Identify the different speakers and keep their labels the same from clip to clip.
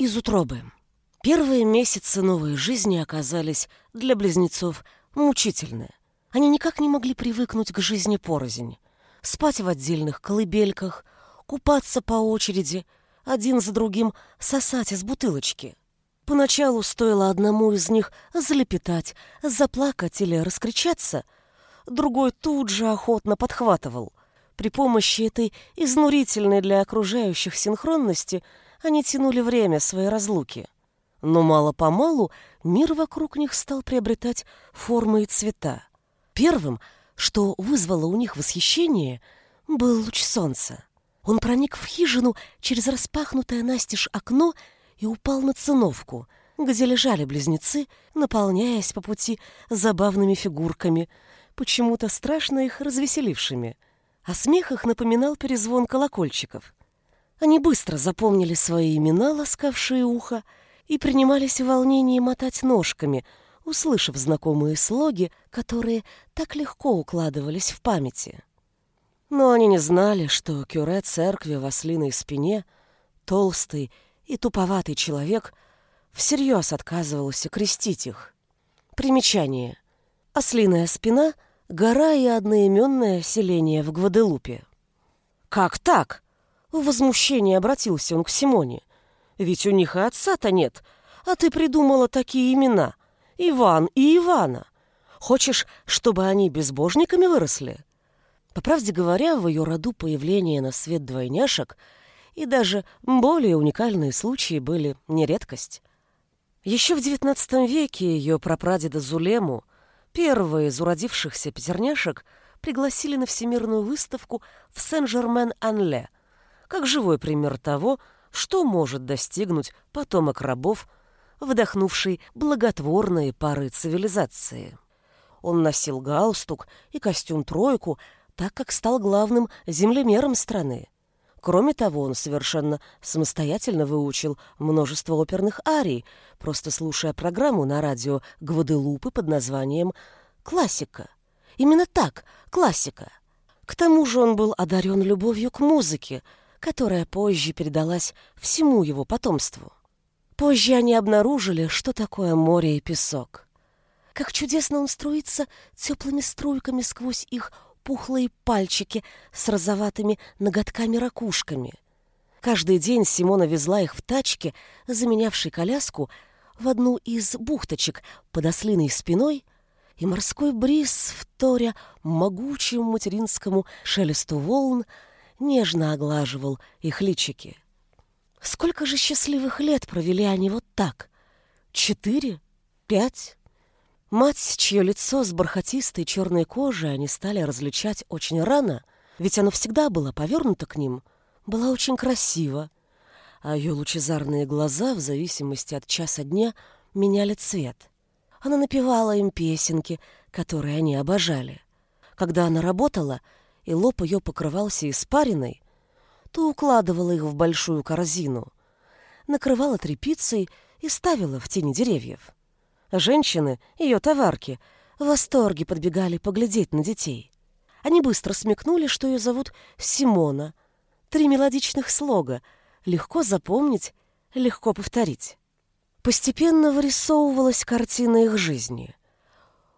Speaker 1: из утробы. Первые месяцы новой жизни оказались для близнецов мучительны. Они никак не могли привыкнуть к жизни порознь. Спать в отдельных колыбельках, купаться по очереди, один за другим сосать из бутылочки. Поначалу стоило одному из них залепетать, заплакать или раскричаться, другой тут же охотно подхватывал. При помощи этой изнурительной для окружающих синхронности они тянули время своей разлуки. Но мало-помалу мир вокруг них стал приобретать формы и цвета. Первым, что вызвало у них восхищение, был луч солнца. Он проник в хижину через распахнутое настежь окно и упал на циновку, где лежали близнецы, наполняясь по пути забавными фигурками, почему-то страшно их развеселившими. А смех их напоминал перезвон колокольчиков. Они быстро запомнили свои имена, ласкавшие ухо, и принимались в волнении мотать ножками, услышав знакомые слоги, которые так легко укладывались в памяти. Но они не знали, что кюре церкви в ослиной спине, толстый и туповатый человек, всерьез отказывался крестить их. Примечание. Ослиная спина — гора и одноименное селение в Гваделупе. «Как так?» — в возмущении обратился он к Симоне. Ведь у них и отца-то нет. А ты придумала такие имена. Иван и Ивана. Хочешь, чтобы они безбожниками выросли? По правде говоря, в ее роду появление на свет двойняшек и даже более уникальные случаи были не редкость. Еще в XIX веке ее прапрадеда Зулему, первого из уродившихся пятерняшек, пригласили на всемирную выставку в Сен-Жермен-Анле, как живой пример того, что может достигнуть потомок рабов, вдохнувший благотворные пары цивилизации. Он носил галстук и костюм-тройку, так как стал главным землемером страны. Кроме того, он совершенно самостоятельно выучил множество оперных арий, просто слушая программу на радио Гваделупы под названием «Классика». Именно так, классика. К тому же он был одарен любовью к музыке – которая позже передалась всему его потомству. Позже они обнаружили, что такое море и песок. Как чудесно он струится теплыми струйками сквозь их пухлые пальчики с розоватыми ноготками-ракушками. Каждый день Симона везла их в тачке, заменявшей коляску, в одну из бухточек под ослиной спиной, и морской бриз, вторя могучему материнскому шелесту волн, нежно оглаживал их личики. Сколько же счастливых лет провели они вот так? Четыре? Пять? Мать, чье лицо с бархатистой черной кожей они стали различать очень рано, ведь оно всегда было повернуто к ним, была очень красива, а ее лучезарные глаза, в зависимости от часа дня, меняли цвет. Она напевала им песенки, которые они обожали. Когда она работала — и лоб ее покрывался испариной, то укладывала их в большую корзину, накрывала тряпицей и ставила в тени деревьев. Женщины, ее товарки, в восторге подбегали поглядеть на детей. Они быстро смекнули, что ее зовут Симона. Три мелодичных слога, легко запомнить, легко повторить. Постепенно вырисовывалась картина их жизни.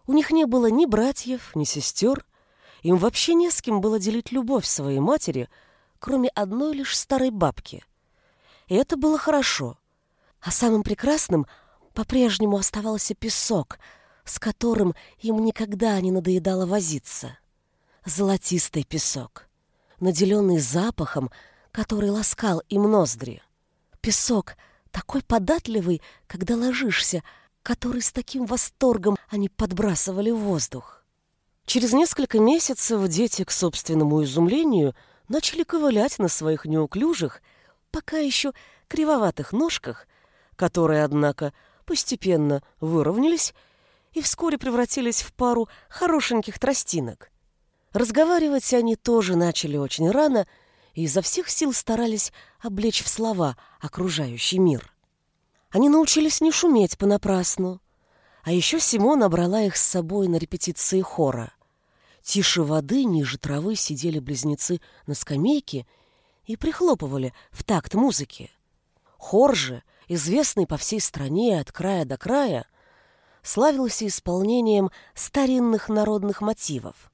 Speaker 1: У них не было ни братьев, ни сестер, им вообще не с кем было делить любовь своей матери, кроме одной лишь старой бабки. И это было хорошо. А самым прекрасным по-прежнему оставался песок, с которым им никогда не надоедало возиться. Золотистый песок, наделенный запахом, который ласкал им ноздри. Песок такой податливый, когда ложишься, который с таким восторгом они подбрасывали в воздух. Через несколько месяцев дети, к собственному изумлению, начали ковылять на своих неуклюжих, пока еще кривоватых ножках, которые, однако, постепенно выровнялись и вскоре превратились в пару хорошеньких тростинок. Разговаривать они тоже начали очень рано и изо всех сил старались облечь в слова окружающий мир. Они научились не шуметь понапрасну, а еще Симон брала их с собой на репетиции хора. Тише воды, ниже травы сидели близнецы на скамейке и прихлопывали в такт музыки. Хор же, известный по всей стране от края до края, славился исполнением старинных народных мотивов.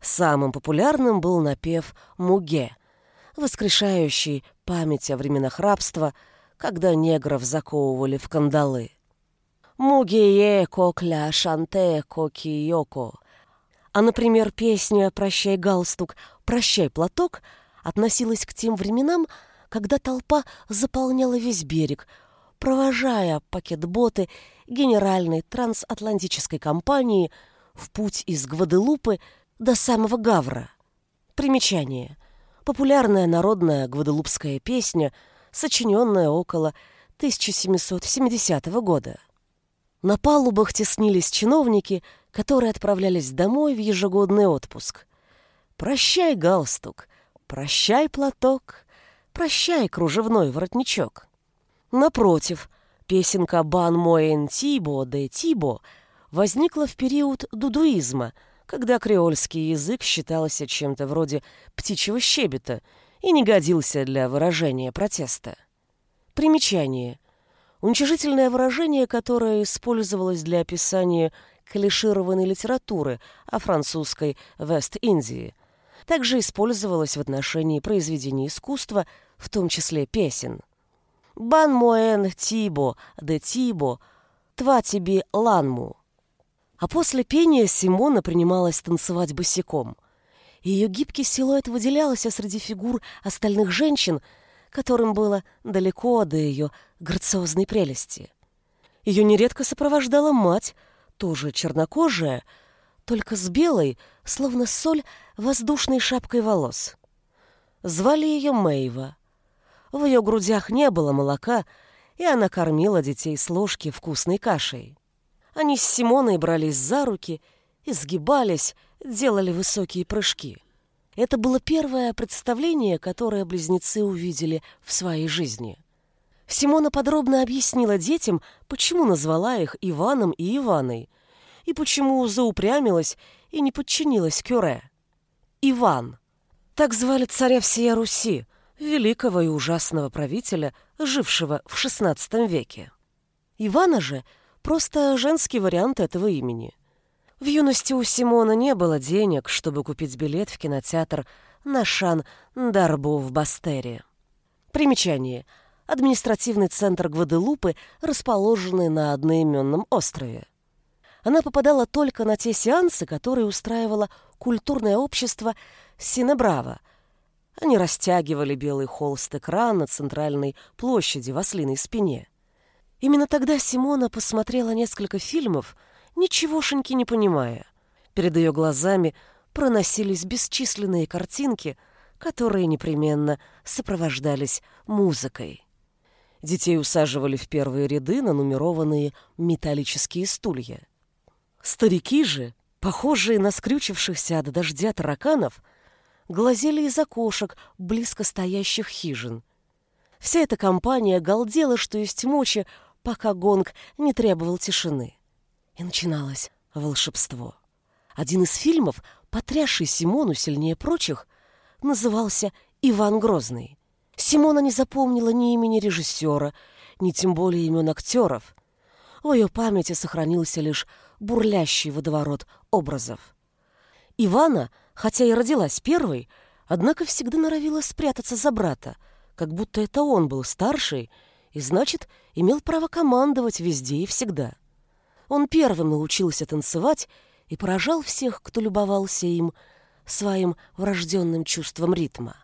Speaker 1: Самым популярным был напев «Муге», воскрешающий память о временах рабства, когда негров заковывали в кандалы. «Мугие кокля шанте кокиёко». А, например, песня «Прощай галстук, прощай платок» относилась к тем временам, когда толпа заполняла весь берег, провожая пакетботы генеральной трансатлантической компании в путь из Гваделупы до самого Гавра. Примечание. Популярная народная гваделупская песня, сочиненная около 1770 года. На палубах теснились чиновники, которые отправлялись домой в ежегодный отпуск. «Прощай, галстук! Прощай, платок! Прощай, кружевной воротничок!» Напротив, песенка «Бан Моэн Тибо де Тибо» возникла в период дудуизма – когда креольский язык считался чем-то вроде птичьего щебета и не годился для выражения протеста. Примечание. Уничижительное выражение, которое использовалось для описания клишированной литературы о французской Вест-Индии, также использовалось в отношении произведений искусства, в том числе песен. «Бан моэн тибо де тибо, тва тебе ланму» А после пения Симона принималась танцевать босиком. Ее гибкий силуэт выделялся среди фигур остальных женщин, которым было далеко до ее грациозной прелести. Ее нередко сопровождала мать, тоже чернокожая, только с белой, словно соль, воздушной шапкой волос. Звали ее Мэйва. В ее грудях не было молока, и она кормила детей с ложки вкусной кашей. Они с Симоной брались за руки, изгибались, делали высокие прыжки. Это было первое представление, которое близнецы увидели в своей жизни. Симона подробно объяснила детям, почему назвала их Иваном и Иваной, и почему заупрямилась и не подчинилась Кюре. Иван. Так звали царя всея Руси, великого и ужасного правителя, жившего в XVI веке. Ивана же – Просто женский вариант этого имени. В юности у Симона не было денег, чтобы купить билет в кинотеатр на Шан Дарбу в Бастере. Примечание. Административный центр Гваделупы, расположенный на одноименном острове. Она попадала только на те сеансы, которые устраивало культурное общество Синебраво. Они растягивали белый холст экрана на центральной площади в ослиной спине. Именно тогда Симона посмотрела несколько фильмов, ничегошеньки не понимая. Перед ее глазами проносились бесчисленные картинки, которые непременно сопровождались музыкой. Детей усаживали в первые ряды на нумерованные металлические стулья. Старики же, похожие на скрючившихся от дождя тараканов, глазели из окошек близко стоящих хижин. Вся эта компания галдела, что есть мочи, пока гонг не требовал тишины. И начиналось волшебство. Один из фильмов, потрясший Симону сильнее прочих, назывался «Иван Грозный». Симона не запомнила ни имени режиссера, ни тем более имен актеров. В ее памяти сохранился лишь бурлящий водоворот образов. Ивана, хотя и родилась первой, однако всегда норовила спрятаться за брата, как будто это он был старший и, значит, имел право командовать везде и всегда. Он первым научился танцевать и поражал всех, кто любовался им, своим врожденным чувством ритма.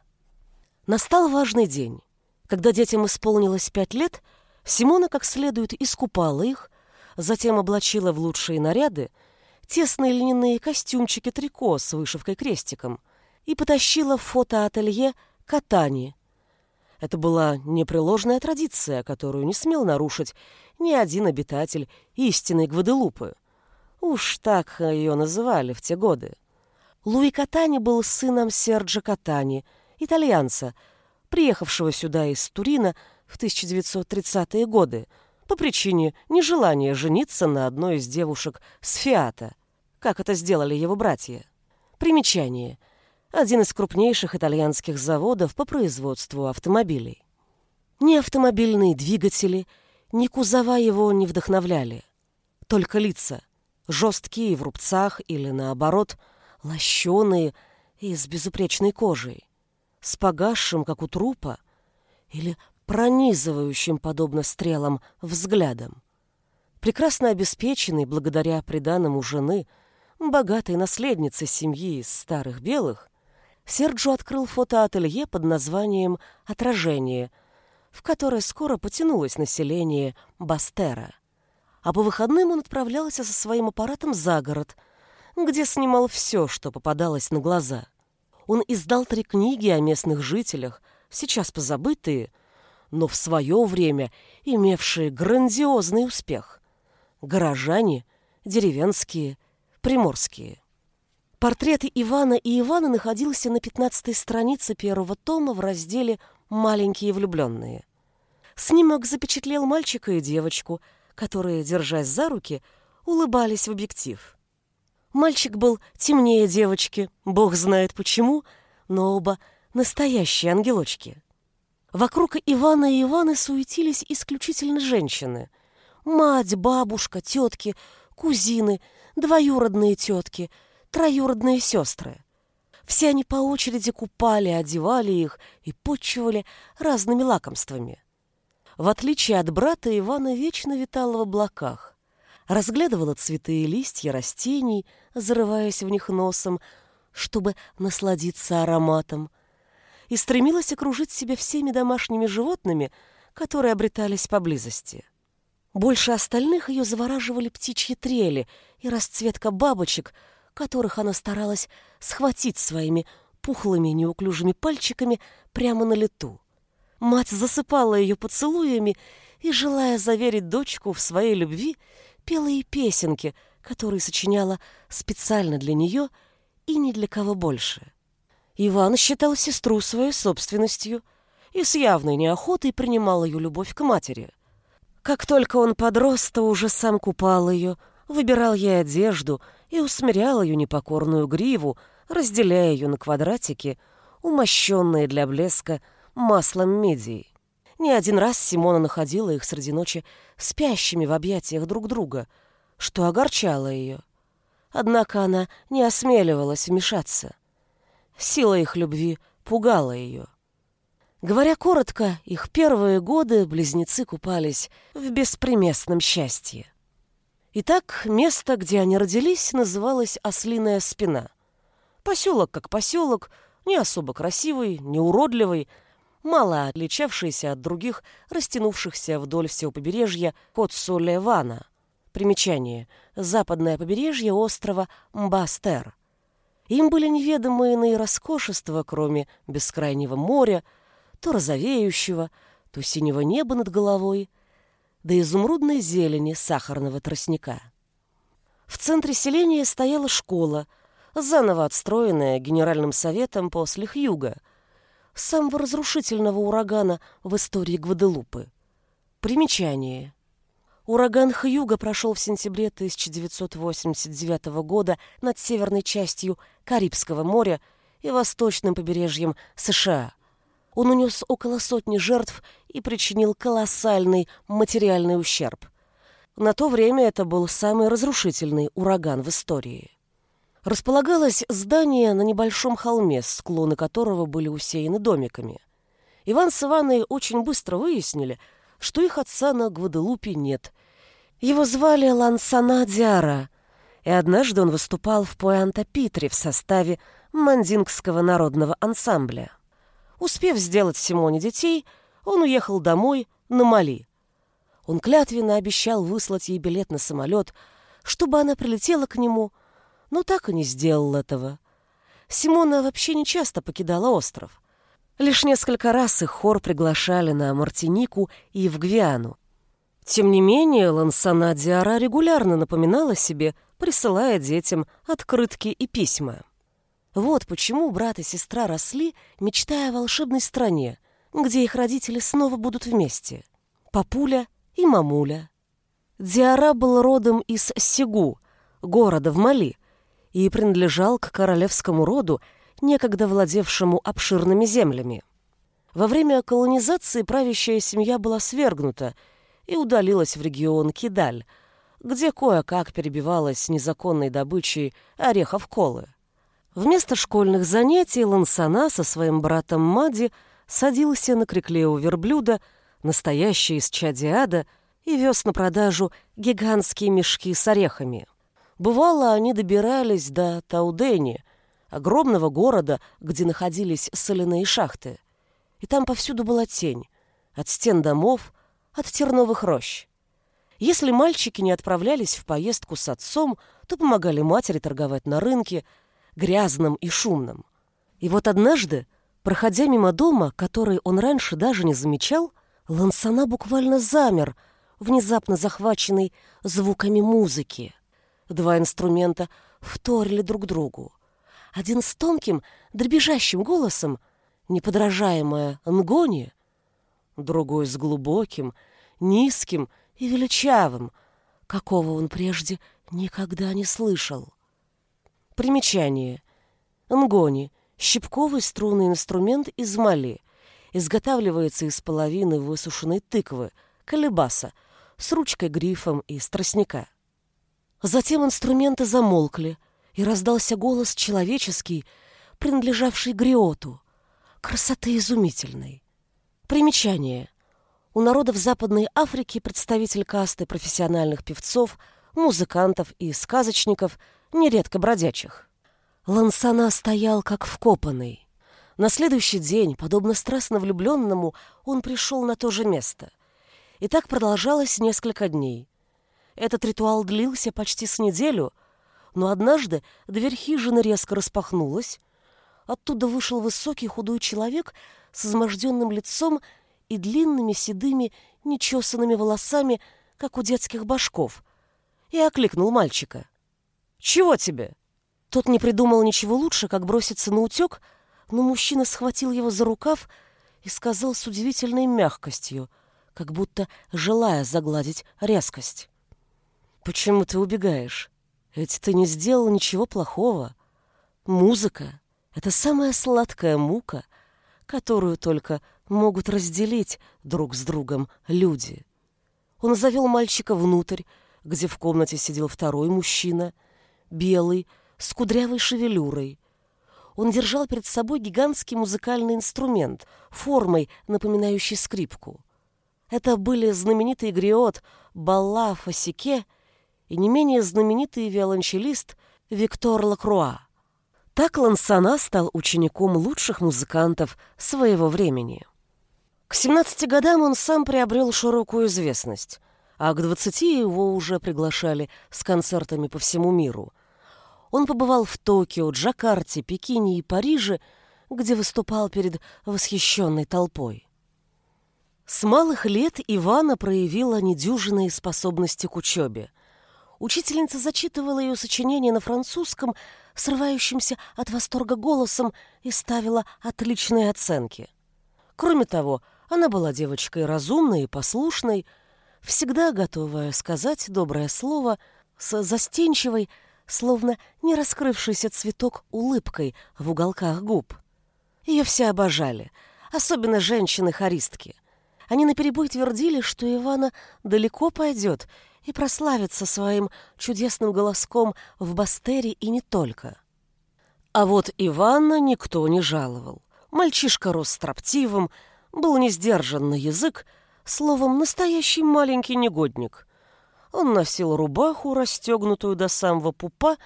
Speaker 1: Настал важный день. Когда детям исполнилось пять лет, Симона как следует искупала их, затем облачила в лучшие наряды, тесные льняные костюмчики трико с вышивкой крестиком и потащила в фотоателье Катани, это была непреложная традиция, которую не смел нарушить ни один обитатель истинной Гваделупы. Уж так ее называли в те годы. Луи Катани был сыном Серджа Катани, итальянца, приехавшего сюда из Турина в 1930-е годы по причине нежелания жениться на одной из девушек с Фиата, как это сделали его братья. Примечание – один из крупнейших итальянских заводов по производству автомобилей. Ни автомобильные двигатели, Ни кузова его не вдохновляли. Только лица, жесткие в рубцах или, наоборот, лощеные и с безупречной кожей, с погасшим, как у трупа, или пронизывающим, подобно стрелам, взглядом. Прекрасно обеспеченный благодаря приданному жены, богатой наследнице семьи из старых белых, Серджо открыл фотоателье под названием «Отражение», в которое скоро потянулось население Бастера. А по выходным он отправлялся со своим аппаратом за город, где снимал все, что попадалось на глаза. Он издал три книги о местных жителях, сейчас позабытые, но в свое время имевшие грандиозный успех. Горожане, деревенские, приморские. Портрет Ивана и Ивана находился на 15 странице первого тома в разделе «Маленькие влюбленные». Снимок запечатлел мальчика и девочку, которые, держась за руки, улыбались в объектив. Мальчик был темнее девочки, бог знает почему, но оба настоящие ангелочки. Вокруг Ивана и Иваны суетились исключительно женщины. Мать, бабушка, тетки, кузины, двоюродные тетки — троюродные сестры. Все они по очереди купали, одевали их и почивали разными лакомствами. В отличие от брата, Ивана вечно витала в облаках. Разглядывала цветы и листья растений, зарываясь в них носом, чтобы насладиться ароматом, и стремилась окружить себя всеми домашними животными, которые обретались поблизости. Больше остальных ее завораживали птичьи трели и расцветка бабочек — которых она старалась схватить своими пухлыми неуклюжими пальчиками прямо на лету. Мать засыпала ее поцелуями и, желая заверить дочку в своей любви, пела ей песенки, которые сочиняла специально для нее и ни для кого больше. Иван считал сестру своей собственностью и с явной неохотой принимал ее любовь к матери. Как только он подрос, то уже сам купал ее, выбирал ей одежду и усмирял ее непокорную гриву, разделяя ее на квадратики, умощенные для блеска маслом медии. Не один раз Симона находила их среди ночи спящими в объятиях друг друга, что огорчало ее. Однако она не осмеливалась вмешаться. Сила их любви пугала ее. Говоря коротко, их первые годы близнецы купались в беспримесном счастье. Итак, место, где они родились, называлось Ослиная спина. Поселок как поселок, не особо красивый, не уродливый, мало отличавшийся от других, растянувшихся вдоль всего побережья Котсулевана. Примечание. Западное побережье острова Мбастер. Им были неведомы иные роскошества, кроме бескрайнего моря, то розовеющего, то синего неба над головой — до изумрудной зелени сахарного тростника. В центре селения стояла школа, заново отстроенная Генеральным советом после Хьюга, самого разрушительного урагана в истории Гваделупы. Примечание. Ураган Хьюга прошел в сентябре 1989 года над северной частью Карибского моря и восточным побережьем США – он унес около сотни жертв и причинил колоссальный материальный ущерб. На то время это был самый разрушительный ураган в истории. Располагалось здание на небольшом холме, склоны которого были усеяны домиками. Иван с Иваной очень быстро выяснили, что их отца на Гваделупе нет. Его звали Лансана Диара, и однажды он выступал в Пуэнто-Питре в составе Мандингского народного ансамбля. Успев сделать Симоне детей, он уехал домой на Мали. Он клятвенно обещал выслать ей билет на самолет, чтобы она прилетела к нему, но так и не сделал этого. Симона вообще не часто покидала остров. Лишь несколько раз их хор приглашали на Мартинику и в Гвиану. Тем не менее, Лансана Диара регулярно напоминала себе, присылая детям открытки и письма. Вот почему брат и сестра росли, мечтая о волшебной стране, где их родители снова будут вместе. Папуля и мамуля. Диара был родом из Сигу, города в Мали, и принадлежал к королевскому роду, некогда владевшему обширными землями. Во время колонизации правящая семья была свергнута, и удалилась в регион Кидаль, где кое-как перебивалась незаконной добычей орехов колы. Вместо школьных занятий Лансана со своим братом Мади садился на крекле у верблюда, настоящий из чадиада, и вез на продажу гигантские мешки с орехами. Бывало, они добирались до Таудени, огромного города, где находились соляные шахты. И там повсюду была тень, от стен домов, от терновых рощ. Если мальчики не отправлялись в поездку с отцом, то помогали матери торговать на рынке, грязном и шумном. И вот однажды, проходя мимо дома, который он раньше даже не замечал, Лансана буквально замер, внезапно захваченный звуками музыки. Два инструмента вторили друг другу. Один с тонким, дребезжащим голосом, неподражаемая Нгони, другой с глубоким, низким и величавым, какого он прежде никогда не слышал. Примечание. Нгони — щипковый струнный инструмент из мали. Изготавливается из половины высушенной тыквы, колебаса, с ручкой-грифом из тростника. Затем инструменты замолкли, и раздался голос человеческий, принадлежавший Гриоту, красоты изумительной. Примечание. У народов Западной Африки представитель касты профессиональных певцов, музыкантов и сказочников, нередко бродячих. Лансана стоял как вкопанный. На следующий день, подобно страстно влюбленному, он пришел на то же место. И так продолжалось несколько дней. Этот ритуал длился почти с неделю, но однажды дверь хижины резко распахнулась. Оттуда вышел высокий худой человек с изможденным лицом и длинными седыми нечесанными волосами, как у детских башков, и окликнул мальчика. «Чего тебе?» Тот не придумал ничего лучше, как броситься на утек, но мужчина схватил его за рукав и сказал с удивительной мягкостью, как будто желая загладить резкость. «Почему ты убегаешь? Ведь ты не сделал ничего плохого. Музыка — это самая сладкая мука, которую только могут разделить друг с другом люди». Он завел мальчика внутрь, где в комнате сидел второй мужчина, белый, с кудрявой шевелюрой. Он держал перед собой гигантский музыкальный инструмент, формой, напоминающий скрипку. Это были знаменитый гриот Балла Фасике и не менее знаменитый виолончелист Виктор Лакруа. Так Лансана стал учеником лучших музыкантов своего времени. К 17 годам он сам приобрел широкую известность, а к 20 его уже приглашали с концертами по всему миру. Он побывал в Токио, Джакарте, Пекине и Париже, где выступал перед восхищенной толпой. С малых лет Ивана проявила недюжинные способности к учебе – Учительница зачитывала ее сочинение на французском, срывающимся от восторга голосом, и ставила отличные оценки. Кроме того, она была девочкой разумной и послушной, всегда готовая сказать доброе слово с застенчивой, словно не раскрывшийся цветок улыбкой в уголках губ. Ее все обожали, особенно женщины-хористки. Они наперебой твердили, что Ивана далеко пойдет и прославиться своим чудесным голоском в Бастере и не только. А вот Ивана никто не жаловал. Мальчишка рос строптивым, был не сдержан на язык, словом, настоящий маленький негодник. Он носил рубаху, расстегнутую до самого пупа,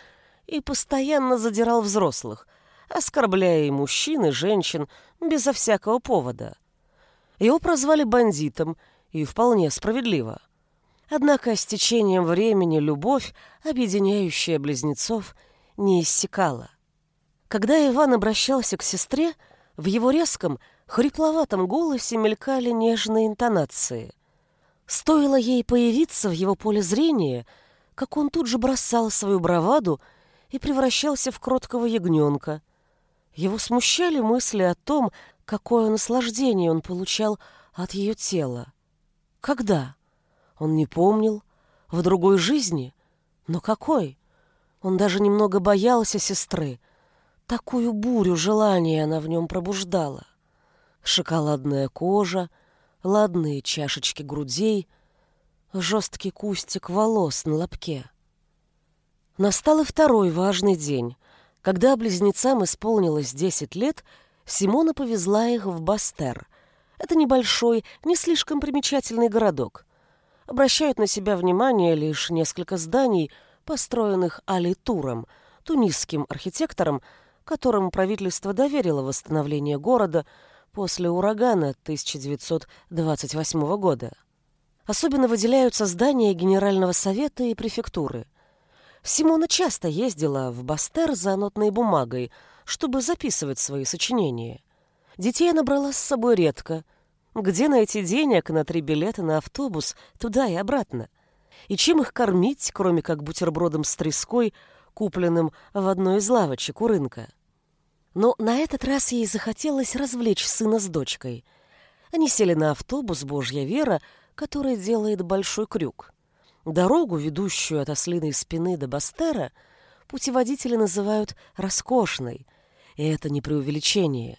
Speaker 1: и постоянно задирал взрослых, оскорбляя и мужчин, и женщин безо всякого повода. Его прозвали бандитом, и вполне справедливо. Однако с течением времени любовь, объединяющая близнецов, не иссякала. Когда Иван обращался к сестре, в его резком, хрипловатом голосе мелькали нежные интонации. Стоило ей появиться в его поле зрения, как он тут же бросал свою браваду и превращался в кроткого ягненка. Его смущали мысли о том, какое наслаждение он получал от ее тела. Когда? Он не помнил. В другой жизни? Но какой? Он даже немного боялся сестры. Такую бурю желания она в нем пробуждала. Шоколадная кожа, ладные чашечки грудей, жесткий кустик волос на лобке. Настал и второй важный день. Когда близнецам исполнилось 10 лет, Симона повезла их в Бастер. Это небольшой, не слишком примечательный городок. Обращают на себя внимание лишь несколько зданий, построенных Али Туром, тунисским архитектором, которому правительство доверило восстановление города после урагана 1928 года. Особенно выделяются здания Генерального совета и префектуры. Симона часто ездила в Бастер за нотной бумагой, чтобы записывать свои сочинения. Детей она брала с собой редко. Где найти денег на три билета на автобус туда и обратно? И чем их кормить, кроме как бутербродом с треской, купленным в одной из лавочек у рынка? Но на этот раз ей захотелось развлечь сына с дочкой. Они сели на автобус «Божья вера», который делает большой крюк. Дорогу, ведущую от ослиной спины до Бастера, путеводители называют «роскошной», и это не преувеличение.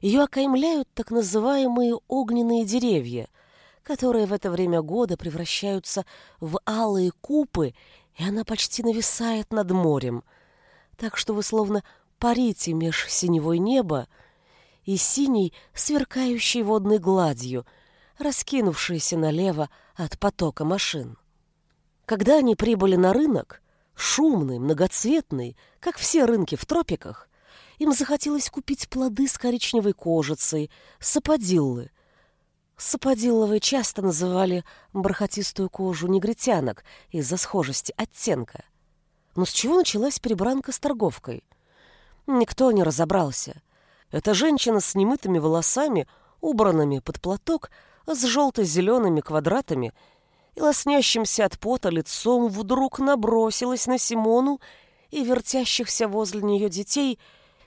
Speaker 1: Ее окаймляют так называемые огненные деревья, которые в это время года превращаются в алые купы, и она почти нависает над морем, так что вы словно парите меж синевой неба и синей, сверкающей водной гладью, раскинувшейся налево от потока машин. Когда они прибыли на рынок, шумный, многоцветный, как все рынки в тропиках, им захотелось купить плоды с коричневой кожицей, саподиллы. Саподилловой часто называли бархатистую кожу негритянок из-за схожести оттенка. Но с чего началась перебранка с торговкой? Никто не разобрался. Эта женщина с немытыми волосами, убранными под платок, с желто-зелеными квадратами и лоснящимся от пота лицом вдруг набросилась на Симону и вертящихся возле нее детей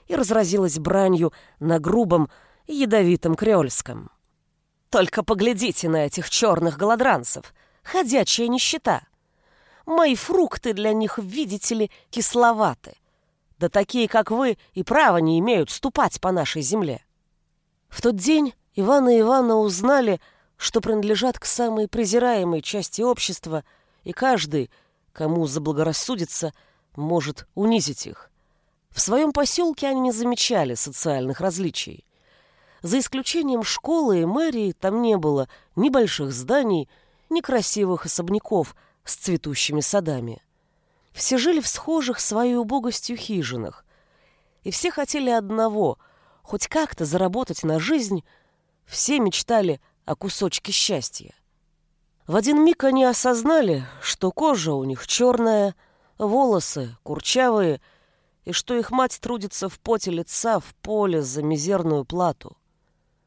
Speaker 1: и разразилась бранью на грубом, ядовитом креольском. «Только поглядите на этих черных голодранцев! Ходячая нищета! Мои фрукты для них, видите ли, кисловаты. Да такие, как вы, и права не имеют ступать по нашей земле». В тот день Иван и Ивана узнали, что принадлежат к самой презираемой части общества, и каждый, кому заблагорассудится, может унизить их. В своем поселке они не замечали социальных различий. За исключением школы и мэрии там не было ни больших зданий, ни красивых особняков с цветущими садами. Все жили в схожих своей убогостью хижинах. И все хотели одного — хоть как-то заработать на жизнь, все мечтали о кусочке счастья. В один миг они осознали, что кожа у них черная, волосы курчавые — и что их мать трудится в поте лица в поле за мизерную плату.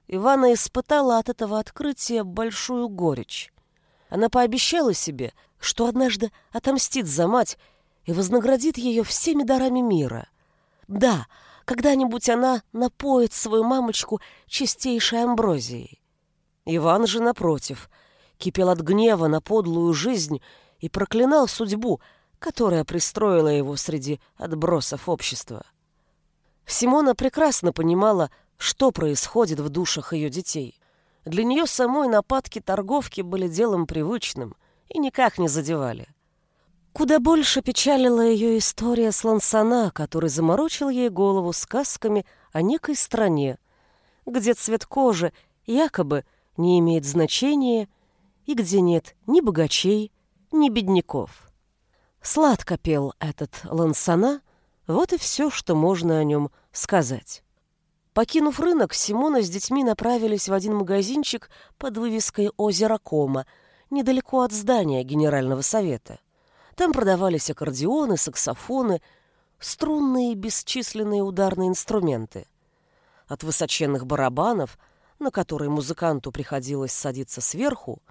Speaker 1: Ивана испытала от этого открытия большую горечь. Она пообещала себе, что однажды отомстит за мать и вознаградит ее всеми дарами мира. Да, когда-нибудь она напоит свою мамочку чистейшей амброзией. Иван же, напротив, кипел от гнева на подлую жизнь и проклинал судьбу, которая пристроила его среди отбросов общества. Симона прекрасно понимала, что происходит в душах ее детей. Для нее самой нападки торговки были делом привычным и никак не задевали. Куда больше печалила ее история с Лансана, который заморочил ей голову сказками о некой стране, где цвет кожи якобы не имеет значения и где нет ни богачей, ни бедняков. Сладко пел этот Лансана, вот и все, что можно о нем сказать. Покинув рынок, Симона с детьми направились в один магазинчик под вывеской «Озеро Кома», недалеко от здания Генерального совета. Там продавались аккордеоны, саксофоны, струнные бесчисленные ударные инструменты. От высоченных барабанов, на которые музыканту приходилось садиться сверху,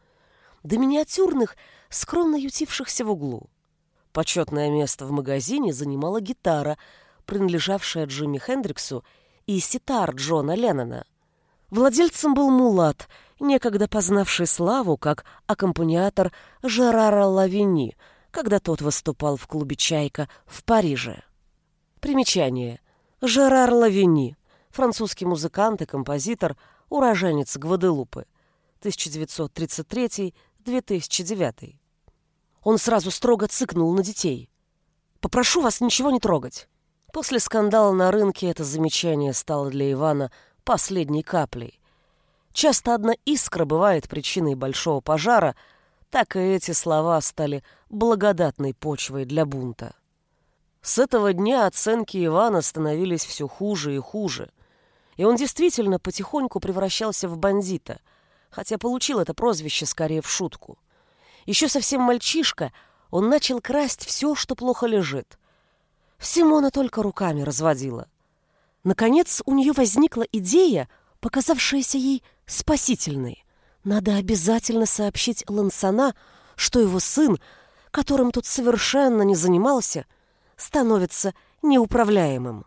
Speaker 1: до миниатюрных, скромно ютившихся в углу. Почетное место в магазине занимала гитара, принадлежавшая Джимми Хендриксу, и ситар Джона Леннона. Владельцем был Мулат, некогда познавший славу как аккомпаниатор Жерара Лавини, когда тот выступал в клубе «Чайка» в Париже. Примечание. Жерар Лавини, французский музыкант и композитор, уроженец Гваделупы, 1933 2009. Он сразу строго цыкнул на детей. «Попрошу вас ничего не трогать». После скандала на рынке это замечание стало для Ивана последней каплей. Часто одна искра бывает причиной большого пожара, так и эти слова стали благодатной почвой для бунта. С этого дня оценки Ивана становились все хуже и хуже. И он действительно потихоньку превращался в бандита, хотя получил это прозвище скорее в шутку. Еще совсем мальчишка, он начал красть все, что плохо лежит. Симона только руками разводила. Наконец у нее возникла идея, показавшаяся ей спасительной. Надо обязательно сообщить Лансана, что его сын, которым тут совершенно не занимался, становится неуправляемым.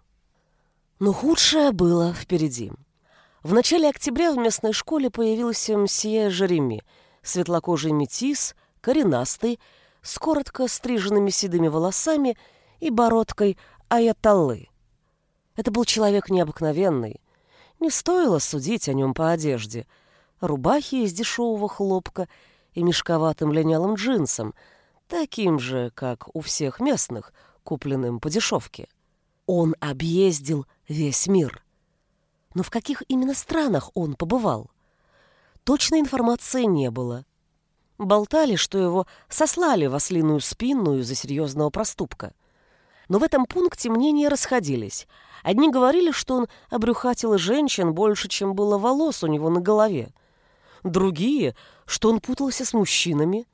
Speaker 1: Но худшее было впереди. В начале октября в местной школе появился мсье Жереми, светлокожий метис, коренастый, с коротко стриженными седыми волосами и бородкой аятоллы. Это был человек необыкновенный. Не стоило судить о нем по одежде. Рубахи из дешевого хлопка и мешковатым линялым джинсом, таким же, как у всех местных, купленным по дешевке. Он объездил весь мир. Но в каких именно странах он побывал? Точной информации не было. Болтали, что его сослали в ослиную спину из-за серьезного проступка. Но в этом пункте мнения расходились. Одни говорили, что он обрюхатил женщин больше, чем было волос у него на голове. Другие, что он путался с мужчинами.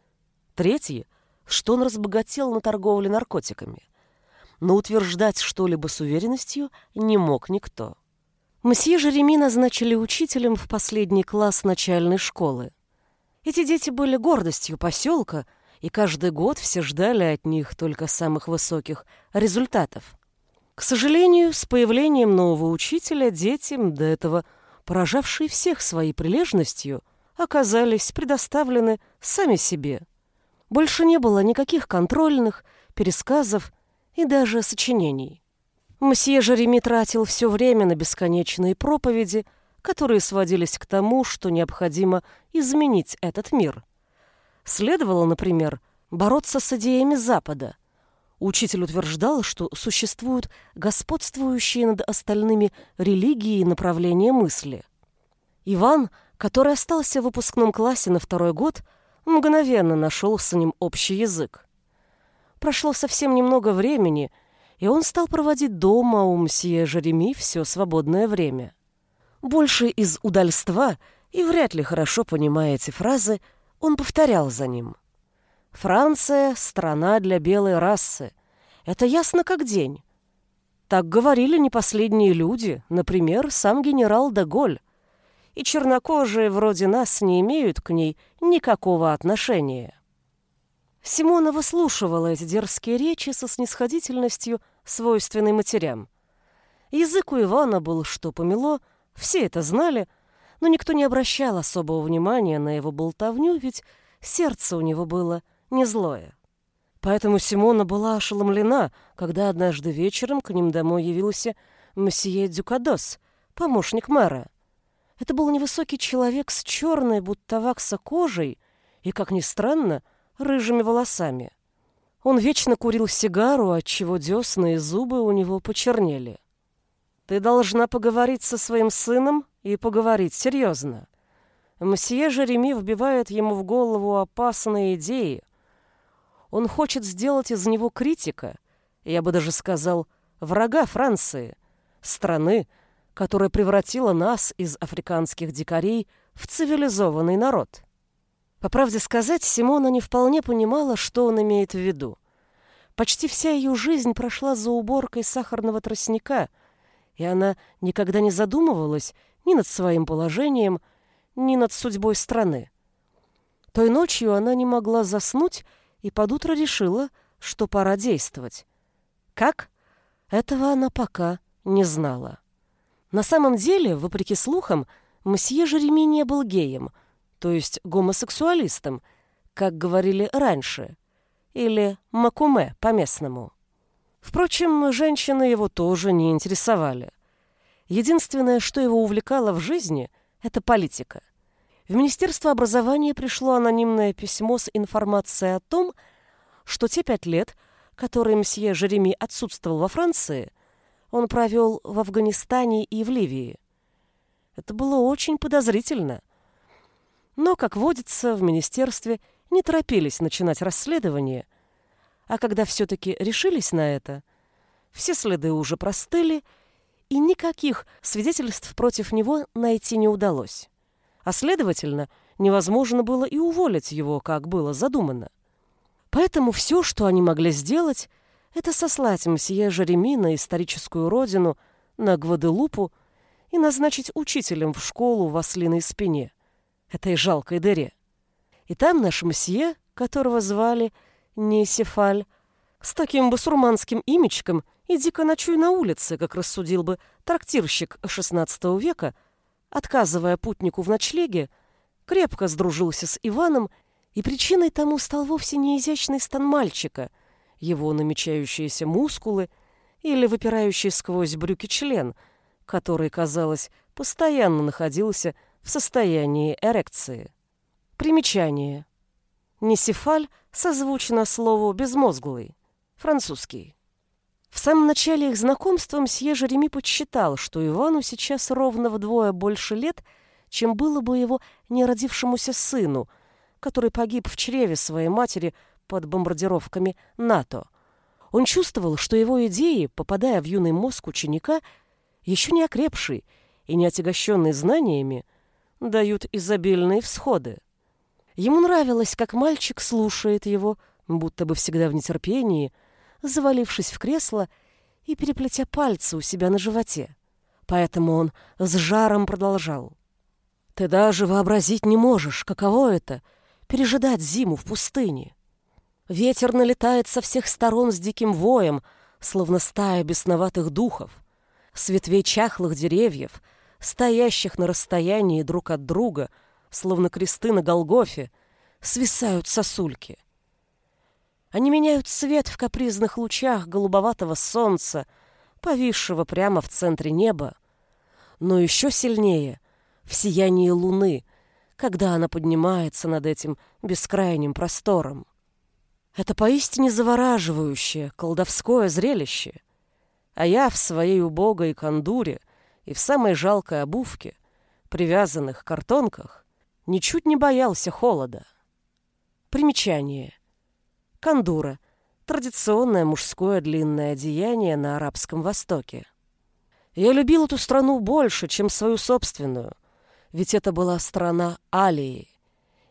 Speaker 1: Третьи, что он разбогател на торговле наркотиками но утверждать что-либо с уверенностью не мог никто. Мсье Жереми назначили учителем в последний класс начальной школы. Эти дети были гордостью поселка, и каждый год все ждали от них только самых высоких результатов. К сожалению, с появлением нового учителя дети, до этого поражавшие всех своей прилежностью, оказались предоставлены сами себе. Больше не было никаких контрольных, пересказов и даже сочинений. Мсье Жереми тратил все время на бесконечные проповеди, которые сводились к тому, что необходимо изменить этот мир. Следовало, например, бороться с идеями Запада. Учитель утверждал, что существуют господствующие над остальными религии и направления мысли. Иван, который остался в выпускном классе на второй год, мгновенно нашел с ним общий язык. Прошло совсем немного времени, и он стал проводить дома у мсье Жереми все свободное время. Больше из удальства, и вряд ли хорошо понимая эти фразы, он повторял за ним. «Франция — страна для белой расы. Это ясно как день. Так говорили не последние люди, например, сам генерал де Голь. И чернокожие вроде нас не имеют к ней никакого отношения». Симона выслушивала эти дерзкие речи со снисходительностью, свойственной матерям. Язык у Ивана был что помело, все это знали, но никто не обращал особого внимания на его болтовню, ведь сердце у него было не злое. Поэтому Симона была ошеломлена, когда однажды вечером к ним домой явился месье Дюкадос, помощник мэра. Это был невысокий человек с черной, будто вакса кожей, и, как ни странно, рыжими волосами. Он вечно курил сигару, отчего десны и зубы у него почернели. «Ты должна поговорить со своим сыном и поговорить серьезно». Мсье Жереми вбивает ему в голову опасные идеи. Он хочет сделать из него критика, я бы даже сказал, врага Франции, страны, которая превратила нас из африканских дикарей в цивилизованный народ. По правде сказать, Симона не вполне понимала, что он имеет в виду. Почти вся ее жизнь прошла за уборкой сахарного тростника, и она никогда не задумывалась ни над своим положением, ни над судьбой страны. Той ночью она не могла заснуть и под утро решила, что пора действовать. Как? Этого она пока не знала. На самом деле, вопреки слухам, мсье Жереми не был геем — то есть гомосексуалистом, как говорили раньше, или макуме по-местному. Впрочем, женщины его тоже не интересовали. Единственное, что его увлекало в жизни, это политика. В Министерство образования пришло анонимное письмо с информацией о том, что те пять лет, которые мсье Жереми отсутствовал во Франции, он провел в Афганистане и в Ливии. Это было очень подозрительно. Но, как водится, в министерстве не торопились начинать расследование, а когда все-таки решились на это, все следы уже простыли, и никаких свидетельств против него найти не удалось. А следовательно, невозможно было и уволить его, как было задумано. Поэтому все, что они могли сделать, это сослать мсье Жереми на историческую родину, на Гваделупу и назначить учителем в школу в ослиной спине, этой жалкой дыре. И там наш мсье, которого звали Несефаль, с таким басурманским имечком иди-ка ночуй на улице, как рассудил бы трактирщик XVI века, отказывая путнику в ночлеге, крепко сдружился с Иваном, и причиной тому стал вовсе не изящный стан мальчика, его намечающиеся мускулы или выпирающий сквозь брюки член, который, казалось, постоянно находился в состоянии эрекции. Примечание. Несефаль созвучно слову «безмозглый», французский. В самом начале их знакомства мсье Жереми подсчитал, что Ивану сейчас ровно вдвое больше лет, чем было бы его неродившемуся сыну, который погиб в чреве своей матери под бомбардировками НАТО. Он чувствовал, что его идеи, попадая в юный мозг ученика, еще не окрепшие и не отягощенные знаниями, дают изобильные всходы. Ему нравилось, как мальчик слушает его, будто бы всегда в нетерпении, завалившись в кресло и переплетя пальцы у себя на животе. Поэтому он с жаром продолжал. «Ты даже вообразить не можешь, каково это — пережидать зиму в пустыне. Ветер налетает со всех сторон с диким воем, словно стая бесноватых духов. С ветвей чахлых деревьев, стоящих на расстоянии друг от друга, словно кресты на Голгофе, свисают сосульки. Они меняют цвет в капризных лучах голубоватого солнца, повисшего прямо в центре неба, но еще сильнее в сиянии луны, когда она поднимается над этим бескрайним простором. Это поистине завораживающее, колдовское зрелище. А я в своей убогой кондуре и в самой жалкой обувке, привязанных картонках, ничуть не боялся холода. Примечание — Кандура – традиционное мужское длинное одеяние на Арабском Востоке. Я любил эту страну больше, чем свою собственную, ведь это была страна Алии,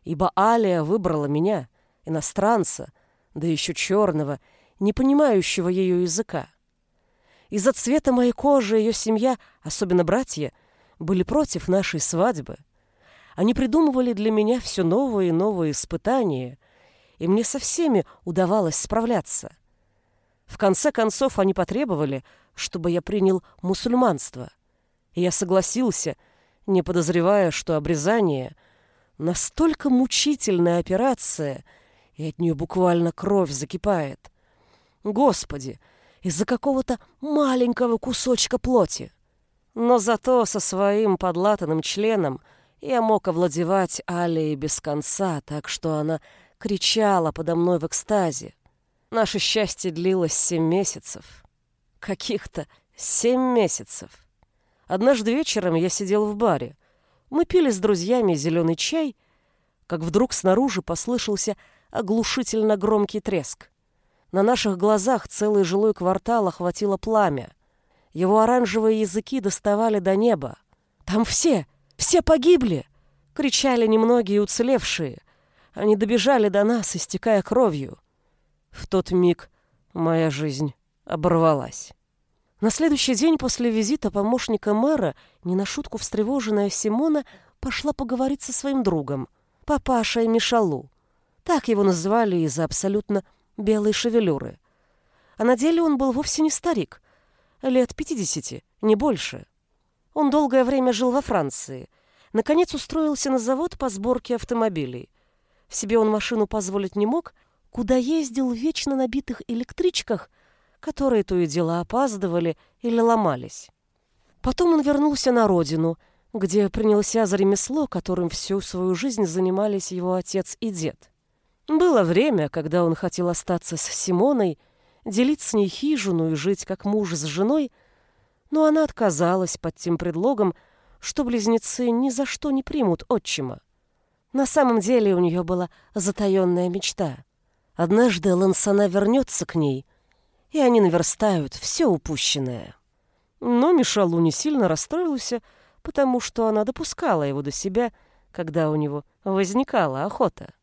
Speaker 1: ибо Алия выбрала меня, иностранца, да еще черного, не понимающего ее языка. Из-за цвета моей кожи ее семья, особенно братья, были против нашей свадьбы. Они придумывали для меня все новые и новые испытания, и мне со всеми удавалось справляться. В конце концов они потребовали, чтобы я принял мусульманство. И я согласился, не подозревая, что обрезание — настолько мучительная операция, и от нее буквально кровь закипает. Господи, из-за какого-то маленького кусочка плоти. Но зато со своим подлатанным членом я мог овладевать Алией без конца, так что она кричала подо мной в экстазе. Наше счастье длилось семь месяцев. Каких-то семь месяцев. Однажды вечером я сидел в баре. Мы пили с друзьями зеленый чай, как вдруг снаружи послышался оглушительно громкий треск. На наших глазах целый жилой квартал охватило пламя. Его оранжевые языки доставали до неба. «Там все! Все погибли!» — кричали немногие уцелевшие. Они добежали до нас, истекая кровью. В тот миг моя жизнь оборвалась. На следующий день после визита помощника мэра, не на шутку встревоженная Симона, пошла поговорить со своим другом, папашей Мишалу. Так его называли из-за абсолютно белой шевелюры. А на деле он был вовсе не старик, лет пятидесяти, не больше. Он долгое время жил во Франции. Наконец устроился на завод по сборке автомобилей. Себе он машину позволить не мог, куда ездил в вечно набитых электричках, которые то и дело опаздывали или ломались. Потом он вернулся на родину, где принялся за ремесло, которым всю свою жизнь занимались его отец и дед. Было время, когда он хотел остаться с Симоной, делить с ней хижину и жить как муж с женой, но она отказалась под тем предлогом, что близнецы ни за что не примут отчима. На самом деле у нее была затаенная мечта. Однажды Лансана вернется к ней, и они наверстают все упущенное. Но Мишалу не сильно расстроился, потому что она допускала его до себя, когда у него возникала охота.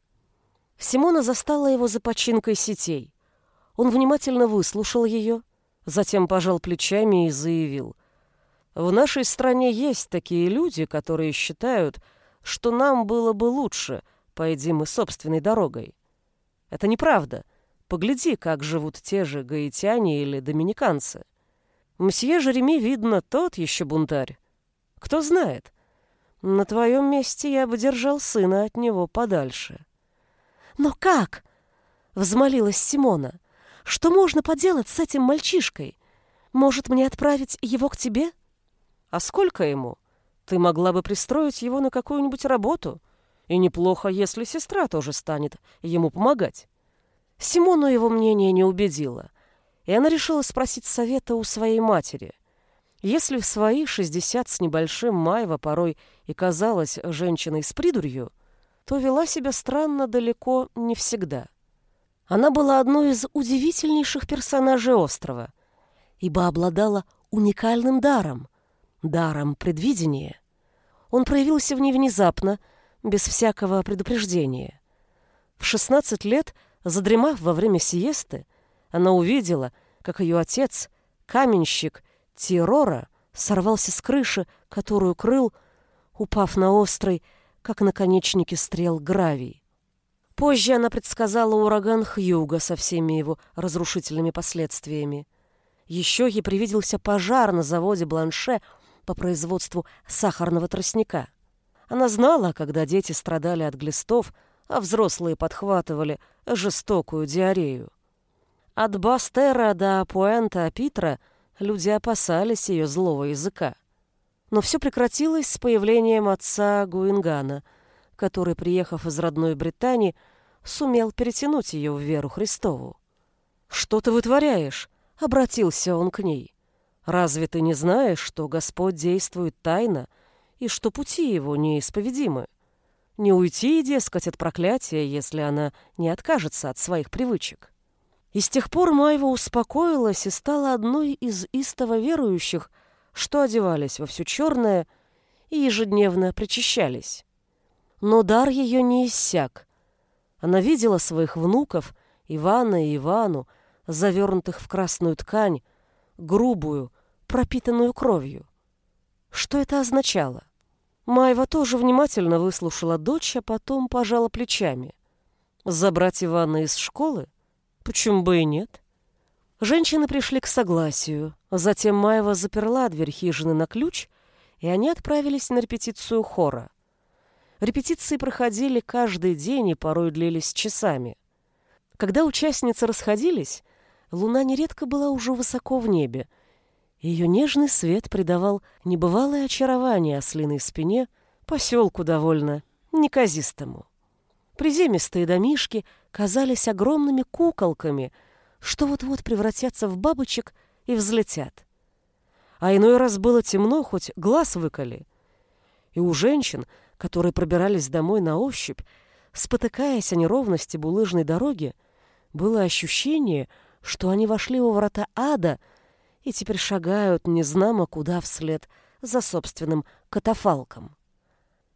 Speaker 1: Симона застала его за починкой сетей. Он внимательно выслушал ее, затем пожал плечами и заявил. «В нашей стране есть такие люди, которые считают, что нам было бы лучше, пойди мы собственной дорогой. Это неправда. Погляди, как живут те же гаитяне или доминиканцы. Мсье Жереми, видно, тот еще бунтарь. Кто знает, на твоем месте я бы держал сына от него подальше».
Speaker 2: «Но как?» — взмолилась Симона. «Что можно поделать с этим мальчишкой? Может, мне отправить его к тебе?»
Speaker 1: «А сколько ему? Ты могла бы пристроить его на какую-нибудь работу. И неплохо, если сестра тоже станет ему помогать». Симону его мнение не убедило, и она решила спросить совета у своей матери. Если в свои шестьдесят с небольшим Майва порой и казалась женщиной с придурью, то вела себя странно далеко не всегда. Она была одной из удивительнейших персонажей острова, ибо обладала уникальным даром, даром предвидения. Он проявился в ней внезапно, без всякого предупреждения. В 16 лет, задремав во время сиесты, она увидела, как ее отец, каменщик Тирора, сорвался с крыши, которую крыл, упав на острый, как наконечники стрел гравий. Позже она предсказала ураган Хьюга со всеми его разрушительными последствиями. Еще ей привиделся пожар на заводе Бланше по производству сахарного тростника. Она знала, когда дети страдали от глистов, а взрослые подхватывали жестокую диарею. От Бастера до Пуэнта-Питра люди опасались ее злого языка. Но все прекратилось с появлением отца Гуингана, который, приехав из родной Британии, сумел перетянуть ее в веру Христову. «Что ты вытворяешь?» — обратился он к ней. «Разве ты не знаешь, что Господь действует тайно и что пути его неисповедимы? Не уйти, дескать, от проклятия, если она не откажется от своих привычек». И с тех пор Майва успокоилась и стала одной из истово верующих, что одевались во все черное и ежедневно причащались. Но дар ее не иссяк. Она видела своих внуков, Ивана и Ивану, завернутых в красную ткань, грубую, пропитанную кровью. Что это означало? Майва тоже внимательно выслушала дочь, а потом пожала плечами. Забрать Ивана из школы? Почему бы и нет? Женщины пришли к согласию. Затем Маева заперла дверь хижины на ключ, и они отправились на репетицию хора. Репетиции проходили каждый день и порой длились часами. Когда участницы расходились, луна нередко была уже высоко в небе. Ее нежный свет придавал небывалое очарование ослиной спине поселку довольно неказистому. Приземистые домишки казались огромными куколками — что вот-вот превратятся в бабочек и взлетят. А иной раз было темно, хоть глаз выколи. И у женщин, которые пробирались домой на ощупь, спотыкаясь о неровности булыжной дороги, было ощущение, что они вошли во врата ада и теперь шагают незнамо куда вслед за собственным катафалком.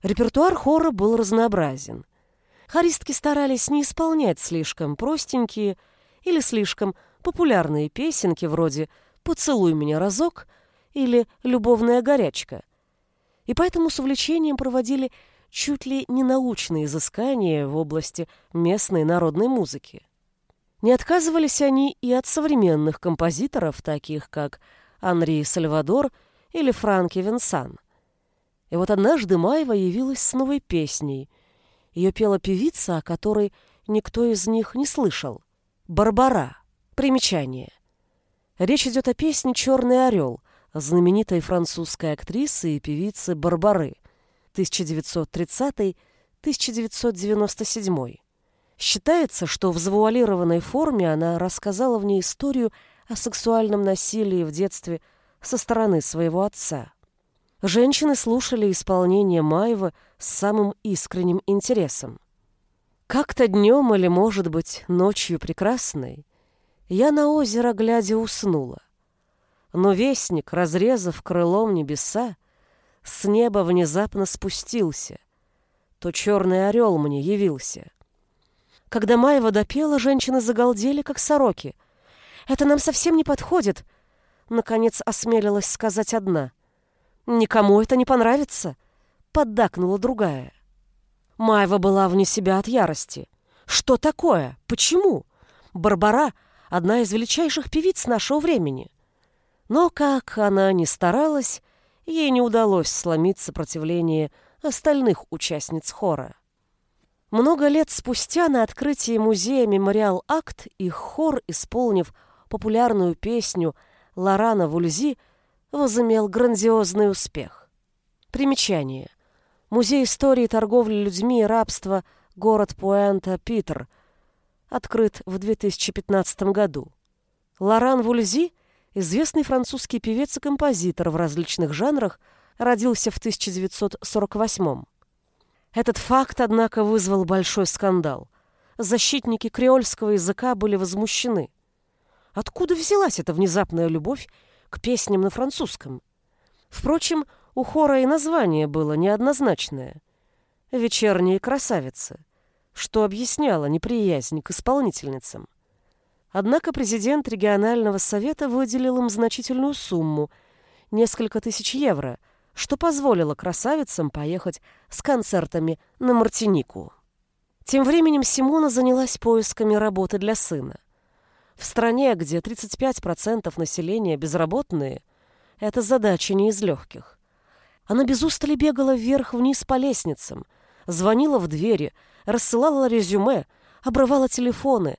Speaker 1: Репертуар хора был разнообразен. Хористки старались не исполнять слишком простенькие, или слишком популярные песенки вроде «Поцелуй меня разок» или «Любовная горячка». И поэтому с увлечением проводили чуть ли не научные изыскания в области местной народной музыки. Не отказывались они и от современных композиторов, таких как Анри Сальвадор или Франки Венсан. И вот однажды Майва явилась с новой песней. Ее пела певица, о которой никто из них не слышал. Барбара. Примечание. Речь идет о песне «Черный орел», знаменитой французской актрисы и певицы Барбары 1930-1997. Считается, что в завуалированной форме она рассказала в ней историю о сексуальном насилии в детстве со стороны своего отца. Женщины слушали исполнение Маева с самым искренним интересом. Как-то днем или, может быть, ночью прекрасной, я на озеро, глядя, уснула. Но вестник, разрезав крылом небеса, с неба внезапно спустился. То черный орел мне явился. Когда Маева допела, женщины загалдели, как сороки. «Это нам совсем не подходит», — наконец осмелилась сказать одна. «Никому это не понравится», — поддакнула другая. Маева была вне себя от ярости. «Что такое? Почему? Барбара — одна из величайших певиц нашего времени». Но как она ни старалась, ей не удалось сломить сопротивление остальных участниц хора. Много лет спустя на открытии музея «Мемориал Акт» их хор, исполнив популярную песню «Лорана Вульзи», возымел грандиозный успех. Примечание. Музей истории торговли людьми и рабства город Пуэнто Питер открыт в 2015 году. Лоран Вульзи, известный французский певец и композитор в различных жанрах, родился в 1948 Этот факт, однако, вызвал большой скандал. Защитники креольского языка были возмущены. Откуда взялась эта внезапная любовь к песням на французском? Впрочем, у хора и название было неоднозначное. «Вечерние красавицы», что объясняло неприязнь к исполнительницам. Однако президент регионального совета выделил им значительную сумму – несколько тысяч евро, что позволило красавицам поехать с концертами на Мартинику. Тем временем Симона занялась поисками работы для сына. В стране, где 35% населения безработные, эта задача не из легких. Она без устали бегала вверх-вниз по лестницам, звонила в двери, рассылала резюме, обрывала телефоны,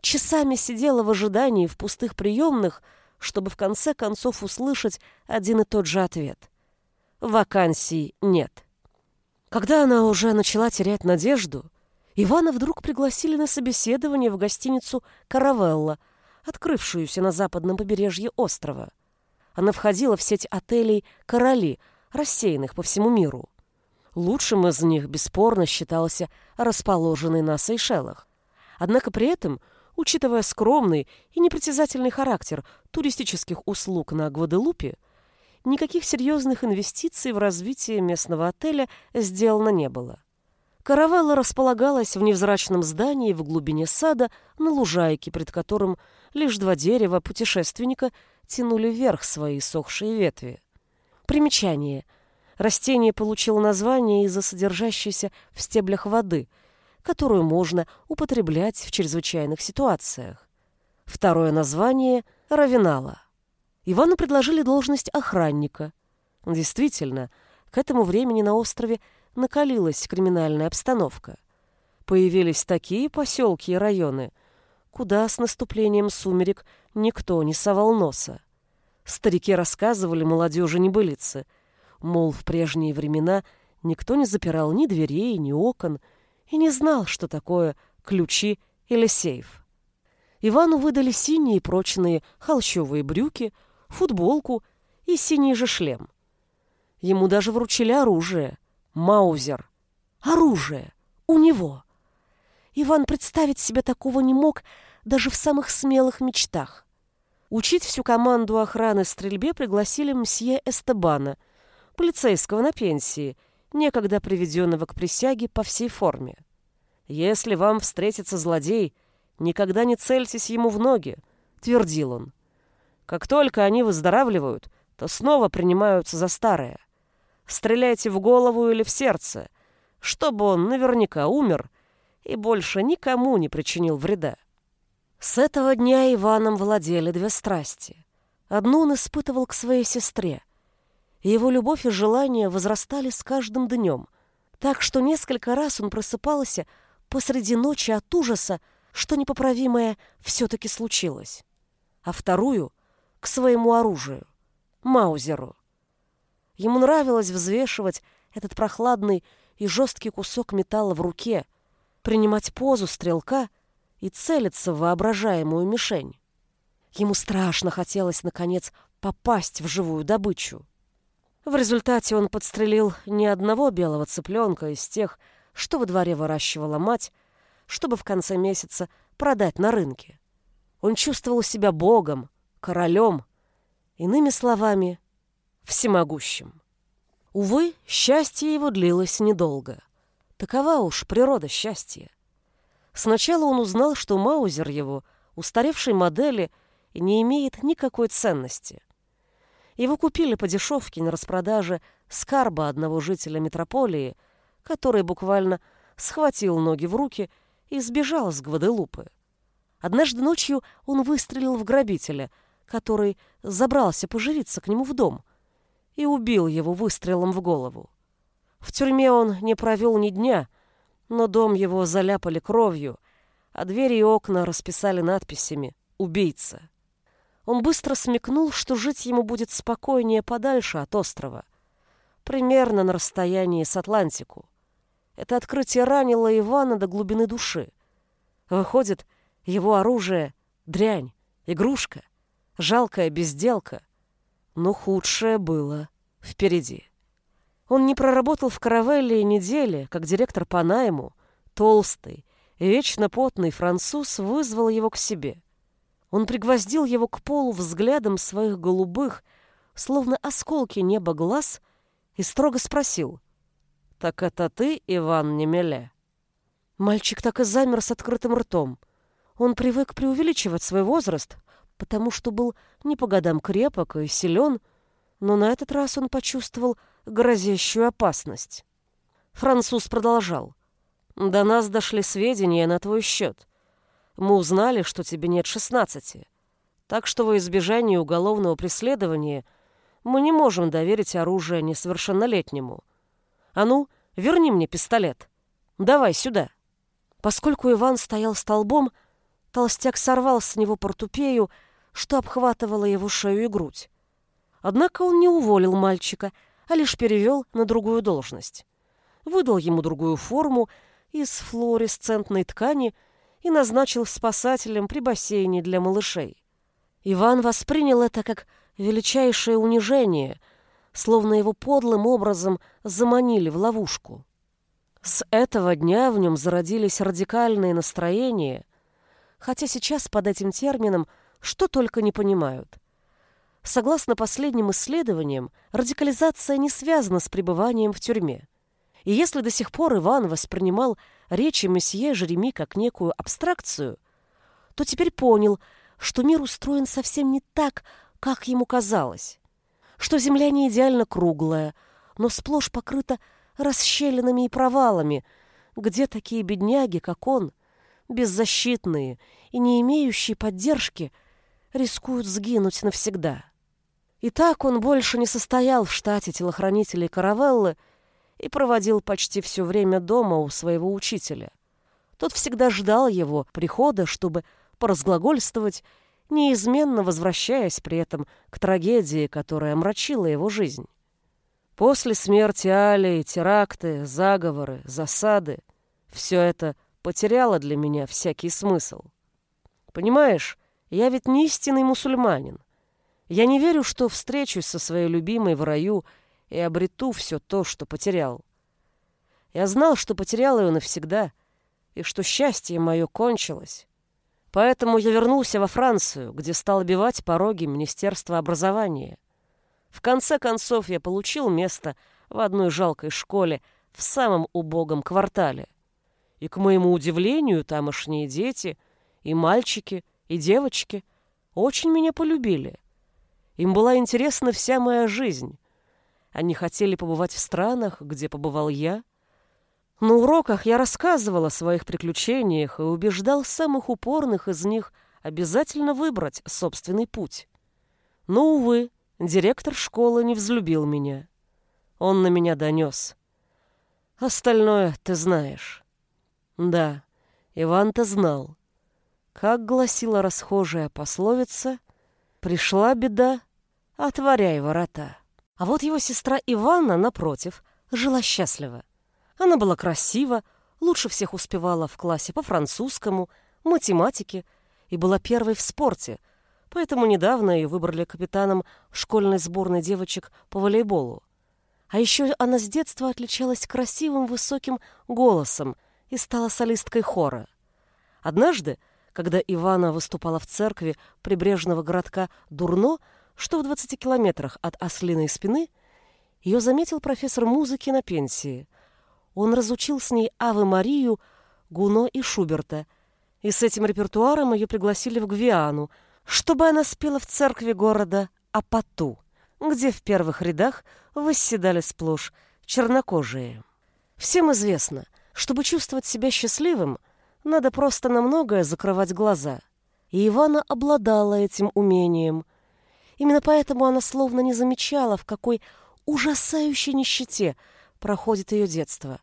Speaker 1: часами сидела в ожидании в пустых приемных, чтобы в конце концов услышать один и тот же ответ. Вакансий нет. Когда она уже начала терять надежду, Ивана вдруг пригласили на собеседование в гостиницу «Каравелла», открывшуюся на западном побережье острова. Она входила в сеть отелей «Короли», рассеянных по всему миру. Лучшим из них бесспорно считался расположенный на Сейшелах. Однако при этом, учитывая скромный и непритязательный характер туристических услуг на Гваделупе, никаких серьезных инвестиций в развитие местного отеля сделано не было. Каравелла располагалась в невзрачном здании в глубине сада на лужайке, пред которым лишь два дерева путешественника тянули вверх свои сохшие ветви. Примечание. Растение получило название из-за содержащейся в стеблях воды, которую можно употреблять в чрезвычайных ситуациях. Второе название – равинала. Ивану предложили должность охранника. Действительно, к этому времени на острове накалилась криминальная обстановка. Появились такие поселки и районы, куда с наступлением сумерек никто не совал носа. Старики рассказывали молодежи небылицы. Мол, в прежние времена никто не запирал ни дверей, ни окон и не знал, что такое ключи или сейф. Ивану выдали синие прочные холщовые брюки, футболку и синий же шлем. Ему даже вручили оружие. Маузер. Оружие. У него. Иван представить себе такого не мог даже в самых смелых мечтах. Учить всю команду охраны стрельбе пригласили мсье Эстебана, полицейского на пенсии, некогда приведенного к присяге по всей форме. «Если вам встретится злодей, никогда не цельтесь ему в ноги», — твердил он. «Как только они выздоравливают, то снова принимаются за старое. Стреляйте в голову или в сердце, чтобы он наверняка умер и больше никому не причинил вреда. С этого дня Иваном владели две страсти. Одну он испытывал к своей сестре. Его любовь и желание возрастали с каждым днем, так что несколько раз он просыпался посреди ночи от ужаса, что непоправимое все-таки случилось. А вторую — к своему оружию. Маузеру. Ему нравилось взвешивать этот прохладный и жесткий кусок металла в руке, принимать позу стрелка и целиться в воображаемую мишень. Ему страшно хотелось, наконец, попасть в живую добычу. В результате он подстрелил ни одного белого цыпленка из тех, что во дворе выращивала мать, чтобы в конце месяца продать на рынке. Он чувствовал себя богом, королем, иными словами, всемогущим. Увы, счастье его длилось недолго. Такова уж природа счастья. Сначала он узнал, что Маузер его, устаревшей модели, не имеет никакой ценности. Его купили по дешевке на распродаже скарба одного жителя метрополии, который буквально схватил ноги в руки и сбежал с Гваделупы. Однажды ночью он выстрелил в грабителя, который забрался поживиться к нему в дом, и убил его выстрелом в голову. В тюрьме он не провел ни дня, но дом его заляпали кровью, а двери и окна расписали надписями «Убийца». Он быстро смекнул, что жить ему будет спокойнее подальше от острова, примерно на расстоянии с Атлантику. Это открытие ранило Ивана до глубины души. Выходит, его оружие — дрянь, игрушка, жалкая безделка. Но худшее было впереди. Он не проработал в каравелле недели, как директор по найму, толстый, вечно потный француз вызвал его к себе. Он пригвоздил его к полу взглядом своих голубых, словно осколки неба глаз, и строго спросил. «Так это ты, Иван Немеле?» Мальчик так и замер с открытым ртом. Он привык преувеличивать свой возраст, потому что был не по годам крепок и силен, но на этот раз он почувствовал грозящую опасность. Француз продолжал. «До нас дошли сведения на твой счет. Мы узнали, что тебе нет шестнадцати. Так что во избежание уголовного преследования мы не можем доверить оружие несовершеннолетнему. А ну, верни мне пистолет. Давай сюда. Поскольку Иван стоял столбом, толстяк сорвал с него портупею, что обхватывало его шею и грудь. Однако он не уволил мальчика, а лишь перевел на другую должность. Выдал ему другую форму из флуоресцентной ткани – и назначил спасателем при бассейне для малышей. Иван воспринял это как величайшее унижение, словно его подлым образом заманили в ловушку. С этого дня в нем зародились радикальные настроения, хотя сейчас под этим термином что только не понимают. Согласно последним исследованиям, радикализация не связана с пребыванием в тюрьме. И если до сих пор Иван воспринимал речи месье Жереми как некую абстракцию, то теперь понял, что мир устроен совсем не так, как ему казалось, что Земля не идеально круглая, но сплошь покрыта расщелинами и провалами, где такие бедняги, как он, беззащитные и не имеющие поддержки, рискуют сгинуть навсегда. И так он больше не состоял в штате телохранителей Каравеллы, и проводил почти все время дома у своего учителя. Тот всегда ждал его прихода, чтобы поразглагольствовать, неизменно возвращаясь при этом к трагедии, которая омрачила его жизнь. После смерти Али, теракты, заговоры, засады — все это потеряло для меня всякий смысл. Понимаешь, я ведь не истинный мусульманин. Я не верю, что встречусь со своей любимой в раю — и обрету все то, что потерял. Я знал, что потерял ее навсегда, и что счастье мое кончилось. Поэтому я вернулся во Францию, где стал обивать пороги Министерства образования. В конце концов, я получил место в одной жалкой школе в самом убогом квартале. И, к моему удивлению, тамошние дети, и мальчики, и девочки очень меня полюбили. Им была интересна вся моя жизнь, они хотели побывать в странах, где побывал я. На уроках я рассказывал о своих приключениях и убеждал самых упорных из них обязательно выбрать собственный путь. Но, увы, директор школы не взлюбил меня. Он на меня донес. Остальное ты знаешь. Да, Иван-то знал. Как гласила расхожая пословица, пришла беда, отворяй ворота. А вот его сестра Иванна, напротив, жила счастливо. Она была красива, лучше всех успевала в классе по французскому, математике и была первой в спорте, поэтому недавно ее выбрали капитаном школьной сборной девочек по волейболу. А еще она с детства отличалась красивым высоким голосом и стала солисткой хора. Однажды, когда Ивана выступала в церкви прибрежного городка Дурно, что в 20 километрах от Ослиной спины, ее заметил профессор музыки на пенсии. Он разучил с ней Авы Марию, Гуно и Шуберта, и с этим репертуаром ее пригласили в Гвиану, чтобы она спела в церкви города Апату, где в первых рядах восседали сплошь чернокожие. Всем известно, чтобы чувствовать себя счастливым, надо просто на многое закрывать глаза. И Ивана обладала этим умением. Именно поэтому она словно не замечала, в какой ужасающей нищете проходит ее детство.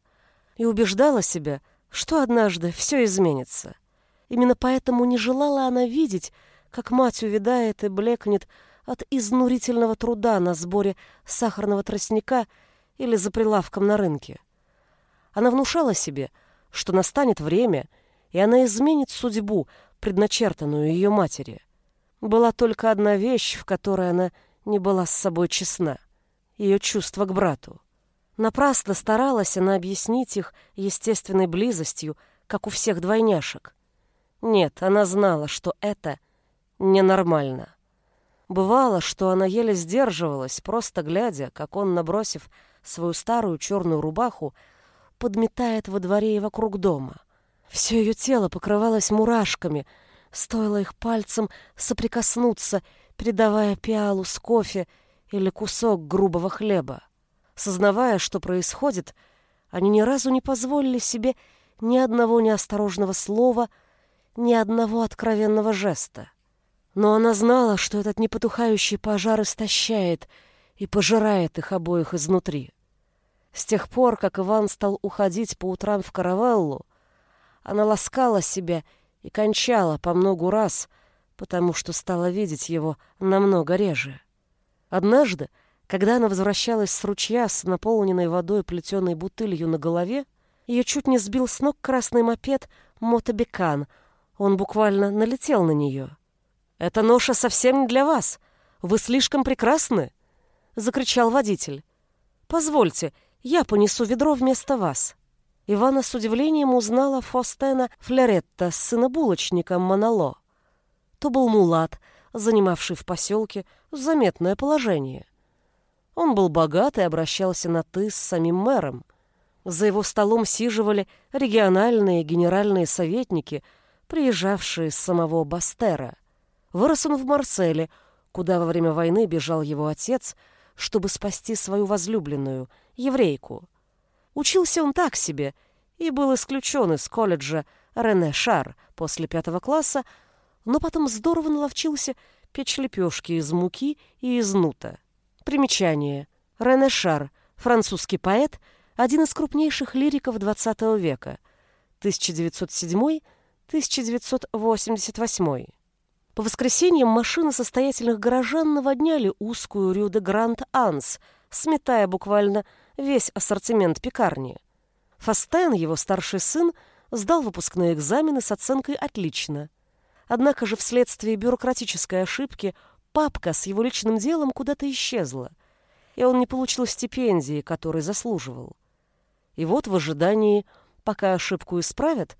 Speaker 1: И убеждала себя, что однажды все изменится. Именно поэтому не желала она видеть, как мать увядает и блекнет от изнурительного труда на сборе сахарного тростника или за прилавком на рынке. Она внушала себе, что настанет время, и она изменит судьбу, предначертанную ее матери. Была только одна вещь, в которой она не была с собой честна — ее чувство к брату. Напрасно старалась она объяснить их естественной близостью, как у всех двойняшек. Нет, она знала, что это ненормально. Бывало, что она еле сдерживалась, просто глядя, как он, набросив свою старую черную рубаху, подметает во дворе и вокруг дома. Все ее тело покрывалось мурашками, стоило их пальцем соприкоснуться, передавая пиалу с кофе или кусок грубого хлеба. Сознавая, что происходит, они ни разу не позволили себе ни одного неосторожного слова, ни одного откровенного жеста. Но она знала, что этот непотухающий пожар истощает и пожирает их обоих изнутри. С тех пор, как Иван стал уходить по утрам в каравеллу, она ласкала себя и кончала по многу раз, потому что стала видеть его намного реже. Однажды, когда она возвращалась с ручья с наполненной водой плетеной бутылью на голове, ее чуть не сбил с ног красный мопед мотобекан. Он буквально налетел на нее. «Эта ноша совсем не для вас. Вы слишком прекрасны!» — закричал водитель. «Позвольте, я понесу ведро вместо вас». Ивана с удивлением узнала Фостена Флеретта, сына булочника Монало. То был мулат, занимавший в поселке заметное положение. Он был богат и обращался на «ты» с самим мэром. За его столом сиживали региональные генеральные советники, приезжавшие с самого Бастера. Вырос он в Марселе, куда во время войны бежал его отец, чтобы спасти свою возлюбленную, еврейку. Учился он так себе и был исключен из колледжа Рене Шар после пятого класса, но потом здорово наловчился печь лепешки из муки и из нута. Примечание. Рене Шар, французский поэт, один из крупнейших лириков XX века, 1907-1988. По воскресеньям машины состоятельных горожан наводняли узкую Рю де Гранд-Анс, сметая буквально весь ассортимент пекарни. Фастен, его старший сын, сдал выпускные экзамены с оценкой «отлично». Однако же вследствие бюрократической ошибки папка с его личным делом куда-то исчезла, и он не получил стипендии, которой заслуживал. И вот в ожидании, пока ошибку исправят,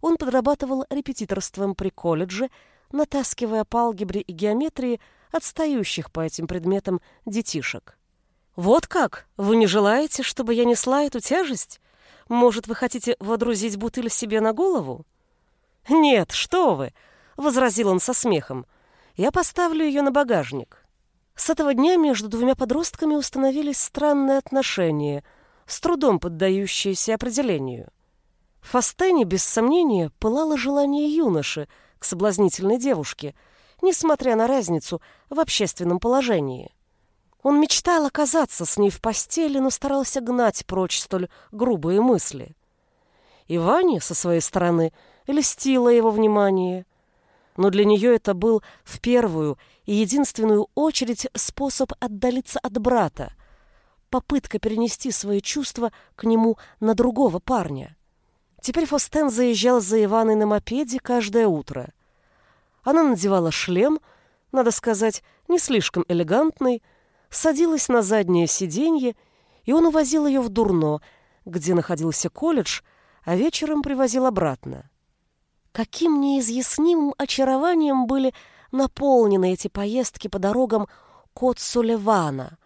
Speaker 1: он подрабатывал репетиторством при колледже натаскивая по алгебре и геометрии отстающих по этим предметам детишек. «Вот как? Вы не желаете, чтобы я несла эту тяжесть? Может, вы хотите водрузить бутыль себе на голову?» «Нет, что вы!» — возразил он со смехом. «Я поставлю ее на багажник». С этого дня между двумя подростками установились странные отношения, с трудом поддающиеся определению. Фастене, без сомнения, пылало желание юноши — к соблазнительной девушке, несмотря на разницу в общественном положении. Он мечтал оказаться с ней в постели, но старался гнать прочь столь грубые мысли. И Ваня, со своей стороны, льстила его внимание. но для нее это был в первую и единственную очередь способ отдалиться от брата, попытка перенести свои чувства к нему на другого парня. Теперь Фостен заезжал за Иваной на мопеде каждое утро. Она надевала шлем, надо сказать, не слишком элегантный, садилась на заднее сиденье, и он увозил ее в Дурно, где находился колледж, а вечером привозил обратно. Каким неизъяснимым очарованием были наполнены эти поездки по дорогам кот Сулевана.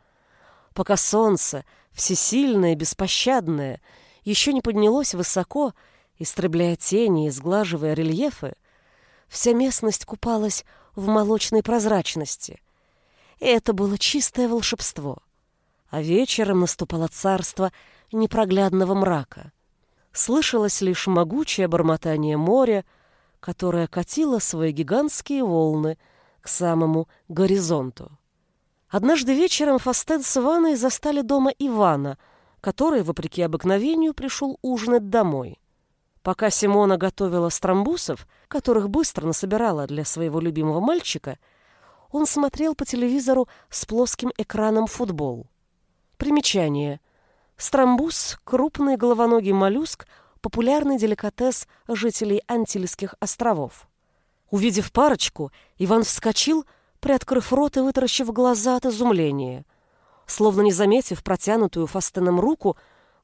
Speaker 1: Пока солнце, всесильное беспощадное, еще не поднялось высоко, истребляя тени и сглаживая рельефы, вся местность купалась в молочной прозрачности. И это было чистое волшебство. А вечером наступало царство непроглядного мрака. Слышалось лишь могучее бормотание моря, которое катило свои гигантские волны к самому горизонту. Однажды вечером Фастен с Иваной застали дома Ивана, который, вопреки обыкновению, пришел ужинать домой. Пока Симона готовила страмбусов, которых быстро насобирала для своего любимого мальчика, он смотрел по телевизору с плоским экраном футбол. Примечание. Страмбус — крупный головоногий моллюск, популярный деликатес жителей Антильских островов. Увидев парочку, Иван вскочил, приоткрыв рот и вытаращив глаза от изумления. Словно не заметив протянутую Фастеном руку,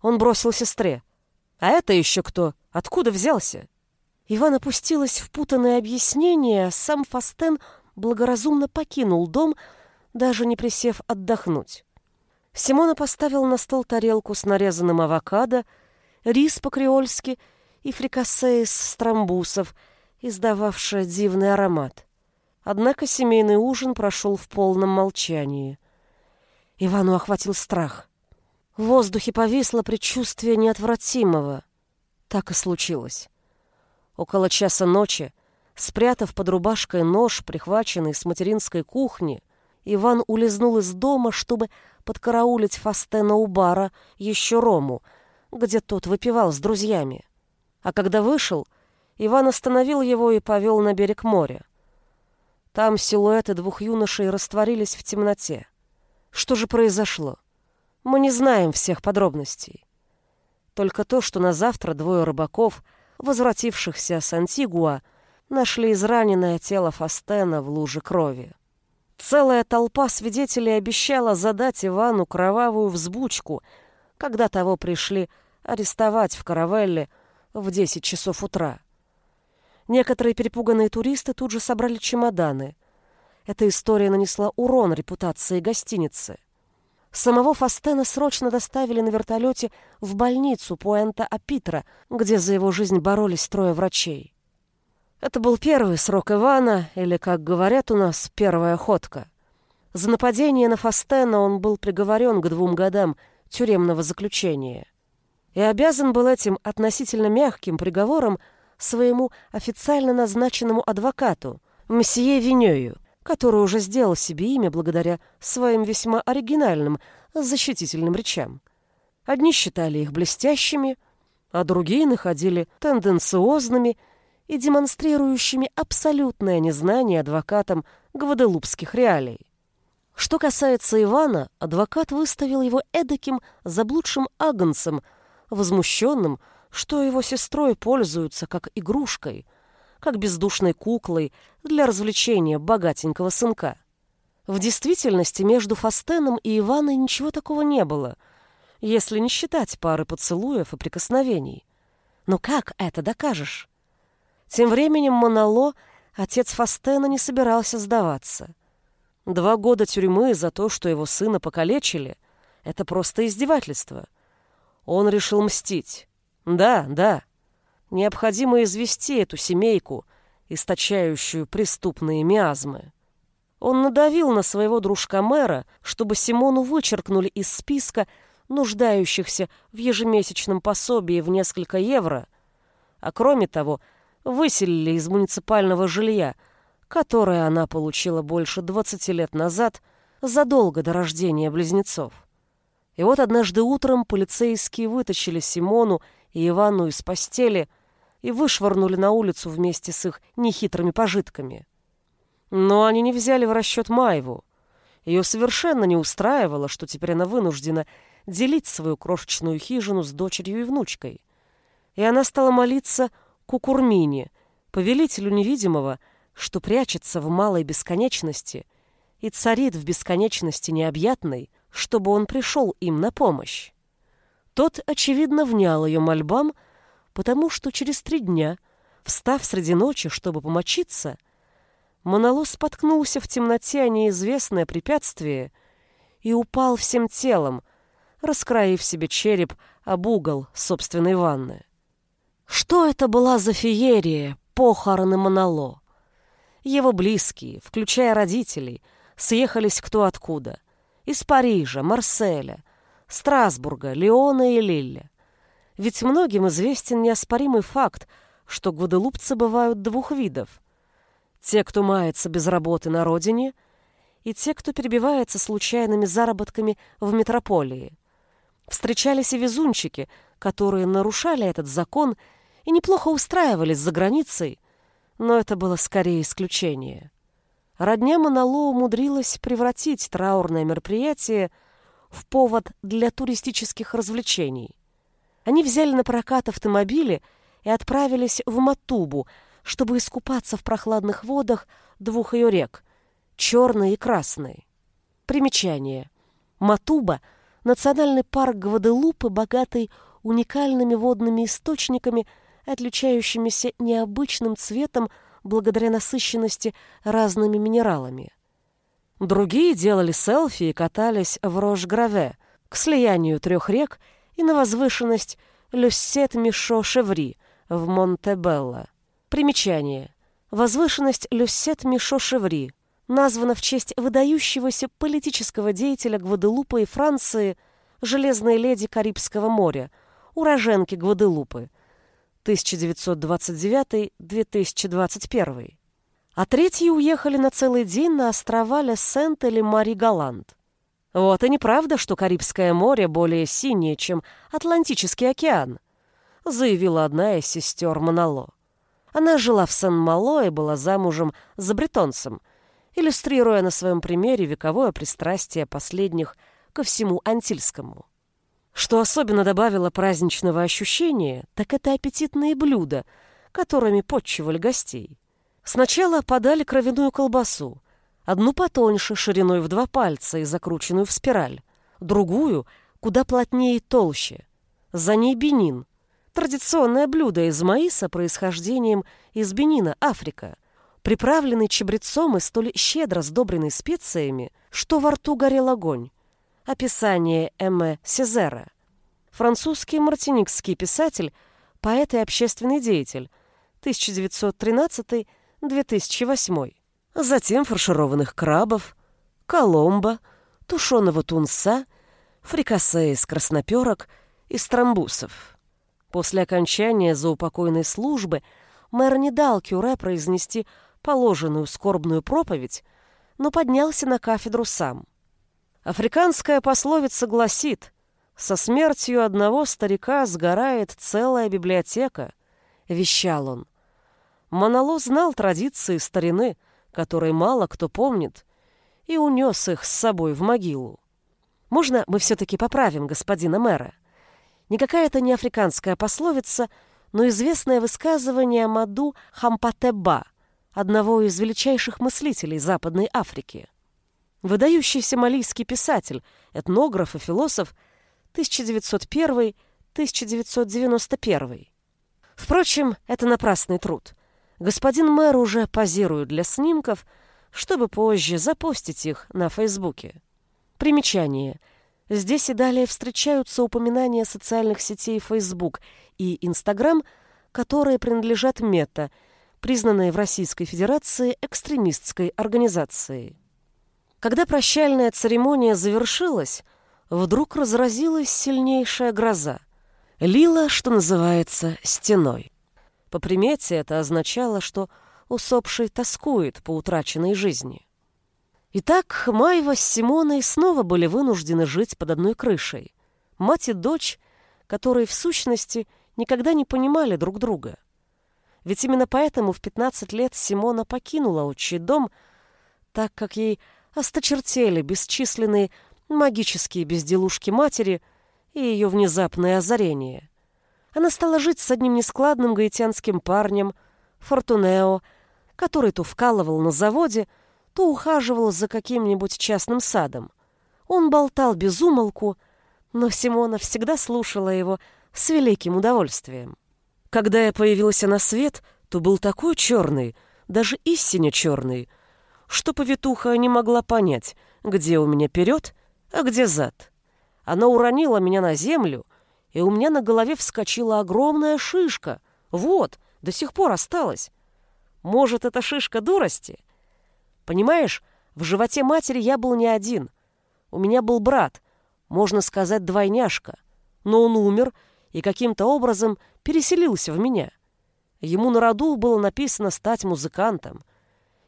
Speaker 1: он бросил сестре. «А это еще кто? Откуда взялся?» Иван опустилась в путанное объяснение, а сам Фастен благоразумно покинул дом, даже не присев отдохнуть. Симона поставил на стол тарелку с нарезанным авокадо, рис по-креольски и фрикасе из страмбусов, издававшее дивный аромат. Однако семейный ужин прошел в полном молчании. Ивану охватил страх. В воздухе повисло предчувствие неотвратимого. Так и случилось. Около часа ночи, спрятав под рубашкой нож, прихваченный с материнской кухни, Иван улизнул из дома, чтобы подкараулить Фастена у бара еще Рому — где тот выпивал с друзьями. А когда вышел, Иван остановил его и повел на берег моря. Там силуэты двух юношей растворились в темноте. Что же произошло? Мы не знаем всех подробностей. Только то, что на завтра двое рыбаков, возвратившихся с Антигуа, нашли израненное тело Фастена в луже крови. Целая толпа свидетелей обещала задать Ивану кровавую взбучку, когда того пришли арестовать в Каравелле в 10 часов утра. Некоторые перепуганные туристы тут же собрали чемоданы. Эта история нанесла урон репутации гостиницы. Самого Фастена срочно доставили на вертолете в больницу Пуэнта-Апитра, где за его жизнь боролись трое врачей. Это был первый срок Ивана, или, как говорят у нас, первая ходка. За нападение на Фастена он был приговорен к двум годам тюремного заключения и обязан был этим относительно мягким приговором своему официально назначенному адвокату, мсье Винёю, который уже сделал себе имя благодаря своим весьма оригинальным защитительным речам. Одни считали их блестящими, а другие находили тенденциозными и демонстрирующими абсолютное незнание адвокатом гваделупских реалий. Что касается Ивана, адвокат выставил его эдаким заблудшим агнцем – возмущенным, что его сестрой пользуются как игрушкой, как бездушной куклой для развлечения богатенького сынка. В действительности между Фастеном и Иваной ничего такого не было, если не считать пары поцелуев и прикосновений. Но как это докажешь? Тем временем Монало, отец Фастена, не собирался сдаваться. Два года тюрьмы за то, что его сына покалечили, это просто издевательство. Он решил мстить. Да, да. Необходимо извести эту семейку, источающую преступные миазмы. Он надавил на своего дружка-мэра, чтобы Симону вычеркнули из списка нуждающихся в ежемесячном пособии в несколько евро, а кроме того, выселили из муниципального жилья, которое она получила больше 20 лет назад, задолго до рождения близнецов. И вот однажды утром полицейские вытащили Симону и Ивану из постели и вышвырнули на улицу вместе с их нехитрыми пожитками. Но они не взяли в расчет Маеву. Ее совершенно не устраивало, что теперь она вынуждена делить свою крошечную хижину с дочерью и внучкой. И она стала молиться Кукурмине, повелителю невидимого, что прячется в малой бесконечности и царит в бесконечности необъятной, чтобы он пришел им на помощь. Тот, очевидно, внял ее мольбам, потому что через три дня, встав среди ночи, чтобы помочиться, Монолос споткнулся в темноте о неизвестное препятствие и упал всем телом, раскроив себе череп об угол собственной ванны. Что это была за феерия, похороны Моноло? Его близкие, включая родителей, съехались кто откуда. Из Парижа, Марселя, Страсбурга, Леона и Лилля. Ведь многим известен неоспоримый факт, что гваделупцы бывают двух видов. Те, кто мается без работы на родине, и те, кто перебивается случайными заработками в метрополии. Встречались и везунчики, которые нарушали этот закон и неплохо устраивались за границей, но это было скорее исключение. Родня Монало умудрилась превратить траурное мероприятие в повод для туристических развлечений. Они взяли на прокат автомобили и отправились в Матубу, чтобы искупаться в прохладных водах двух ее рек — Черной и Красной. Примечание. Матуба — национальный парк Гваделупы, богатый уникальными водными источниками — отличающимися необычным цветом благодаря насыщенности разными минералами. Другие делали селфи и катались в Рош-Граве к слиянию трех рек и на возвышенность Люссет-Мишо-Шеври в Монтебелло. Примечание. Возвышенность Люссет-Мишо-Шеври названа в честь выдающегося политического деятеля Гваделупы и Франции, железной леди Карибского моря, уроженки Гваделупы, 1929-2021. А третьи уехали на целый день на острова Ле-Сент или Мари-Галант. Вот и неправда, что Карибское море более синее, чем Атлантический океан, заявила одна из сестер Монало. Она жила в Сен-Мало и была замужем за бретонцем, иллюстрируя на своем примере вековое пристрастие последних ко всему антильскому. Что особенно добавило праздничного ощущения, так это аппетитные блюда, которыми подчивали гостей. Сначала подали кровяную колбасу, одну потоньше, шириной в два пальца и закрученную в спираль, другую, куда плотнее и толще. За ней бенин, традиционное блюдо из маиса происхождением из Бенина, Африка, приправленный чабрецом и столь щедро сдобренный специями, что во рту горел огонь. Описание М. Сезера. Французский мартиникский писатель, поэт и общественный деятель. 1913-2008. Затем фаршированных крабов, коломбо, тушеного тунца, фрикасе из красноперок и страмбусов. После окончания заупокойной службы мэр не дал Кюре произнести положенную скорбную проповедь, но поднялся на кафедру сам. Африканская пословица гласит «Со смертью одного старика сгорает целая библиотека», — вещал он. Моноло знал традиции старины, которые мало кто помнит, и унес их с собой в могилу. Можно мы все-таки поправим господина мэра? Никакая это не африканская пословица, но известное высказывание Маду Хампатеба, одного из величайших мыслителей Западной Африки. Выдающийся малийский писатель, этнограф и философ 1901-1991. Впрочем, это напрасный труд. Господин мэр уже позирует для снимков, чтобы позже запостить их на Фейсбуке. Примечание. Здесь и далее встречаются упоминания социальных сетей Facebook и Instagram, которые принадлежат Мета, признанной в Российской Федерации экстремистской организацией. Когда прощальная церемония завершилась, вдруг разразилась сильнейшая гроза. Лила, что называется, стеной. По примете это означало, что усопший тоскует по утраченной жизни. Итак, Майва с Симоной снова были вынуждены жить под одной крышей. Мать и дочь, которые в сущности никогда не понимали друг друга. Ведь именно поэтому в 15 лет Симона покинула отчий дом, так как ей осточертели бесчисленные магические безделушки матери и ее внезапное озарение. Она стала жить с одним нескладным гаитянским парнем, Фортунео, который то вкалывал на заводе, то ухаживал за каким-нибудь частным садом. Он болтал без умолку, но Симона всегда слушала его с великим удовольствием. Когда я появился на свет, то был такой черный, даже истинно черный, что повитуха не могла понять, где у меня вперед, а где зад. Она уронила меня на землю, и у меня на голове вскочила огромная шишка. Вот, до сих пор осталась. Может, это шишка дурости? Понимаешь, в животе матери я был не один. У меня был брат, можно сказать, двойняшка. Но он умер и каким-то образом переселился в меня. Ему на роду было написано стать музыкантом.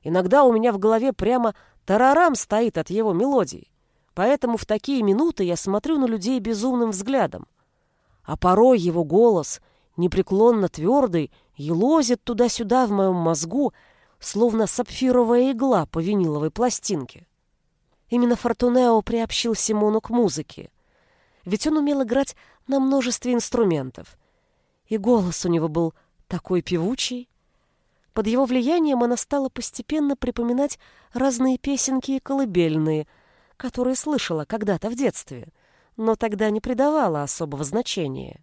Speaker 1: Иногда у меня в голове прямо тарарам стоит от его мелодий. Поэтому в такие минуты я смотрю на людей безумным взглядом. А порой его голос, непреклонно твердый, елозит туда-сюда в моем мозгу, словно сапфировая игла по виниловой пластинке. Именно Фортунео приобщил Симону к музыке. Ведь он умел играть на множестве инструментов. И голос у него был такой певучий. Под его влиянием она стала постепенно припоминать разные песенки и колыбельные — которые слышала когда-то в детстве, но тогда не придавала особого значения.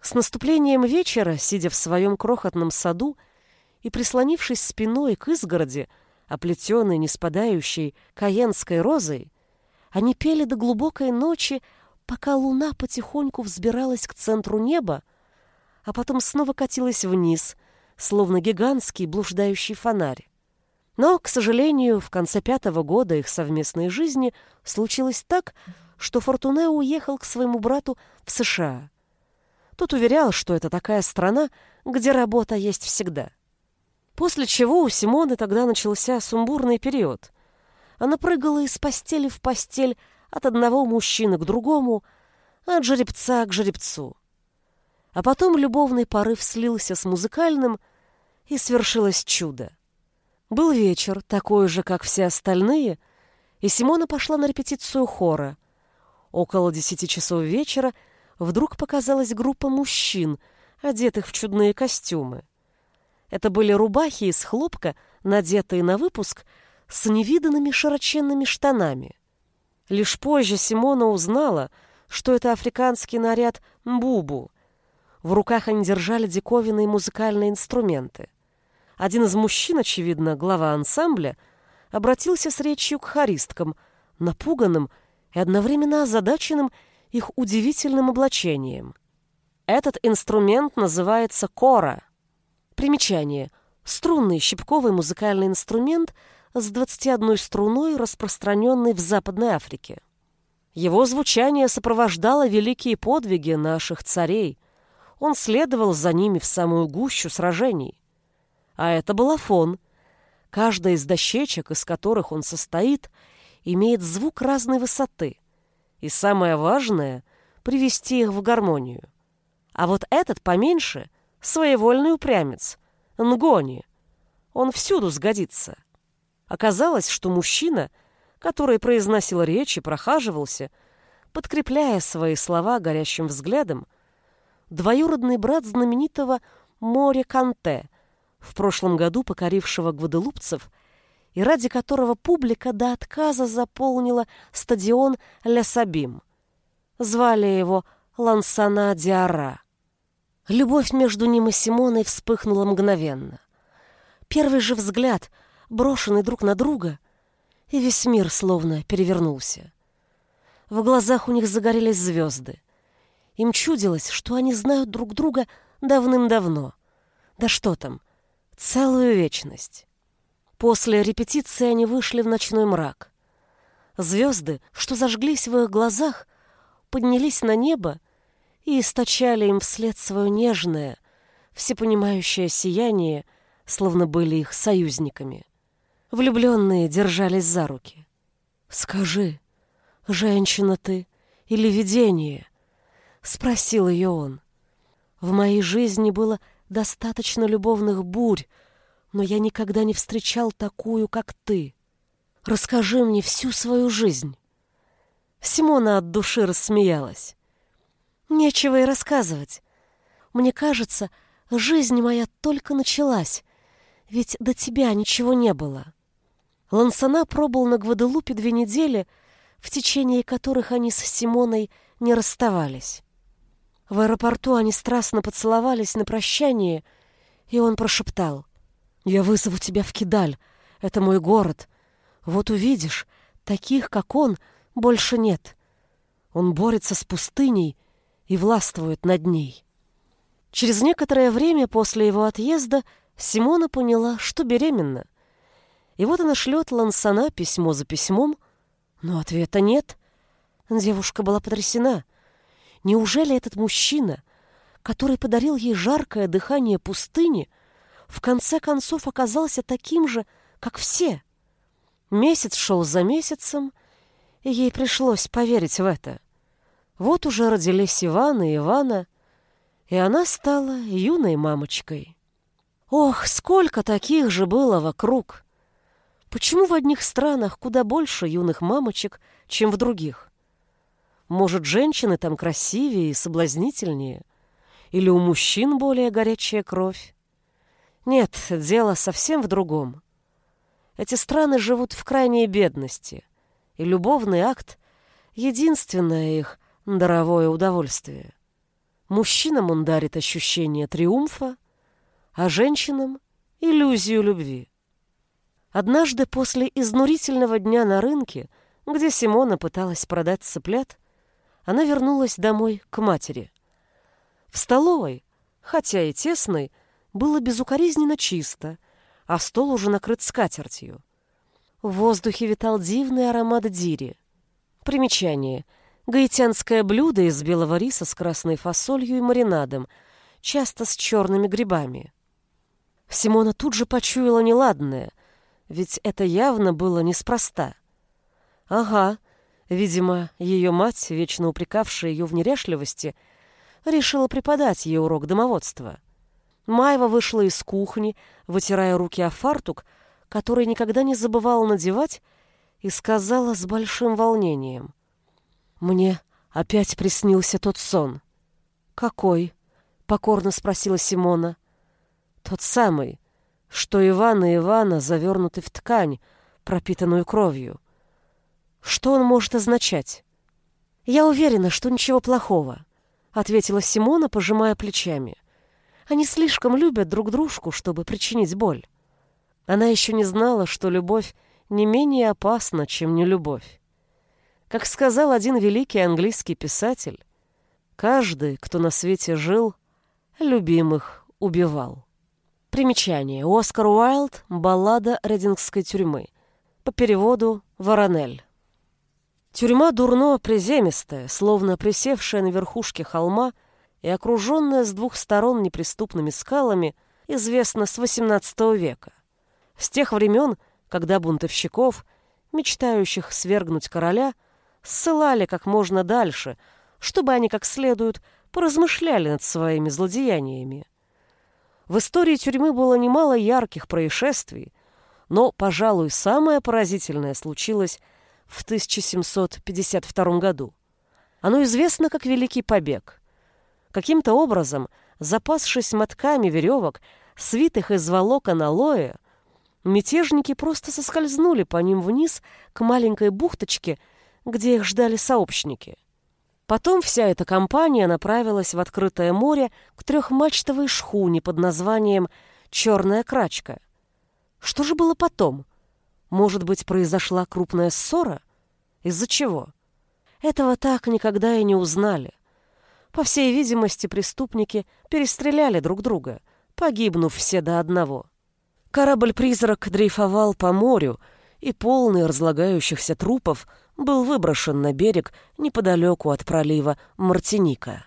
Speaker 1: С наступлением вечера, сидя в своем крохотном саду и прислонившись спиной к изгороди, оплетенной неспадающей каенской розой, они пели до глубокой ночи, пока луна потихоньку взбиралась к центру неба, а потом снова катилась вниз, словно гигантский блуждающий фонарь. Но, к сожалению, в конце пятого года их совместной жизни случилось так, что Фортунео уехал к своему брату в США. Тот уверял, что это такая страна, где работа есть всегда. После чего у Симоны тогда начался сумбурный период. Она прыгала из постели в постель от одного мужчины к другому, от жеребца к жеребцу. А потом любовный порыв слился с музыкальным, и свершилось чудо. Был вечер, такой же, как все остальные, и Симона пошла на репетицию хора. Около десяти часов вечера вдруг показалась группа мужчин, одетых в чудные костюмы. Это были рубахи из хлопка, надетые на выпуск, с невиданными широченными штанами. Лишь позже Симона узнала, что это африканский наряд мбубу. В руках они держали диковинные музыкальные инструменты. Один из мужчин, очевидно, глава ансамбля, обратился с речью к хористкам, напуганным и одновременно озадаченным их удивительным облачением. Этот инструмент называется кора. Примечание. Струнный щипковый музыкальный инструмент с 21 струной, распространенный в Западной Африке. Его звучание сопровождало великие подвиги наших царей. Он следовал за ними в самую гущу сражений. А это балафон. Каждая из дощечек, из которых он состоит, имеет звук разной высоты. И самое важное — привести их в гармонию. А вот этот поменьше — своевольный упрямец, Нгони. Он всюду сгодится. Оказалось, что мужчина, который произносил речь и прохаживался, подкрепляя свои слова горящим взглядом, двоюродный брат знаменитого Море Канте, в прошлом году покорившего гваделупцев и ради которого публика до отказа заполнила стадион Ля Сабим. Звали его Лансана Диара. Любовь между ним и Симоной вспыхнула мгновенно. Первый же взгляд, брошенный друг на друга, и весь мир словно перевернулся. В глазах у них загорелись звезды. Им чудилось, что они знают друг друга давным-давно. Да что там, Целую вечность. После репетиции они вышли в ночной мрак. Звезды, что зажглись в их глазах, поднялись на небо и источали им вслед свое нежное, всепонимающее сияние, словно были их союзниками. Влюбленные держались за руки. «Скажи, женщина ты или видение?» — спросил ее он. «В моей жизни было
Speaker 2: достаточно любовных бурь, но я никогда не встречал такую, как ты. Расскажи мне всю свою жизнь». Симона от души рассмеялась. «Нечего и рассказывать. Мне кажется, жизнь моя только началась, ведь до тебя ничего не было». Лансона пробыл на Гваделупе две недели, в течение которых они с Симоной не расставались. В аэропорту они страстно поцеловались на прощание, и он прошептал. «Я вызову тебя в Кидаль. Это мой город. Вот увидишь, таких, как он, больше нет. Он борется с пустыней и властвует над ней». Через некоторое время после его отъезда Симона поняла, что беременна. И вот она шлет Лансана письмо за письмом, но ответа нет. Девушка была потрясена. Неужели этот мужчина, который подарил ей жаркое дыхание пустыни, в конце концов оказался таким же, как все? Месяц шел за месяцем, и ей пришлось поверить в это. Вот уже родились Иван и Ивана, и она стала юной мамочкой. Ох, сколько таких же было вокруг! Почему в одних странах куда больше юных мамочек, чем в других? Может, женщины там красивее и соблазнительнее? Или у мужчин более горячая кровь? Нет, дело совсем в другом. Эти страны живут в крайней бедности, и любовный акт — единственное их даровое удовольствие. Мужчинам он дарит ощущение триумфа, а женщинам — иллюзию любви. Однажды после изнурительного дня на рынке, где Симона пыталась продать цыплят, она вернулась домой к матери. В столовой, хотя и тесной, было безукоризненно чисто, а стол уже накрыт скатертью. В воздухе витал дивный аромат дири. Примечание. Гаитянское блюдо из белого риса с красной фасолью и маринадом, часто с черными грибами. Симона тут же почуяла неладное, ведь это явно было неспроста. Ага, Видимо, ее мать, вечно упрекавшая ее в неряшливости, решила преподать ей урок домоводства. Майва вышла из кухни, вытирая руки о фартук, который никогда не забывала надевать, и сказала с большим волнением. «Мне опять приснился тот сон». «Какой?» — покорно спросила Симона. «Тот самый, что Иван и Ивана завернуты в ткань, пропитанную кровью. Что он может означать? Я уверена, что ничего плохого, ответила Симона, пожимая плечами. Они слишком любят друг дружку, чтобы причинить боль. Она еще не знала, что любовь не менее опасна, чем нелюбовь. Как сказал один великий английский писатель, каждый, кто на свете жил, любимых убивал. Примечание. Оскар Уайлд «Баллада Редингской тюрьмы». По переводу «Воронель». Тюрьма дурно приземистая, словно присевшая на верхушке холма и окруженная с двух сторон неприступными скалами, известна с XVIII века. С тех времен, когда бунтовщиков, мечтающих свергнуть короля, ссылали как можно дальше, чтобы они как следует поразмышляли над своими злодеяниями. В истории тюрьмы было немало ярких происшествий, но, пожалуй, самое поразительное случилось в 1752 году. Оно известно как Великий Побег. Каким-то образом, запасшись мотками веревок, свитых из волокон алоэ, мятежники просто соскользнули по ним вниз к маленькой бухточке, где их ждали сообщники. Потом вся эта компания направилась в открытое море к трехмачтовой шхуне под названием «Черная крачка». Что же было потом? Может быть, произошла крупная ссора? Из-за чего? Этого так никогда и не узнали. По всей видимости, преступники перестреляли друг друга, погибнув все до одного. Корабль-призрак дрейфовал по морю, и полный разлагающихся трупов был выброшен на берег неподалеку от пролива Мартиника.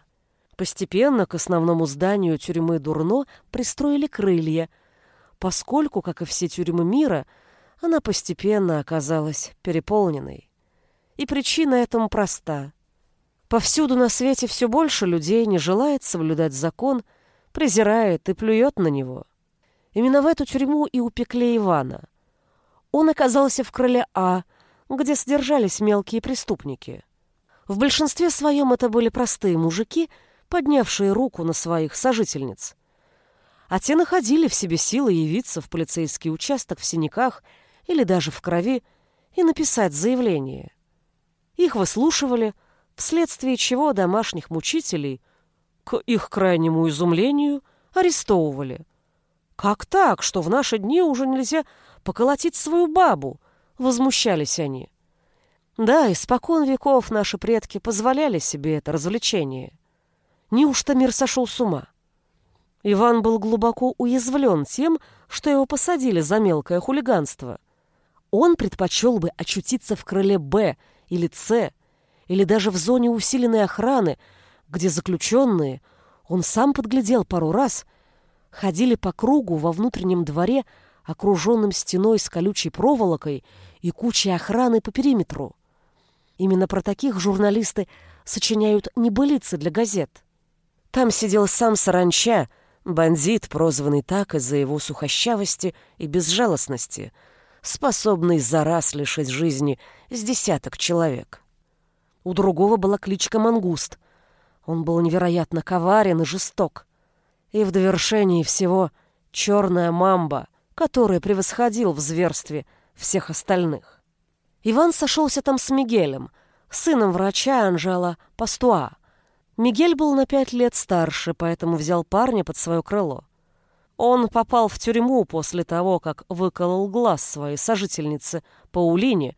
Speaker 2: Постепенно к основному зданию тюрьмы Дурно пристроили крылья, поскольку, как и все тюрьмы мира, она постепенно оказалась переполненной. И причина этому проста. Повсюду на свете все больше людей не желает соблюдать закон, презирает и плюет на него. Именно в эту тюрьму и упекли Ивана. Он оказался в крыле А, где содержались мелкие преступники. В большинстве своем это были простые мужики, поднявшие руку на своих сожительниц. А те находили в себе силы явиться в полицейский участок в синяках или даже в крови и написать заявление. Их выслушивали, вследствие чего домашних мучителей, к их крайнему изумлению, арестовывали. «Как так, что в наши дни уже нельзя поколотить свою бабу?» — возмущались они. Да, испокон веков наши предки позволяли себе это развлечение. Неужто мир сошел с ума? Иван был глубоко уязвлен тем, что его посадили за мелкое хулиганство. Он предпочел бы очутиться в крыле «Б» или «С», или даже в зоне усиленной охраны, где заключенные, он сам подглядел пару раз, ходили по кругу во внутреннем дворе, окруженным стеной с колючей проволокой и кучей охраны по периметру. Именно про таких журналисты сочиняют небылицы для газет. Там сидел сам Саранча, бандит, прозванный так из-за его сухощавости и безжалостности, способный за раз лишить жизни с десяток человек. У другого была кличка Мангуст. Он был невероятно коварен и жесток. И в довершении всего черная мамба, который превосходил в зверстве всех остальных. Иван сошелся там с Мигелем, сыном врача Анжела Пастуа. Мигель был на пять лет старше, поэтому взял парня под свое крыло. Он попал в тюрьму после того, как выколол глаз своей сожительницы Паулине,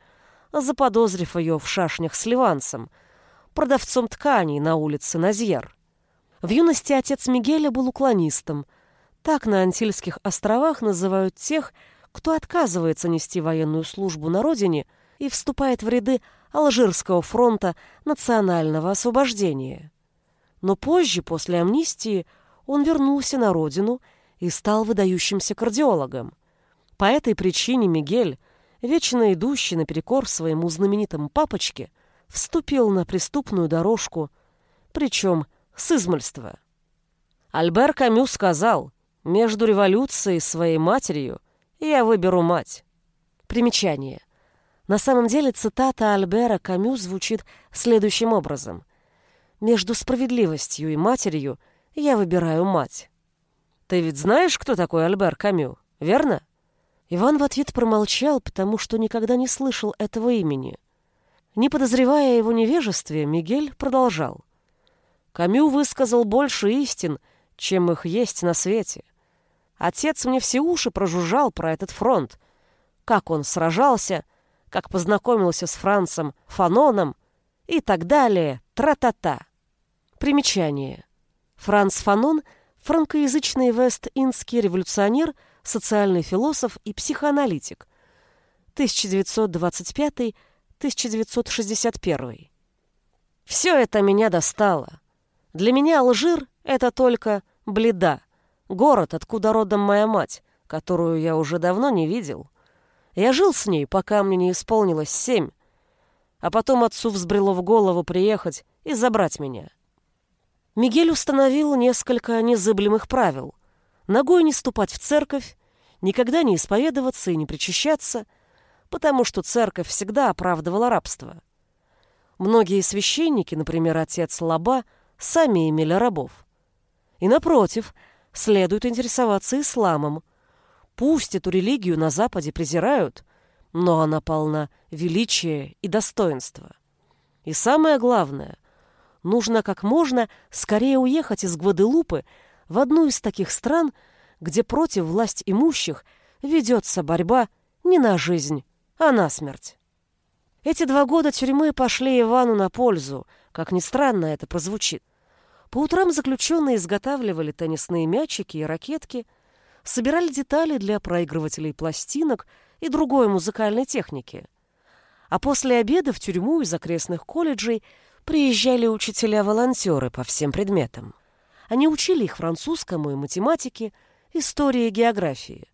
Speaker 2: заподозрив ее в шашнях с ливанцем, продавцом тканей на улице Назьер. В юности отец Мигеля был уклонистом. Так на Антильских островах называют тех, кто отказывается нести военную службу на родине – и вступает в ряды Алжирского фронта национального освобождения. Но позже, после амнистии, он вернулся на родину и стал выдающимся кардиологом. По этой причине Мигель, вечно идущий наперекор своему знаменитому папочке, вступил на преступную дорожку, причем с измольства. Альбер Камю сказал, «Между революцией и своей матерью я выберу мать». Примечание. На самом деле цитата Альбера Камю звучит следующим образом. «Между справедливостью и матерью я выбираю мать». «Ты ведь знаешь, кто такой Альбер Камю, верно?» Иван в ответ промолчал, потому что никогда не слышал этого имени. Не подозревая его невежестве, Мигель продолжал. Камю высказал больше истин, чем их есть на свете. Отец мне все уши прожужжал про этот фронт, как он сражался, как познакомился с Францем Фаноном и так далее, тра-та-та. Примечание. Франц Фанон – франкоязычный вест-индский революционер, социальный философ и психоаналитик. 1925-1961. Все это меня достало. Для меня Алжир – это только бледа, город, откуда родом моя мать, которую я уже давно не видел – я жил с ней, пока мне не исполнилось семь, а потом отцу взбрело в голову приехать и забрать меня. Мигель установил несколько незыблемых правил. Ногой не ступать в церковь, никогда не исповедоваться и не причащаться, потому что церковь всегда оправдывала рабство. Многие священники, например, отец Лаба, сами имели рабов. И, напротив, следует интересоваться исламом, Пусть эту религию на Западе презирают, но она полна величия и достоинства. И самое главное, нужно как можно скорее уехать из Гваделупы в одну из таких стран, где против власть имущих ведется борьба не на жизнь, а на смерть. Эти два года тюрьмы пошли Ивану на пользу, как ни странно это прозвучит. По утрам заключенные изготавливали теннисные мячики и ракетки – собирали детали для проигрывателей пластинок и другой музыкальной техники. А после обеда в тюрьму из окрестных колледжей приезжали учителя-волонтеры по всем предметам. Они учили их французскому и математике, истории и географии.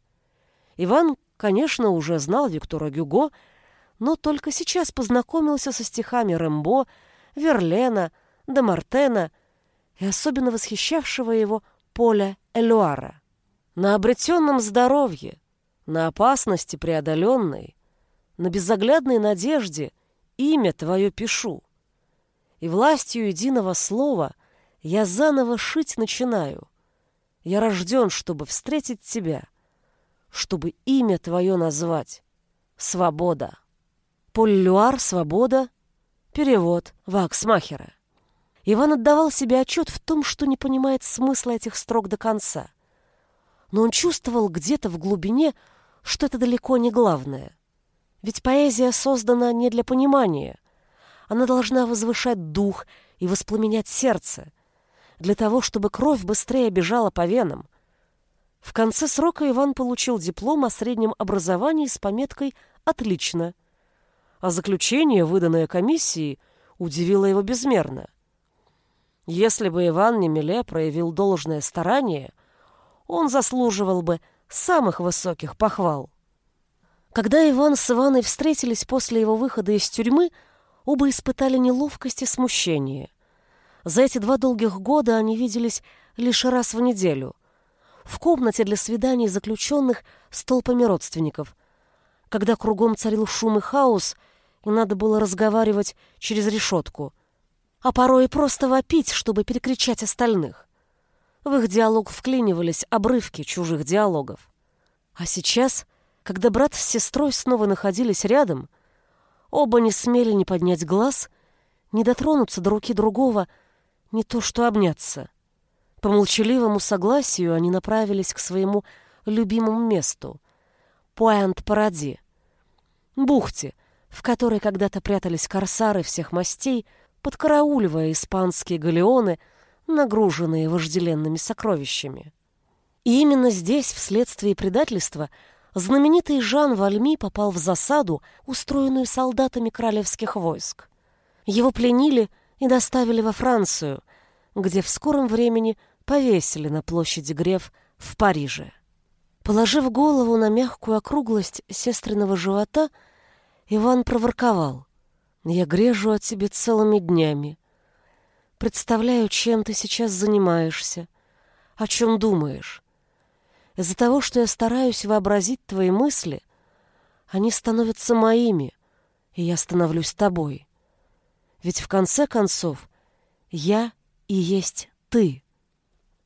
Speaker 2: Иван, конечно, уже знал Виктора Гюго, но только сейчас познакомился со стихами Рэмбо, Верлена, Демартена и особенно восхищавшего его
Speaker 1: Поля Элюара. На обретенном здоровье, на опасности преодоленной, на безоглядной надежде имя Твое пишу. И властью единого слова я заново шить начинаю. Я рожден, чтобы встретить Тебя, чтобы имя Твое назвать. Свобода. Поль-Люар, свобода. Перевод Ваксмахера. Иван отдавал себе отчет в том, что не понимает смысла этих строк до конца. Но он чувствовал где-то в глубине, что это далеко не главное. Ведь поэзия создана не для понимания. Она должна возвышать дух и воспламенять сердце, для того, чтобы кровь быстрее бежала по венам. В конце срока Иван получил диплом о среднем образовании с пометкой «Отлично», а заключение, выданное комиссией, удивило его безмерно. Если бы Иван Немеле проявил должное старание, он заслуживал бы самых высоких похвал. Когда Иван с Иваной встретились после его выхода из тюрьмы, оба испытали неловкость и смущение. За эти два долгих года они виделись лишь раз в неделю. В комнате для свиданий заключенных с толпами родственников, когда кругом царил шум и хаос, и надо было разговаривать через решетку — а порой и просто вопить, чтобы перекричать остальных. В их диалог вклинивались обрывки чужих диалогов. А сейчас, когда брат с сестрой снова находились рядом, оба не смели не поднять глаз, не дотронуться до руки другого, не то что обняться. По молчаливому согласию они направились к своему любимому месту — Пуэнт-Паради, бухте, в которой когда-то прятались корсары всех мастей — подкарауливая испанские галеоны, нагруженные вожделенными сокровищами. И именно здесь, вследствие предательства, знаменитый Жан Вальми попал в засаду, устроенную солдатами королевских войск. Его пленили и доставили во Францию, где в скором времени повесили на площади Греф в Париже. Положив голову на мягкую округлость сестриного живота, Иван проворковал. Я грежу о тебе целыми днями. Представляю, чем ты сейчас занимаешься, о чем думаешь. Из-за того, что я стараюсь вообразить твои мысли, они становятся моими, и я становлюсь тобой. Ведь в конце концов я и есть ты.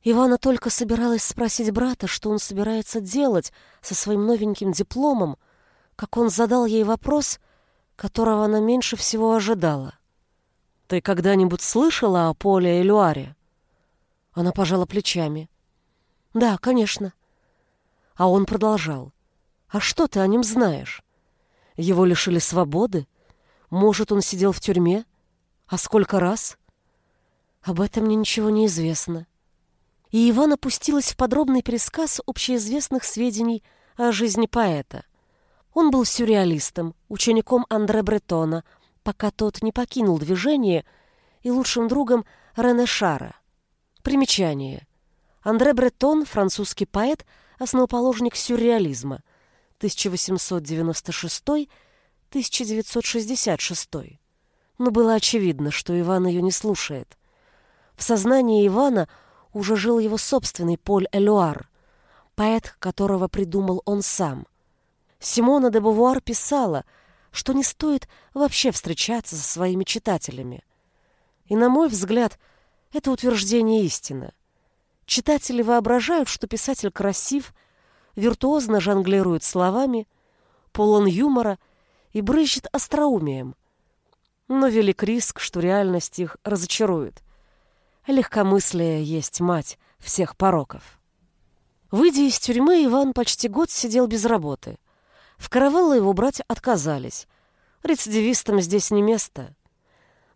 Speaker 1: Ивана только собиралась спросить брата, что он собирается делать со своим новеньким дипломом, как он задал ей вопрос — которого она меньше всего ожидала. «Ты когда-нибудь слышала о Поле Элюаре?» Она пожала плечами. «Да, конечно». А он продолжал. «А что ты о нем знаешь? Его лишили свободы? Может, он сидел в тюрьме? А сколько раз?» «Об этом мне ничего не известно». И Иван опустилась в подробный пересказ общеизвестных сведений о жизни поэта. Он был сюрреалистом, учеником Андре Бретона, пока тот не покинул движение, и лучшим другом Рене Шара. Примечание. Андре Бретон, французский поэт, основоположник сюрреализма, 1896-1966. Но было очевидно, что Иван ее не слушает. В сознании Ивана уже жил его собственный Поль Элюар, поэт, которого придумал он сам. Симона де Бувуар писала, что не стоит вообще встречаться со своими читателями. И, на мой взгляд, это утверждение истина. Читатели воображают, что писатель красив, виртуозно жонглирует словами, полон юмора и брызжет остроумием. Но велик риск, что реальность их разочарует. Легкомыслие есть мать всех пороков. Выйдя из тюрьмы, Иван почти год сидел без работы — в каравеллы его брать отказались. Рецидивистам здесь не место.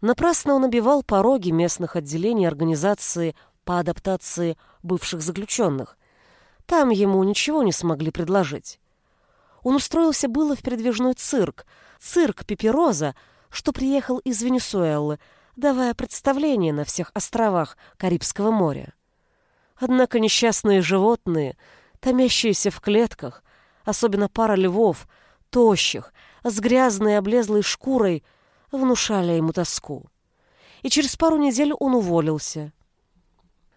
Speaker 1: Напрасно он обивал пороги местных отделений организации по адаптации бывших заключенных. Там ему ничего не смогли предложить. Он устроился было в передвижной цирк, цирк Пипероза, что приехал из Венесуэлы, давая представление на всех островах Карибского моря. Однако несчастные животные, томящиеся в клетках, особенно пара львов, тощих, с грязной облезлой шкурой, внушали ему тоску. И через пару недель он уволился.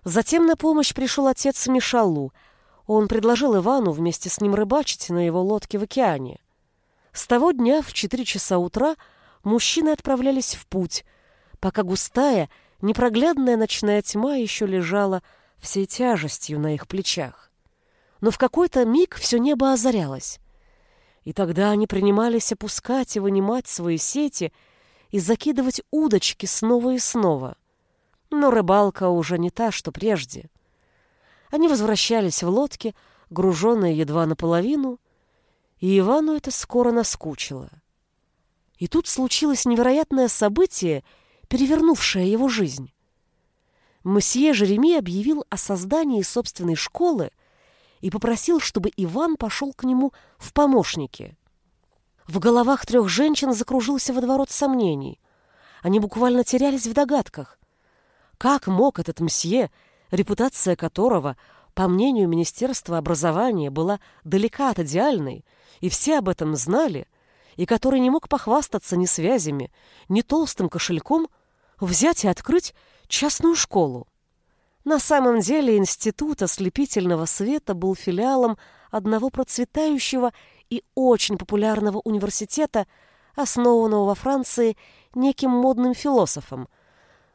Speaker 2: Затем на помощь пришел отец Мишалу. Он предложил Ивану вместе с ним рыбачить на его лодке в океане. С того дня в четыре часа утра мужчины отправлялись в путь, пока густая, непроглядная ночная тьма еще лежала всей тяжестью на их плечах. Но в какой-то миг все небо озарялось. И тогда они принимались опускать и вынимать свои сети и закидывать удочки снова и снова. Но рыбалка уже не та, что прежде. Они возвращались в лодке, груженные едва наполовину, и Ивану это скоро наскучило. И тут случилось невероятное событие, перевернувшее его жизнь. Месье Жереми объявил о создании собственной школы и попросил, чтобы Иван пошел к нему в помощники. В головах трех женщин закружился водоворот сомнений. Они буквально терялись в догадках. Как мог этот мсье, репутация которого, по мнению Министерства образования, была далека от идеальной, и все об этом знали, и который не мог похвастаться ни связями, ни толстым кошельком, взять и открыть частную школу? На самом деле Институт ослепительного света был филиалом одного процветающего и очень популярного университета, основанного во Франции неким модным философом,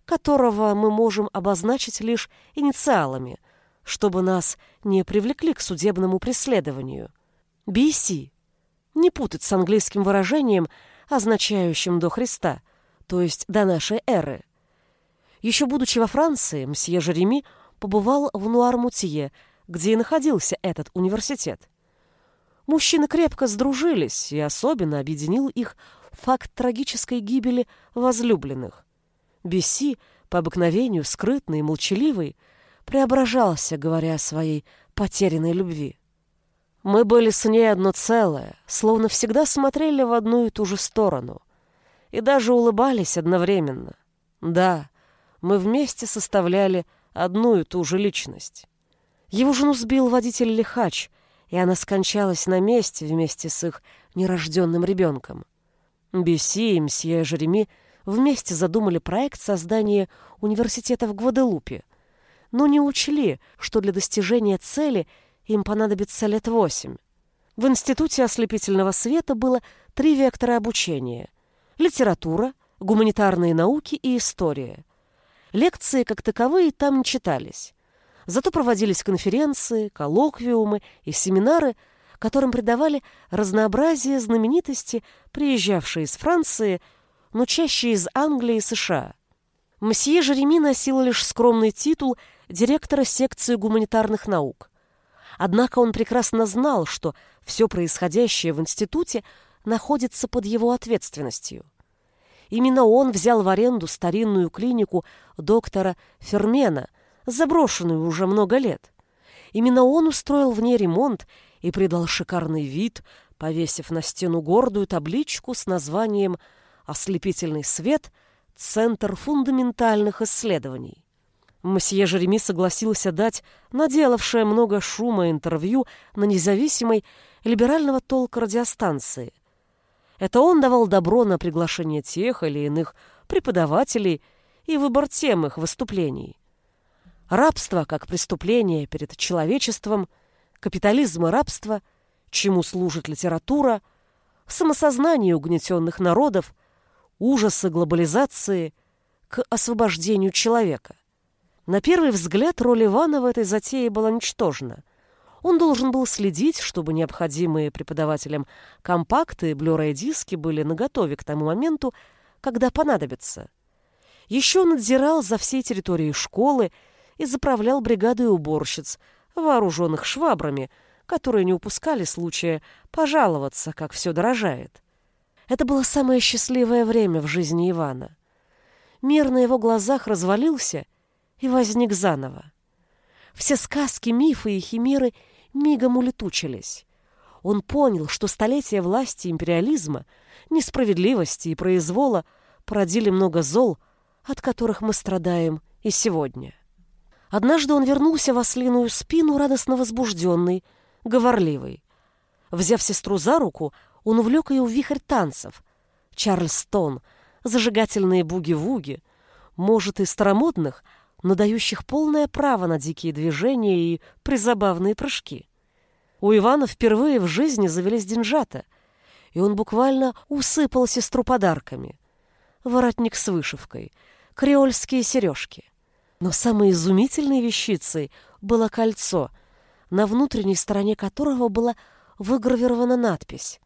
Speaker 2: которого мы можем обозначить лишь инициалами, чтобы нас не привлекли к судебному преследованию. BC. Не путать с английским выражением, означающим «до Христа», то есть «до нашей эры». Еще будучи во Франции, мсье Жереми побывал в Нуар-Мутье, где и находился этот университет. Мужчины крепко сдружились, и особенно объединил их факт трагической гибели возлюбленных. Бесси, по обыкновению скрытный и молчаливый, преображался, говоря о своей потерянной любви. Мы были с ней одно целое, словно всегда смотрели в одну и ту же сторону. И даже улыбались одновременно. Да, мы вместе составляли одну и ту же личность. Его жену сбил водитель Лихач, и она скончалась на месте вместе с их нерожденным ребенком. Бесси и мсье Жереми вместе задумали проект создания университета в Гваделупе, но не учли, что для достижения цели им понадобится лет восемь. В Институте ослепительного света было три вектора обучения – литература, гуманитарные науки и история – Лекции, как таковые, там не читались. Зато проводились конференции, коллоквиумы и семинары, которым придавали разнообразие знаменитости, приезжавшие из Франции, но чаще из Англии и США. Мсье Жереми носил лишь скромный титул директора секции гуманитарных наук. Однако он прекрасно знал, что все происходящее в институте находится под его ответственностью. Именно он взял в аренду старинную клинику доктора Фермена, заброшенную уже много лет. Именно он устроил в ней ремонт и придал шикарный вид, повесив на стену гордую табличку с названием «Ослепительный свет. Центр фундаментальных исследований». Мсье Жереми согласился дать наделавшее много шума интервью на независимой либерального толка радиостанции. Это он давал добро на приглашение тех или иных преподавателей и выбор тем их выступлений. Рабство как преступление перед человечеством, капитализм и рабство, чему служит литература, самосознание угнетенных народов, ужасы глобализации к освобождению человека. На первый взгляд роль Ивана в этой затее была ничтожна. Он должен был следить, чтобы необходимые преподавателям компакты и блюры диски были наготове к тому моменту, когда понадобятся. Еще он надзирал за всей территорией школы и заправлял бригадой уборщиц, вооруженных швабрами, которые не упускали случая пожаловаться, как все дорожает. Это было самое счастливое время в жизни Ивана. Мир на его глазах развалился и возник заново. Все сказки, мифы и химеры – мигом улетучились. Он понял, что столетия власти империализма, несправедливости и произвола породили много зол, от которых мы страдаем и сегодня. Однажды он вернулся в ослиную спину радостно возбужденный, говорливый. Взяв сестру за руку, он увлек ее в вихрь танцев. Чарльстон, зажигательные буги-вуги, может, и старомодных, но дающих полное право на дикие движения и призабавные прыжки. У Ивана впервые в жизни завелись деньжата, и он буквально усыпал сестру подарками. Воротник с вышивкой, креольские сережки. Но самой изумительной вещицей было кольцо, на внутренней стороне которого была выгравирована надпись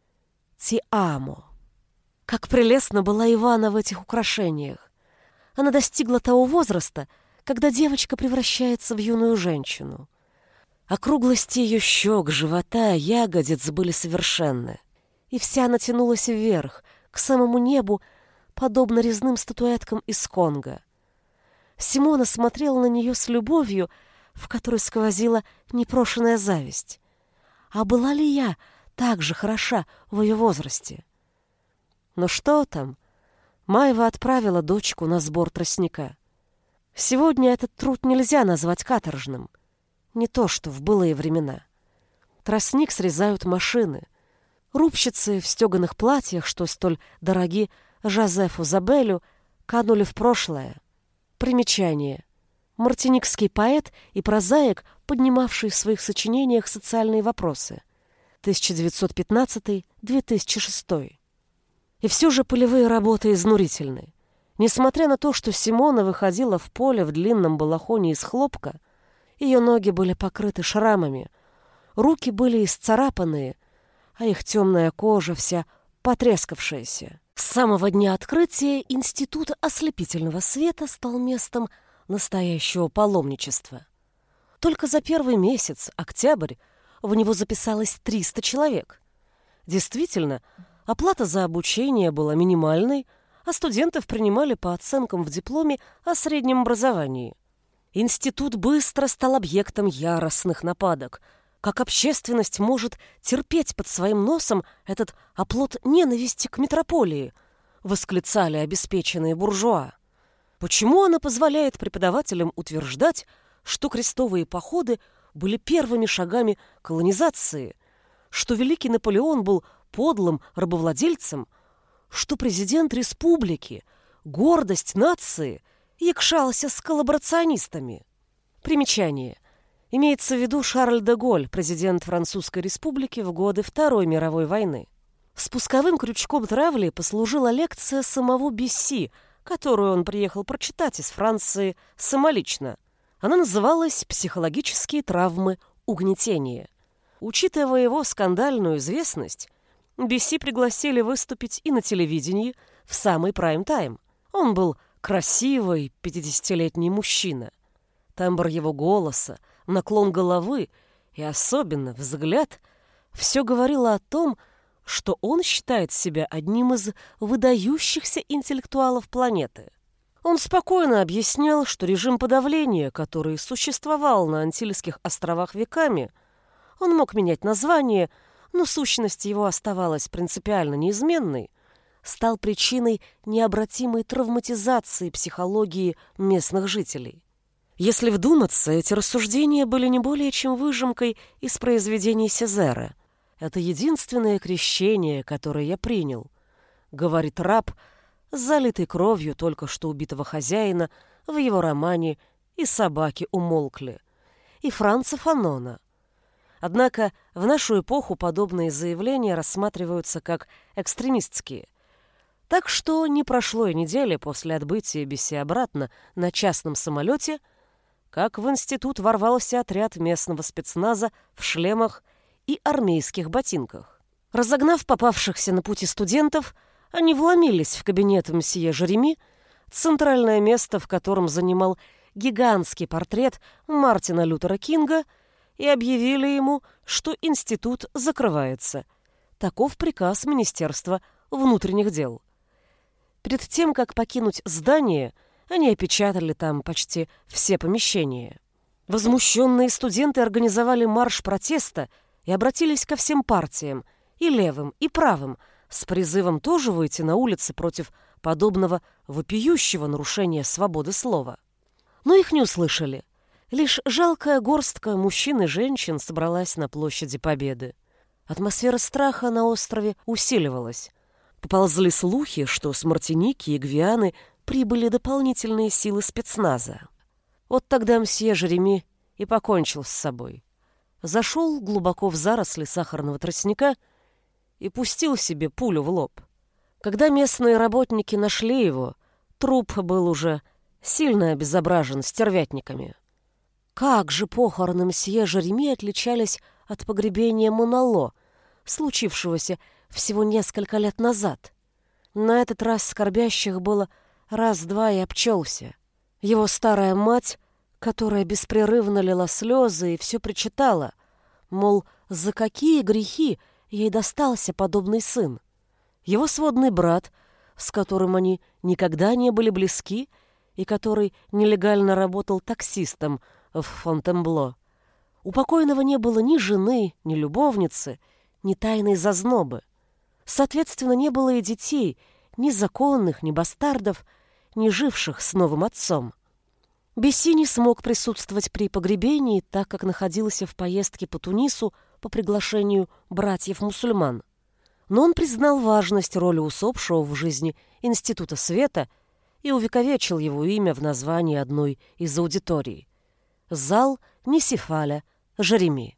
Speaker 2: «Тиамо». Как прелестно была Ивана в этих украшениях. Она достигла того возраста, когда девочка превращается в юную женщину. Округлости ее щек, живота, ягодиц были совершенны. И вся натянулась вверх, к самому небу, подобно резным статуэткам из Конго. Симона смотрела на нее с любовью, в которой сквозила непрошенная зависть. А была ли я так же хороша в ее возрасте? Но что там? Маева отправила дочку на сбор тростника. Сегодня этот труд нельзя назвать каторжным. Не то, что в былые времена. Тростник срезают машины. Рубщицы в стеганых платьях, что столь дороги Жозефу Забелю, канули в прошлое. Примечание. Мартиникский поэт и прозаик, поднимавший в своих сочинениях социальные вопросы. 1915-2006. И все же полевые работы изнурительны. Несмотря на то, что Симона выходила в поле в длинном балахоне из хлопка, ее ноги были покрыты шрамами, руки были исцарапанные, а их темная кожа вся потрескавшаяся. С самого дня открытия Институт ослепительного света стал местом настоящего паломничества. Только за первый месяц, октябрь, в него записалось 300 человек. Действительно, оплата за обучение была минимальной, а студентов принимали по оценкам в дипломе о среднем образовании – Институт быстро стал объектом яростных нападок. Как общественность может терпеть под своим носом этот оплот ненависти к метрополии, восклицали обеспеченные буржуа. Почему она позволяет преподавателям утверждать, что крестовые походы были первыми шагами колонизации, что великий Наполеон был подлым рабовладельцем, что президент республики, гордость нации – якшался с коллаборационистами. Примечание. Имеется в виду Шарль де Голь, президент Французской республики в годы Второй мировой войны. Спусковым крючком травли послужила лекция самого Бесси, которую он приехал прочитать из Франции самолично. Она называлась «Психологические травмы угнетения». Учитывая его скандальную известность, Бесси пригласили выступить и на телевидении в самый прайм-тайм. Он был Красивый пятидесятилетний мужчина. Тембр его голоса, наклон головы и особенно взгляд все говорило о том, что он считает себя одним из выдающихся интеллектуалов планеты. Он спокойно объяснял, что режим подавления, который существовал на Антильских островах веками, он мог менять название, но сущность его оставалась принципиально неизменной, стал причиной необратимой травматизации психологии местных жителей. Если вдуматься, эти рассуждения были не более чем выжимкой из произведений Сезера. Это единственное крещение, которое я принял, говорит раб, залитый кровью только что убитого хозяина в его романе «И собаки умолкли» и Франца Фанона. Однако в нашу эпоху подобные заявления рассматриваются как экстремистские – так что не прошло и недели после отбытия Бесси обратно на частном самолете, как в институт ворвался отряд местного спецназа в шлемах и армейских ботинках. Разогнав попавшихся на пути студентов, они вломились в кабинет мсье Жереми, центральное место в котором занимал гигантский портрет Мартина Лютера Кинга, и объявили ему, что институт закрывается. Таков приказ Министерства внутренних дел. Перед тем, как покинуть здание, они опечатали там почти все помещения. Возмущенные студенты организовали марш протеста и обратились ко всем партиям, и левым, и правым, с призывом тоже выйти на улицы против подобного вопиющего нарушения свободы слова. Но их не услышали. Лишь жалкая горстка мужчин и женщин собралась на площади Победы. Атмосфера страха на острове усиливалась. Поползли слухи, что с Мартиники и Гвианы прибыли дополнительные силы спецназа.
Speaker 1: Вот тогда мсье Жереми и покончил с собой. Зашел глубоко в заросли сахарного тростника и пустил себе пулю в лоб. Когда местные работники нашли его, труп был уже сильно обезображен стервятниками. Как же похороны мсье Жереми отличались от погребения Монало, случившегося всего несколько лет назад. На этот раз скорбящих было раз-два и обчелся. Его старая мать, которая беспрерывно лила слезы и все причитала, мол, за какие грехи ей достался подобный сын. Его сводный брат, с которым они никогда не были близки и который нелегально работал таксистом в Фонтенбло. У покойного не было ни жены, ни любовницы, ни тайной зазнобы. Соответственно, не было и детей, ни законных, ни бастардов, ни живших с новым отцом. Бесси не смог присутствовать при погребении, так как находился в поездке по Тунису по приглашению братьев-мусульман. Но он признал важность роли усопшего в жизни Института Света и увековечил его имя в названии одной из аудиторий. Зал Нисифаля Жереми.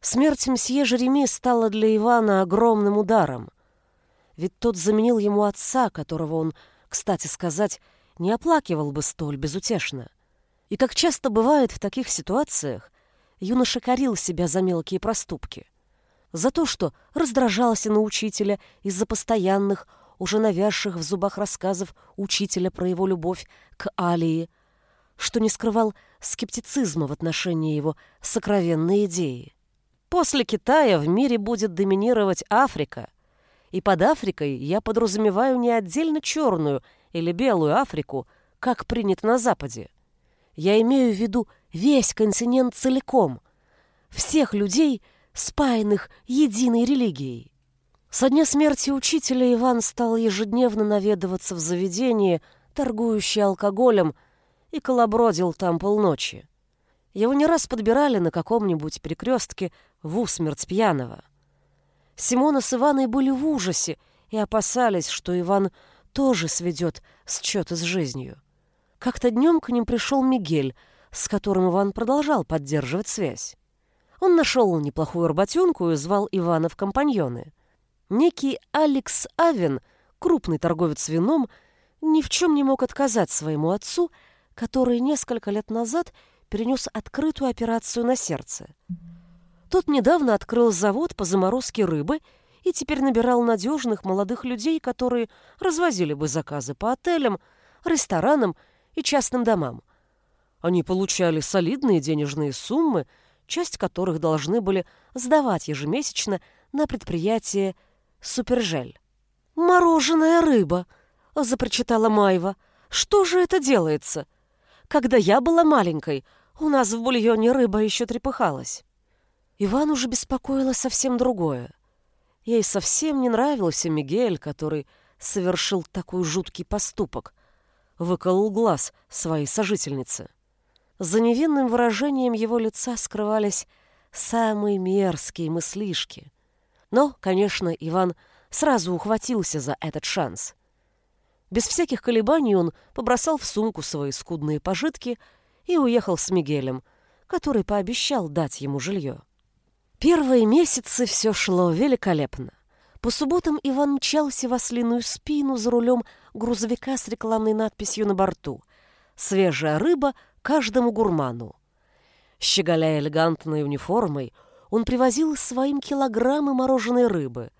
Speaker 1: Смерть мсье Жереми стала для Ивана огромным ударом. Ведь тот заменил ему отца, которого он, кстати сказать, не оплакивал бы столь безутешно. И как часто бывает в таких ситуациях, юноша корил себя за мелкие проступки. За то, что раздражался на учителя из-за постоянных, уже навязших в зубах рассказов учителя про его любовь к Алии, что не скрывал скептицизма в отношении его сокровенной идеи. После Китая в мире будет доминировать Африка. И под Африкой я подразумеваю не отдельно черную или белую Африку, как принято на Западе. Я имею в виду весь континент целиком, всех людей, спаянных единой религией. Со дня смерти учителя Иван стал ежедневно наведываться в заведение, торгующее алкоголем, и колобродил там полночи. Его не раз подбирали на каком-нибудь перекрестке в усмерть пьяного. Симона с Иваной были в ужасе и опасались, что Иван тоже сведет счеты с жизнью. Как-то днем к ним пришел Мигель, с которым Иван продолжал поддерживать связь. Он нашел неплохую работенку и звал Ивана в компаньоны. Некий Алекс Авен, крупный торговец вином, ни в чем не мог отказать своему отцу, который несколько лет назад перенес открытую операцию на сердце. Тот недавно открыл завод по заморозке рыбы и теперь набирал надежных молодых людей, которые развозили бы заказы по отелям, ресторанам и частным домам. Они получали солидные денежные суммы, часть которых должны были сдавать ежемесячно на предприятие «Супержель». «Мороженая рыба!» — запрочитала Майва. «Что же это делается? Когда я была маленькой, у нас в бульоне рыба еще трепыхалась». Иван уже беспокоило совсем другое. Ей совсем не нравился Мигель, который совершил такой жуткий поступок. Выколол глаз своей сожительницы. За невинным выражением его лица скрывались самые мерзкие мыслишки. Но, конечно, Иван сразу ухватился за этот шанс. Без всяких колебаний он побросал в сумку свои скудные пожитки и уехал с Мигелем, который пообещал дать ему жилье. Первые месяцы все шло великолепно. По субботам Иван мчался в ослиную спину за рулем грузовика с рекламной надписью на борту «Свежая рыба каждому гурману». Щеголяя элегантной униформой, он привозил своим килограммы мороженой рыбы,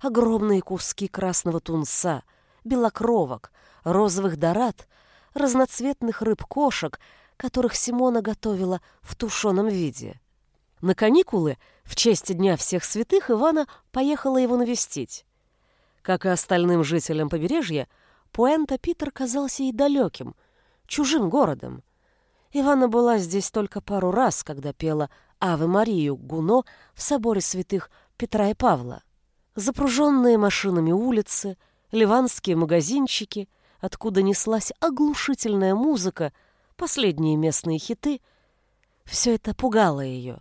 Speaker 1: огромные куски красного тунца, белокровок, розовых дорад, разноцветных рыб-кошек, которых Симона готовила в тушеном виде. На каникулы в честь Дня всех святых Ивана поехала его навестить. Как и остальным жителям побережья, Пуэнто-Питер казался ей далеким, чужим городом. Ивана была здесь только пару раз, когда пела «Аве Марию» Гуно в соборе святых Петра и Павла. Запруженные машинами улицы, ливанские магазинчики, откуда неслась оглушительная музыка, последние местные хиты — все это пугало ее.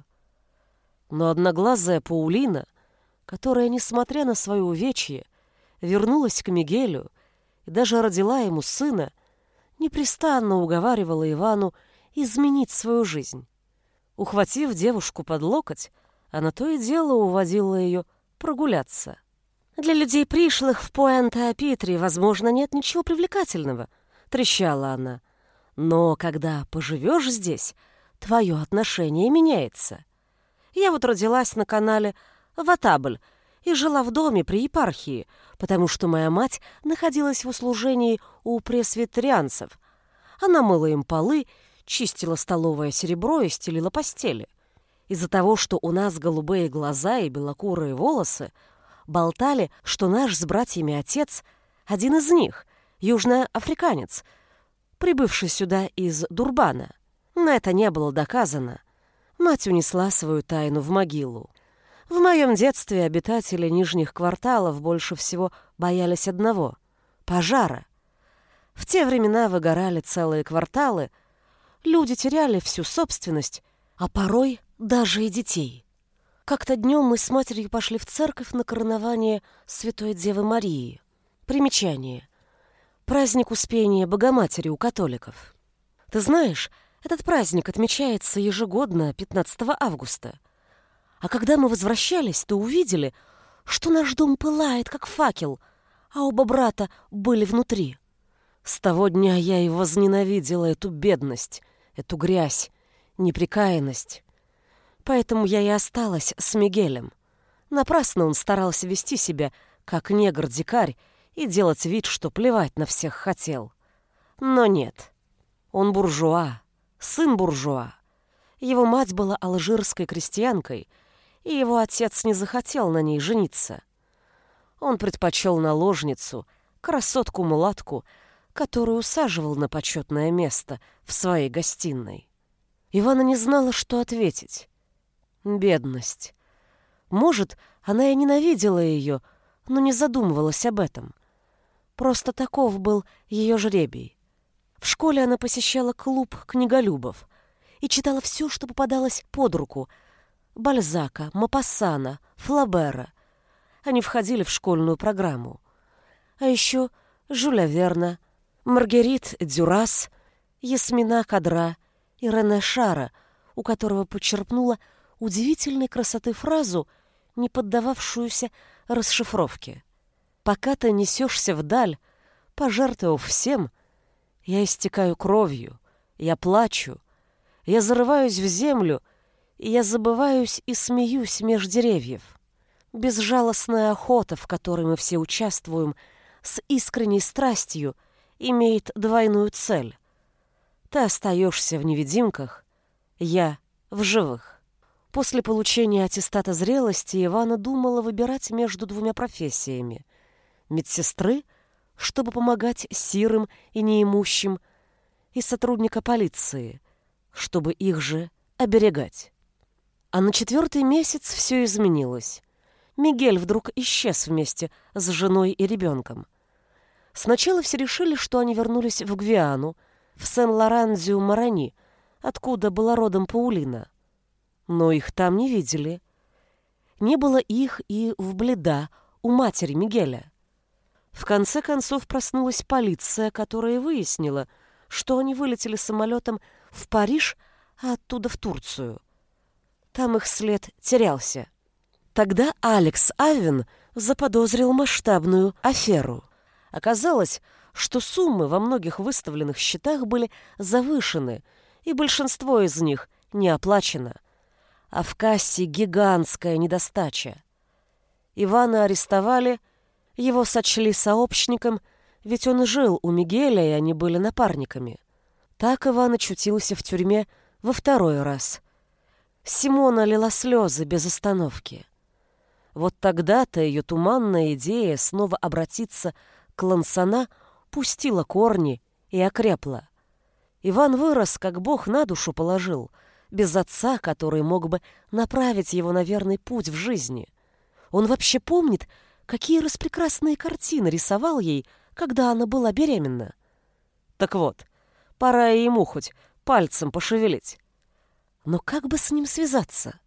Speaker 1: Но одноглазая Паулина, которая, несмотря на свое увечье, вернулась к Мигелю и даже родила ему сына, непрестанно уговаривала Ивану
Speaker 2: изменить свою жизнь. Ухватив девушку под локоть, она то и дело уводила ее прогуляться. «Для людей, пришлых в Пуэнто-Апитре, возможно, нет ничего привлекательного», — трещала она. «Но когда поживешь здесь, твое отношение меняется. Я вот родилась на канале Ватабль и жила в доме при епархии, потому что моя мать находилась в услужении у пресвитерианцев. Она мыла им полы, чистила столовое серебро и стелила постели. Из-за того, что у нас голубые глаза и белокурые волосы, болтали, что наш с братьями отец — один из них, южноафриканец, прибывший сюда из Дурбана. Но это не было доказано. Мать унесла свою тайну в могилу. В моем детстве обитатели нижних кварталов больше всего боялись одного — пожара. В те времена выгорали целые кварталы, люди теряли всю собственность, а порой даже и детей. Как-то днем мы с матерью пошли в церковь на коронование Святой Девы Марии. Примечание. Праздник Успения Богоматери у католиков. Ты знаешь, этот праздник отмечается ежегодно 15 августа. А когда мы возвращались, то увидели, что наш дом пылает, как факел, а оба брата были внутри. С того дня я и возненавидела эту бедность, эту грязь, неприкаянность. Поэтому я и осталась с Мигелем. Напрасно он старался вести себя, как негр-дикарь, и делать вид, что плевать на всех хотел. Но нет. Он буржуа, сын буржуа. Его мать была алжирской крестьянкой — и его отец не захотел на ней жениться. Он предпочел наложницу, красотку-мулатку, которую усаживал на почетное место в своей гостиной. Ивана не знала, что ответить. Бедность. Может, она и ненавидела ее, но не задумывалась об этом. Просто таков был ее жребий. В школе она посещала клуб книголюбов и читала все, что попадалось под руку — Бальзака, Мапассана, Флабера. Они входили в школьную программу. А еще Жюля Верна, Маргерит Дюрас, Ясмина Кадра и Рене Шара, у которого подчерпнула удивительной красоты фразу, не поддававшуюся расшифровке. «Пока ты несешься вдаль, пожертвовав всем, я истекаю кровью, я плачу, я зарываюсь в землю — я забываюсь и смеюсь меж деревьев. Безжалостная охота, в которой мы все участвуем, с искренней страстью, имеет двойную цель. Ты остаешься в невидимках, я в живых. После получения аттестата зрелости Ивана думала выбирать между двумя профессиями. Медсестры, чтобы помогать сирым и неимущим, и сотрудника полиции, чтобы их же оберегать. А на четвертый месяц все изменилось. Мигель вдруг исчез вместе с женой и ребенком. Сначала все решили, что они вернулись в Гвиану, в Сен-Лорандзио-Марани, откуда была родом Паулина. Но их там не видели. Не было их и в Бледа, у матери Мигеля. В конце концов проснулась полиция, которая выяснила, что они вылетели самолетом в Париж, а оттуда в Турцию. Там их след терялся. Тогда Алекс Авен заподозрил масштабную аферу. Оказалось, что суммы во многих выставленных счетах были завышены, и большинство из них не оплачено. А в кассе гигантская недостача. Ивана арестовали, его сочли сообщником, ведь он жил у Мигеля, и они были напарниками. Так Иван очутился в тюрьме во второй раз. Симона лила слезы без остановки. Вот тогда-то ее туманная идея снова обратиться к Лансана пустила корни и окрепла. Иван вырос, как Бог на душу положил, без отца, который мог бы направить его на верный путь в жизни. Он вообще помнит, какие распрекрасные картины рисовал ей, когда она была беременна. Так вот, пора ему хоть пальцем пошевелить. Но как бы с ним связаться?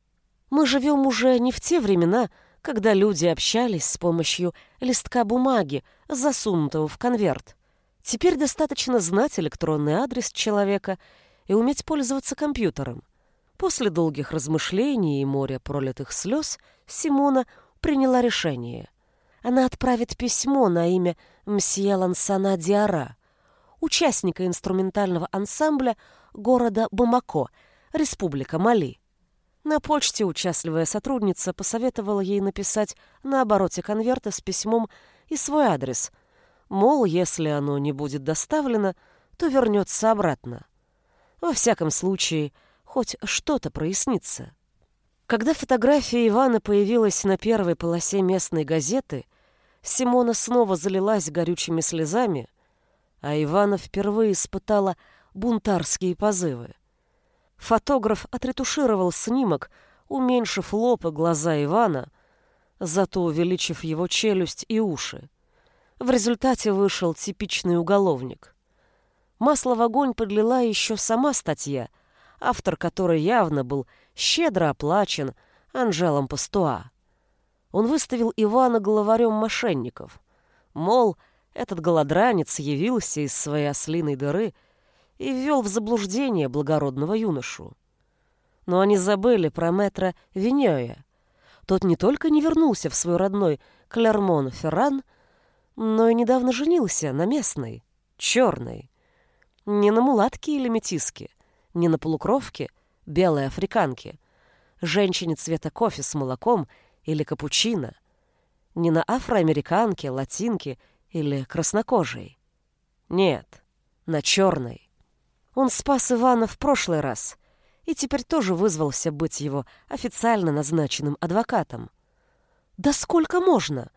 Speaker 2: Мы живем уже не в те времена, когда люди общались с помощью листка бумаги, засунутого в конверт. Теперь достаточно знать электронный адрес человека и уметь пользоваться компьютером. После долгих размышлений и моря пролитых слез Симона приняла решение. Она отправит письмо на имя мсье Лансана Диара, участника инструментального ансамбля города Бамако, Республика Мали. На почте участливая сотрудница посоветовала ей написать на обороте конверта с письмом и свой адрес, мол, если оно не будет доставлено, то вернется обратно. Во всяком случае, хоть что-то прояснится. Когда фотография Ивана появилась на первой полосе местной газеты, Симона снова залилась горючими слезами, а Ивана впервые испытала бунтарские позывы. Фотограф отретушировал снимок, уменьшив лоб и глаза Ивана, зато увеличив его челюсть и уши. В результате вышел типичный уголовник. Масло в огонь подлила еще сама статья, автор которой явно был щедро оплачен Анжелом Пастуа. Он выставил Ивана главарем мошенников. Мол, этот голодранец явился из своей ослиной дыры и ввел в заблуждение благородного юношу. Но они забыли про мэтра Виньоя. Тот не только не вернулся в свой родной Клермон-Ферран, но и недавно женился на местной, черной. Не на мулатке или метиске, не на полукровке, белой африканке, женщине цвета кофе с молоком или капучино, не на афроамериканке, латинке или краснокожей. Нет, на черной. Он спас Ивана в прошлый раз и теперь тоже вызвался быть его официально назначенным адвокатом. Да сколько можно?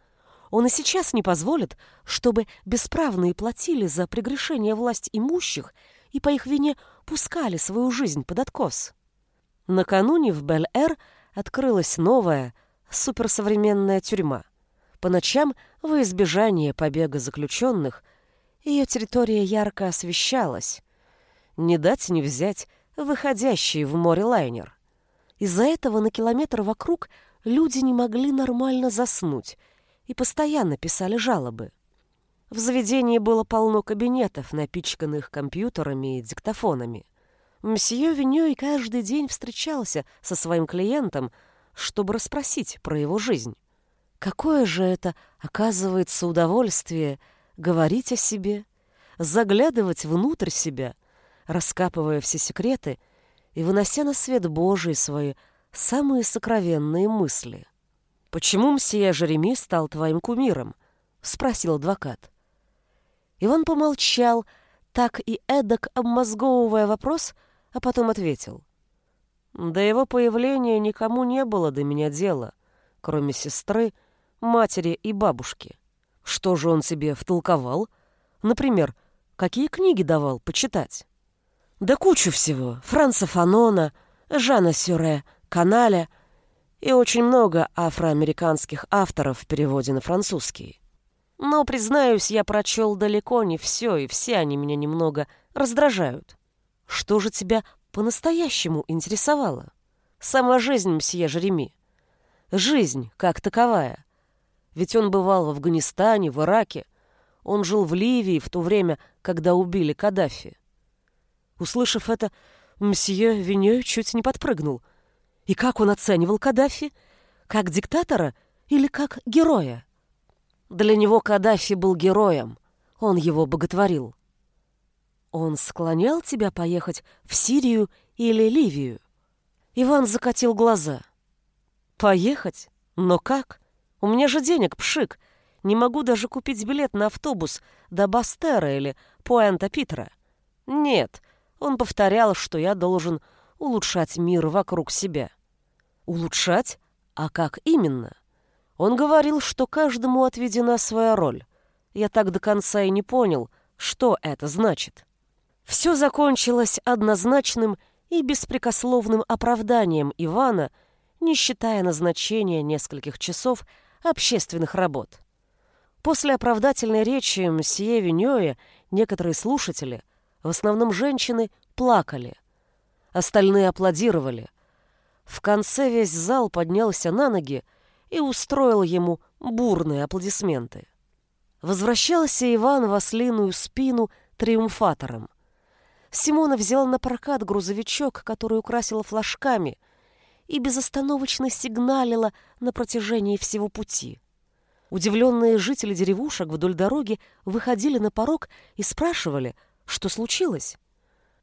Speaker 2: Он и сейчас не позволит, чтобы бесправные платили за прегрешение власть имущих и по их вине пускали свою жизнь под откос. Накануне в Бель-Эр открылась новая, суперсовременная тюрьма. По ночам, во избежание побега заключенных, ее территория ярко освещалась, не дать не взять выходящий в море лайнер. Из-за этого на километр вокруг люди не могли нормально заснуть и постоянно писали жалобы. В заведении было полно кабинетов, напичканных компьютерами и диктофонами. Мсье Виньой каждый день встречался со своим клиентом, чтобы расспросить про его жизнь. Какое же это, оказывается, удовольствие говорить о себе, заглядывать внутрь себя — раскапывая все секреты и вынося на свет Божий свои самые сокровенные мысли. «Почему мсье Жереми стал твоим кумиром?» — спросил адвокат. Иван помолчал, так и эдак обмозговывая вопрос, а потом ответил. «До его появления никому не было до меня дела, кроме сестры, матери и бабушки. Что же он себе втолковал? Например, какие книги давал почитать?» Да кучу всего. Франца Фанона, Жана Сюре, Каналя и очень много афроамериканских авторов в переводе на французский. Но, признаюсь, я прочел далеко не все, и все они меня немного раздражают. Что же тебя по-настоящему интересовало? Сама жизнь мсье Жереми. Жизнь как таковая. Ведь он бывал в Афганистане, в Ираке. Он жил в Ливии в то время, когда убили Каддафи. Услышав это, мсье Виньё чуть не подпрыгнул. И как он оценивал Каддафи? Как диктатора или как героя? Для него Каддафи был героем. Он его боготворил. Он склонял тебя поехать в Сирию или Ливию? Иван закатил глаза. Поехать? Но как? У меня же денег пшик. Не могу даже купить билет на автобус до Бастера или Пуэнта-Питера. Нет, он повторял, что я должен улучшать мир вокруг себя. Улучшать? А как именно? Он говорил, что каждому отведена своя роль. Я так до конца и не понял, что это значит. Все закончилось однозначным и беспрекословным оправданием Ивана, не считая назначения нескольких часов общественных работ. После оправдательной речи мсье Виньоя некоторые слушатели – в основном женщины плакали. Остальные аплодировали. В конце весь зал поднялся на ноги и устроил ему бурные аплодисменты. Возвращался Иван в ослиную спину триумфатором. Симона взяла на прокат грузовичок, который украсила флажками, и безостановочно сигналила на протяжении всего пути. Удивленные жители деревушек вдоль дороги выходили на порог и спрашивали, что случилось.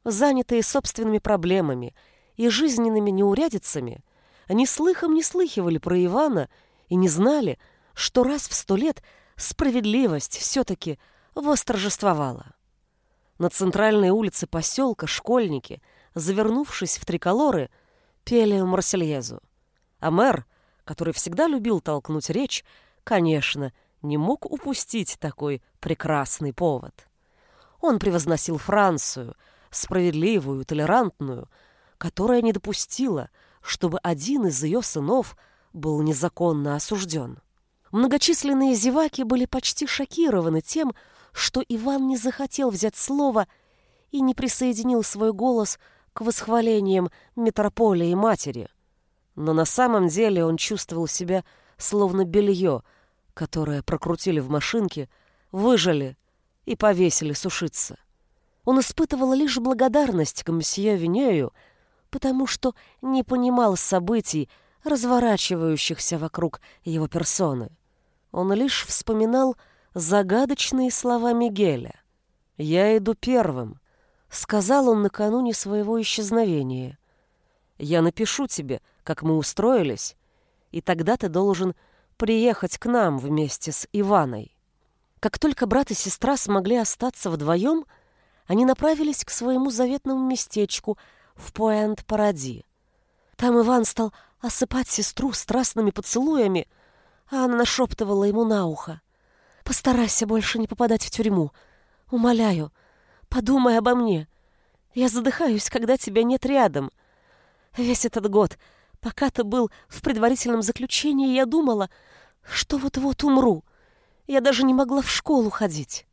Speaker 2: Занятые собственными проблемами и жизненными неурядицами, они слыхом не слыхивали про Ивана и не знали, что раз в сто лет справедливость все-таки восторжествовала. На центральной улице поселка школьники, завернувшись в триколоры, пели Марсельезу. А мэр, который всегда любил толкнуть речь, конечно, не мог упустить такой прекрасный повод. Он превозносил Францию, справедливую, толерантную, которая не допустила, чтобы один из ее сынов был незаконно осужден. Многочисленные зеваки были почти шокированы тем, что Иван не захотел взять слово и не присоединил свой голос к восхвалениям метрополии матери. Но на самом деле он чувствовал себя словно белье, которое прокрутили в машинке, выжали и повесили сушиться. Он испытывал лишь благодарность к мсье Винею, потому что не понимал событий, разворачивающихся вокруг его персоны. Он лишь вспоминал загадочные слова Мигеля. «Я иду первым», — сказал он накануне своего исчезновения. «Я напишу тебе, как мы устроились, и тогда ты должен приехать к нам вместе с Иваной». Как только брат и сестра смогли остаться вдвоем, они направились к своему заветному местечку в Пуэнт-Паради. Там Иван стал осыпать сестру страстными поцелуями, а она нашептывала ему на ухо. «Постарайся больше не попадать в тюрьму. Умоляю, подумай обо мне. Я задыхаюсь, когда тебя нет рядом. Весь этот год, пока ты был в предварительном заключении, я думала, что вот-вот умру. Я даже не могла в школу ходить».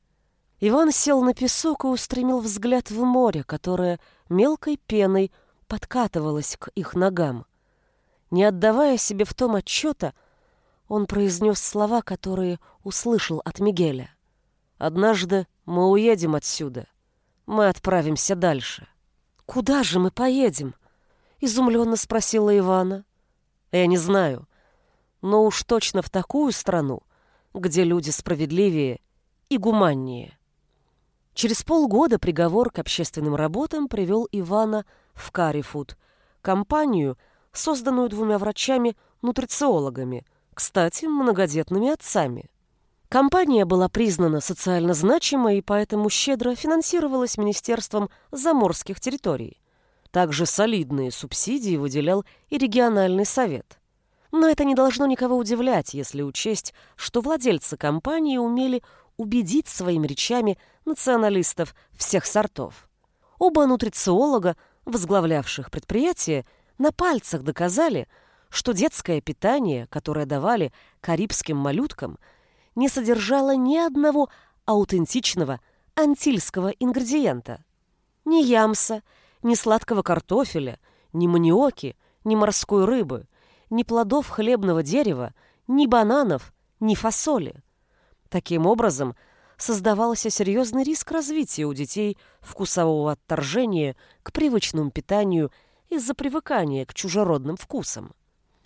Speaker 2: Иван сел на песок и устремил взгляд в море, которое мелкой пеной подкатывалось к их ногам. Не отдавая себе в том отчета, он произнес слова, которые услышал от Мигеля. «Однажды мы уедем отсюда. Мы отправимся дальше». «Куда же мы поедем?» — изумленно спросила Ивана. «Я не знаю, но уж точно в такую страну, где люди справедливее и гуманнее». Через полгода приговор к общественным работам привел Ивана в Карифуд, компанию, созданную двумя врачами-нутрициологами, кстати, многодетными отцами. Компания была признана социально значимой и поэтому щедро финансировалась Министерством заморских территорий. Также солидные субсидии выделял и региональный совет. Но это не должно никого удивлять, если учесть, что владельцы компании умели убедить своими речами националистов всех сортов. Оба нутрициолога, возглавлявших предприятие, на пальцах доказали, что детское питание, которое давали карибским малюткам, не содержало ни одного аутентичного антильского ингредиента. Ни ямса, ни сладкого картофеля, ни маниоки, ни морской рыбы, ни плодов хлебного дерева, ни бананов, ни фасоли. Таким образом, создавался серьезный риск развития у детей вкусового отторжения к привычному питанию из-за привыкания к чужеродным вкусам.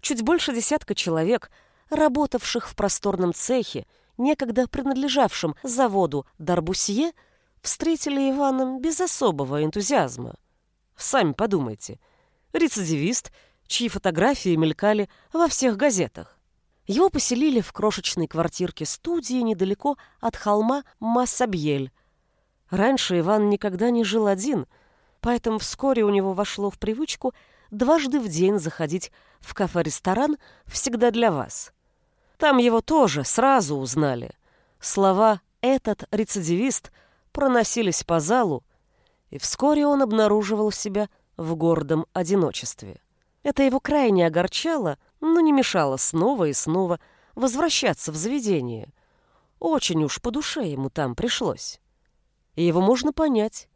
Speaker 2: Чуть больше десятка человек, работавших в просторном цехе, некогда принадлежавшем заводу Дарбусье, встретили Ивана без особого энтузиазма. Сами подумайте. Рецидивист, чьи фотографии мелькали во всех газетах. Его поселили в крошечной квартирке студии недалеко от холма Массабьель. Раньше Иван никогда не жил один, поэтому вскоре у него вошло в привычку дважды в день заходить в кафе-ресторан «Всегда для вас». Там его тоже сразу узнали. Слова «этот рецидивист» проносились по залу, и вскоре он обнаруживал себя в гордом одиночестве. Это его крайне огорчало, но не мешало снова и снова возвращаться в заведение. Очень уж по душе ему там пришлось. И его можно понять.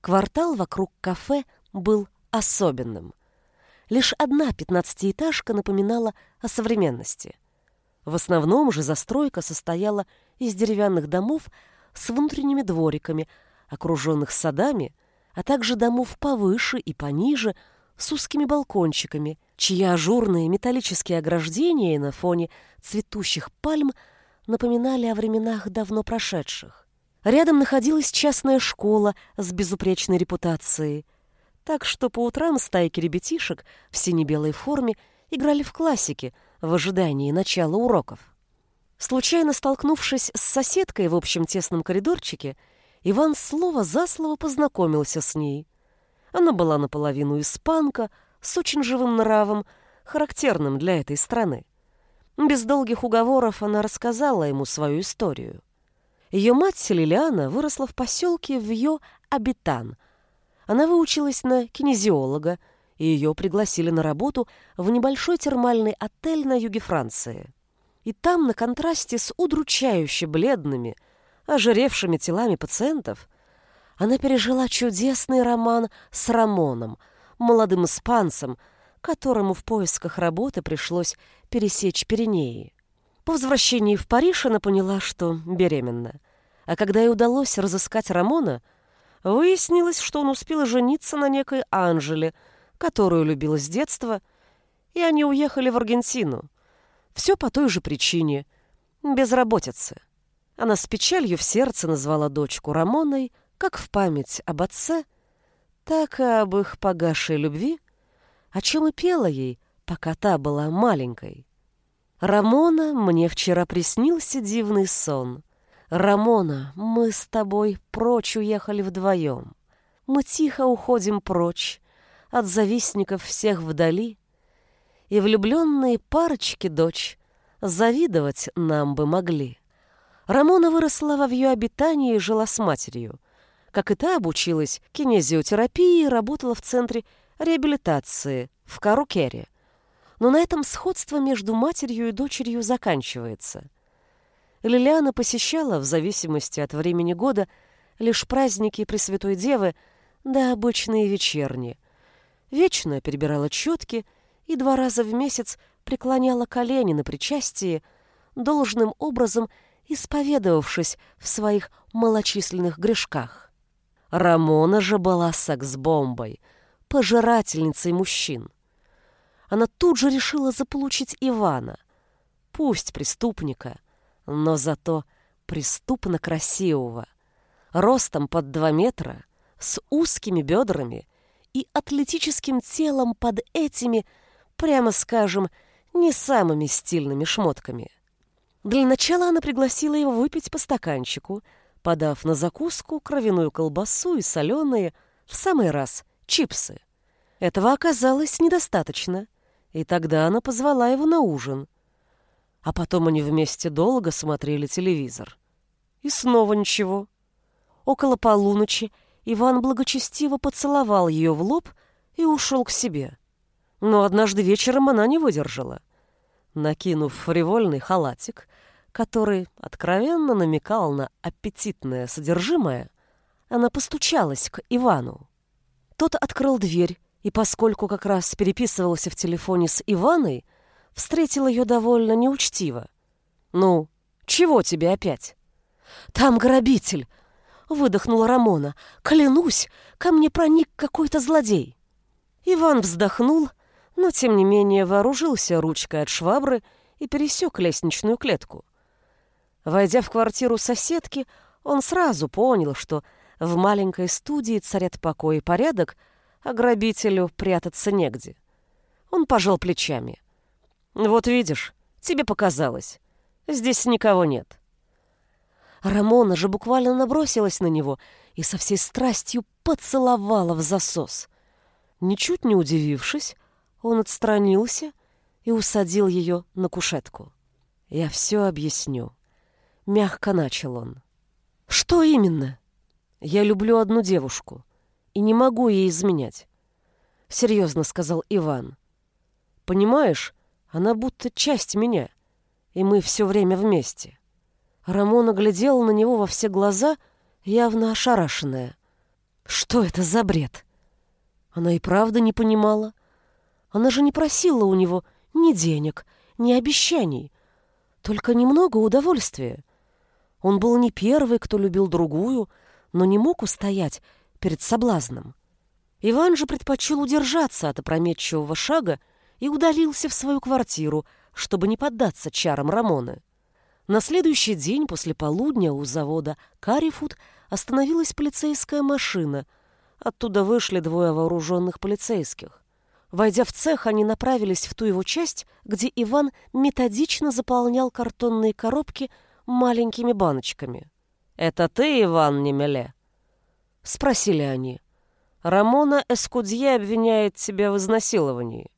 Speaker 2: Квартал вокруг кафе был особенным. Лишь одна пятнадцатиэтажка напоминала о современности. В основном же застройка состояла из деревянных домов с внутренними двориками, окруженных садами, а также домов повыше и пониже с узкими балкончиками, чьи ажурные металлические ограждения на фоне цветущих пальм напоминали о временах давно прошедших. Рядом находилась частная школа с безупречной репутацией, так что по утрам стайки ребятишек в сине-белой форме играли в классики в ожидании начала уроков. Случайно столкнувшись с соседкой в общем тесном коридорчике, Иван слово за слово познакомился с ней. Она была наполовину испанка, с очень живым нравом, характерным для этой страны. Без долгих уговоров она рассказала ему свою историю. Ее мать Лилиана выросла в поселке Вьё-Абитан. Она выучилась на кинезиолога, и ее пригласили на работу в небольшой термальный отель на юге Франции. И там, на контрасте с удручающе бледными, ожиревшими телами пациентов, она пережила чудесный роман с Рамоном, молодым испанцем, которому в поисках работы пришлось пересечь Пиренеи. По возвращении в Париж она поняла, что беременна. А когда ей удалось разыскать Рамона, выяснилось, что он успел жениться на некой Анжеле, которую любил с детства, и они уехали в Аргентину. Все по той же причине — безработицы. Она с печалью в сердце назвала дочку Рамоной, как в память об отце, так и об их погасшей любви, о чем и пела ей, пока та была маленькой. «Рамона, мне вчера приснился дивный сон. Рамона, мы с тобой прочь уехали вдвоем. Мы тихо уходим прочь от завистников всех вдали, и влюбленные парочки дочь завидовать нам бы могли». Рамона выросла во вью обитании и жила с матерью. Как и та обучилась кинезиотерапии и работала в центре реабилитации в Карукере. Но на этом сходство между матерью и дочерью заканчивается. Лилиана посещала, в зависимости от времени года, лишь праздники Пресвятой Девы да обычные вечерние. Вечно перебирала четки и два раза в месяц преклоняла колени на причастии, должным образом исповедовавшись в своих малочисленных грешках. Рамона же была секс-бомбой, пожирательницей мужчин она тут же решила заполучить Ивана. Пусть преступника, но зато преступно красивого. Ростом под два метра, с узкими бедрами и атлетическим телом под этими, прямо скажем, не самыми стильными шмотками. Для начала она пригласила его выпить по стаканчику, подав на закуску кровяную колбасу и соленые, в самый раз, чипсы. Этого оказалось недостаточно и тогда она позвала его на ужин. А потом они вместе долго смотрели телевизор. И снова ничего. Около полуночи Иван благочестиво поцеловал ее в лоб и ушел к себе. Но однажды вечером она не выдержала. Накинув фривольный халатик, который откровенно намекал на аппетитное содержимое, она постучалась к Ивану. Тот открыл дверь и поскольку как раз переписывался в телефоне с Иваной, встретил ее довольно неучтиво. «Ну, чего тебе опять?» «Там грабитель!» — выдохнула Рамона. «Клянусь, ко мне проник какой-то злодей!» Иван вздохнул, но тем не менее вооружился ручкой от швабры и пересек лестничную клетку. Войдя в квартиру соседки, он сразу понял, что в маленькой студии царят покой и порядок — а грабителю прятаться негде. Он пожал плечами. «Вот видишь, тебе показалось. Здесь никого нет». Рамона же буквально набросилась на него и со всей страстью поцеловала в засос. Ничуть не удивившись, он отстранился и усадил ее на кушетку. «Я все объясню», — мягко начал он. «Что именно?» «Я люблю одну девушку и не могу ей изменять. Серьезно сказал Иван. Понимаешь, она будто часть меня, и мы все время вместе. Рамона глядела на него во все глаза, явно ошарашенная. Что это за бред? Она и правда не понимала. Она же не просила у него ни денег, ни обещаний, только немного удовольствия. Он был не первый, кто любил другую, но не мог устоять перед соблазном. Иван же предпочел удержаться от опрометчивого шага и удалился в свою квартиру, чтобы не поддаться чарам Рамоны. На следующий день после полудня у завода «Карифуд» остановилась полицейская машина. Оттуда вышли двое вооруженных полицейских. Войдя в цех, они направились в ту его часть, где Иван методично заполнял картонные коробки маленькими баночками. «Это ты, Иван Немеле?» — спросили они. «Рамона Эскудье обвиняет тебя в изнасиловании».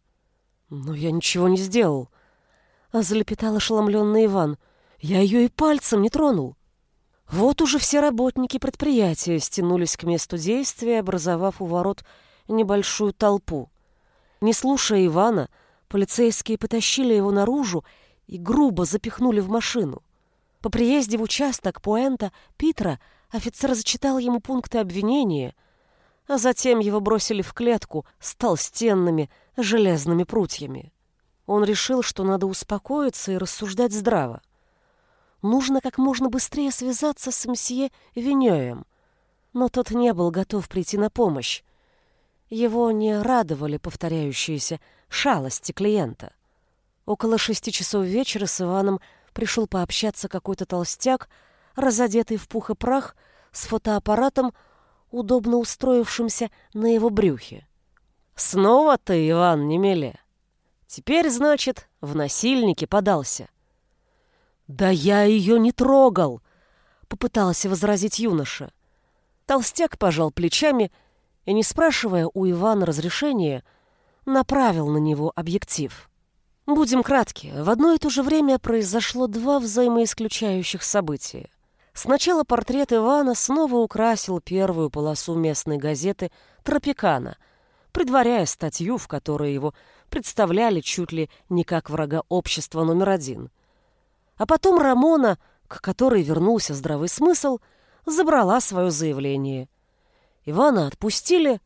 Speaker 2: «Но я ничего не сделал», — залепетал ошеломленный Иван. «Я ее и пальцем не тронул». Вот уже все работники предприятия стянулись к месту действия, образовав у ворот небольшую толпу. Не слушая Ивана, полицейские потащили его наружу и грубо запихнули в машину. По приезде в участок Пуэнта Питера офицер зачитал ему пункты обвинения, а затем его бросили в клетку с толстенными железными прутьями. Он решил, что надо успокоиться и рассуждать здраво. Нужно как можно быстрее связаться с мсье Виньоем, но тот не был готов прийти на помощь. Его не радовали повторяющиеся шалости клиента. Около шести часов вечера с Иваном пришел пообщаться какой-то толстяк, разодетый в пух и прах, с фотоаппаратом, удобно устроившимся на его брюхе. «Снова ты, Иван Немеле? Теперь, значит, в насильнике подался». «Да я ее не трогал!» — попытался возразить юноша. Толстяк пожал плечами и, не спрашивая у Ивана разрешения, направил на него объектив. Будем кратки. В одно и то же время произошло два взаимоисключающих события. Сначала портрет Ивана снова украсил первую полосу местной газеты «Тропикана», предваряя статью, в которой его представляли чуть ли не как врага общества номер один. А потом Рамона, к которой вернулся здравый смысл, забрала свое заявление. Ивана отпустили,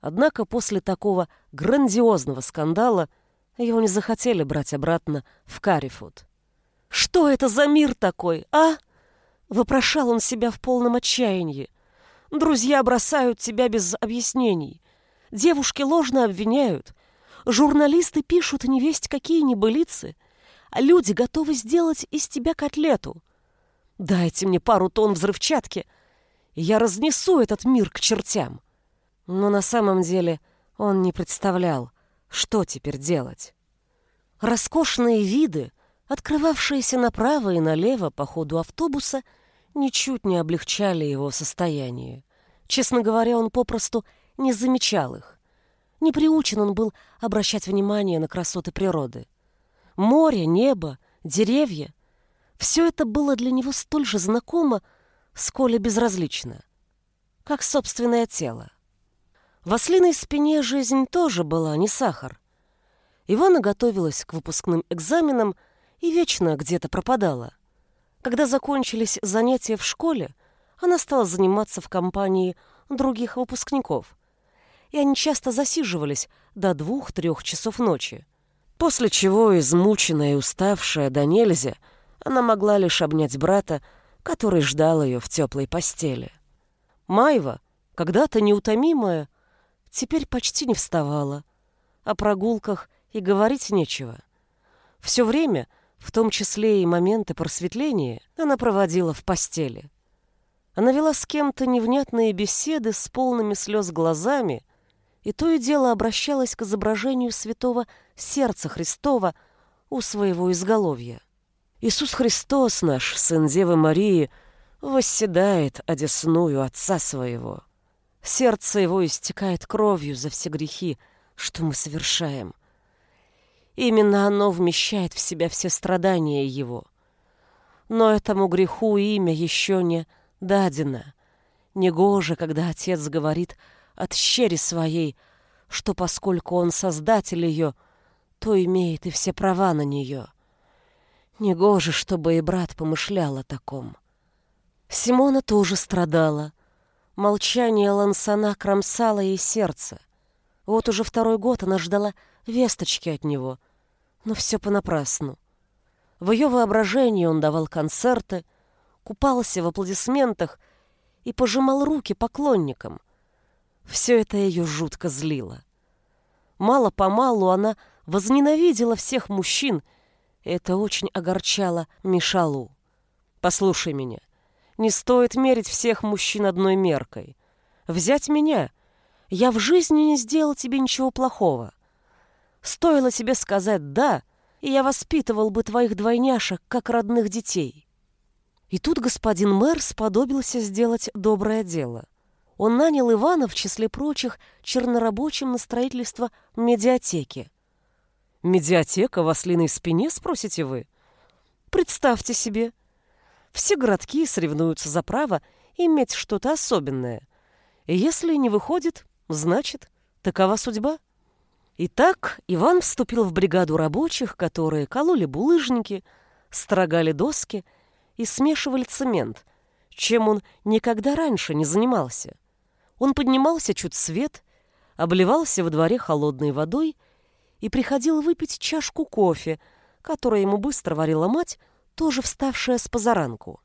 Speaker 2: однако после такого грандиозного скандала – его не захотели брать обратно в Карифуд. «Что это за мир такой, а?» Вопрошал он себя в полном отчаянии. «Друзья бросают тебя без объяснений. Девушки ложно обвиняют. Журналисты пишут невесть какие небылицы, а люди готовы сделать из тебя котлету. Дайте мне пару тонн взрывчатки, и я разнесу этот мир к чертям». Но на самом деле он не представлял, что теперь делать? Роскошные виды, открывавшиеся направо и налево по ходу автобуса, ничуть не облегчали его состояние. Честно говоря, он попросту не замечал их. Не приучен он был обращать внимание на красоты природы. Море, небо, деревья — все это было для него столь же знакомо, сколь и безразлично, как собственное тело. В ослиной спине жизнь тоже была не сахар. Ивана готовилась к выпускным экзаменам и вечно где-то пропадала. Когда закончились занятия в школе, она стала заниматься в компании других выпускников, и они часто засиживались до двух-трех часов ночи. После чего, измученная и уставшая до нельзя, она могла лишь обнять брата, который ждал ее в теплой постели. Майва, когда-то неутомимая, теперь почти не вставала. О прогулках и говорить нечего. Все время, в том числе и моменты просветления, она проводила в постели. Она вела с кем-то невнятные беседы с полными слез глазами, и то и дело обращалась к изображению святого сердца Христова у своего изголовья. Иисус Христос наш, Сын Девы Марии, восседает одесную Отца Своего. Сердце его истекает кровью за все грехи, что мы совершаем. Именно оно вмещает в себя все страдания его. Но этому греху имя еще не дадено. Негоже, когда отец говорит от щери своей, что поскольку он создатель ее, то имеет и все права на нее. Негоже, чтобы и брат помышлял о таком. Симона тоже страдала. Молчание Лансана кромсало ей сердце. Вот уже второй год она ждала весточки от него, но все понапрасну. В ее воображении он давал концерты, купался в аплодисментах и пожимал руки поклонникам. Все это ее жутко злило. Мало-помалу она возненавидела всех мужчин, и это очень огорчало Мишалу. «Послушай меня, не стоит мерить всех мужчин одной меркой. Взять меня. Я в жизни не сделал тебе ничего плохого. Стоило тебе сказать «да», и я воспитывал бы твоих двойняшек, как родных детей». И тут господин мэр сподобился сделать доброе дело — он нанял Ивана, в числе прочих, чернорабочим на строительство медиатеки. «Медиатека в ослиной спине, спросите вы? Представьте себе. Все городки соревнуются за право иметь что-то особенное. И если не выходит, значит, такова судьба». Итак, Иван вступил в бригаду рабочих, которые кололи булыжники, строгали доски и смешивали цемент, чем он никогда раньше не занимался. Он поднимался чуть свет, обливался во дворе холодной водой и приходил выпить чашку кофе, которую ему быстро варила мать, тоже вставшая с позаранку.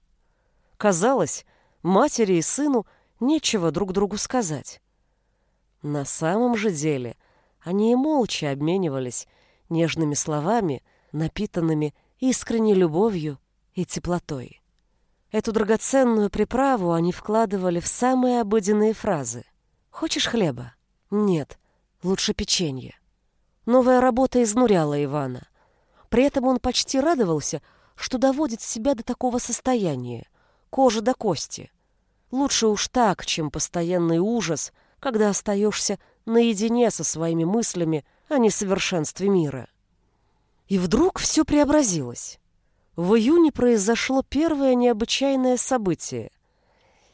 Speaker 2: Казалось, матери и сыну нечего друг другу сказать. На самом же деле они и молча обменивались нежными словами, напитанными искренней любовью и теплотой. Эту драгоценную приправу они вкладывали в самые обыденные фразы. «Хочешь хлеба?» «Нет, лучше печенье». Новая работа изнуряла Ивана. При этом он почти радовался, что доводит себя до такого состояния, кожи до кости. Лучше уж так, чем постоянный ужас, когда остаешься наедине со своими мыслями о несовершенстве мира. И вдруг все преобразилось. В июне произошло первое необычайное событие.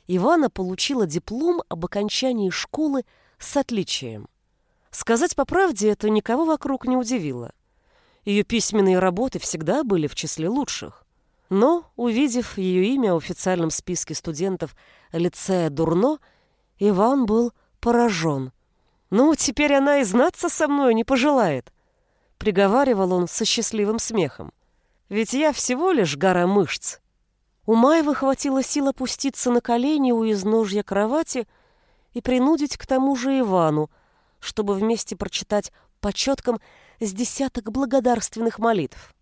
Speaker 2: Ивана получила диплом об окончании школы с отличием. Сказать по правде, это никого вокруг не удивило. Ее письменные работы всегда были в числе лучших. Но, увидев ее имя в официальном списке студентов лицея Дурно, Иван был поражен. «Ну, теперь она и знаться со мной не пожелает», — приговаривал он со счастливым смехом. Ведь я всего лишь гора мышц. У Маевы хватило сил опуститься на колени у изножья кровати и принудить к тому же Ивану, чтобы вместе прочитать по четкам с десяток благодарственных молитв.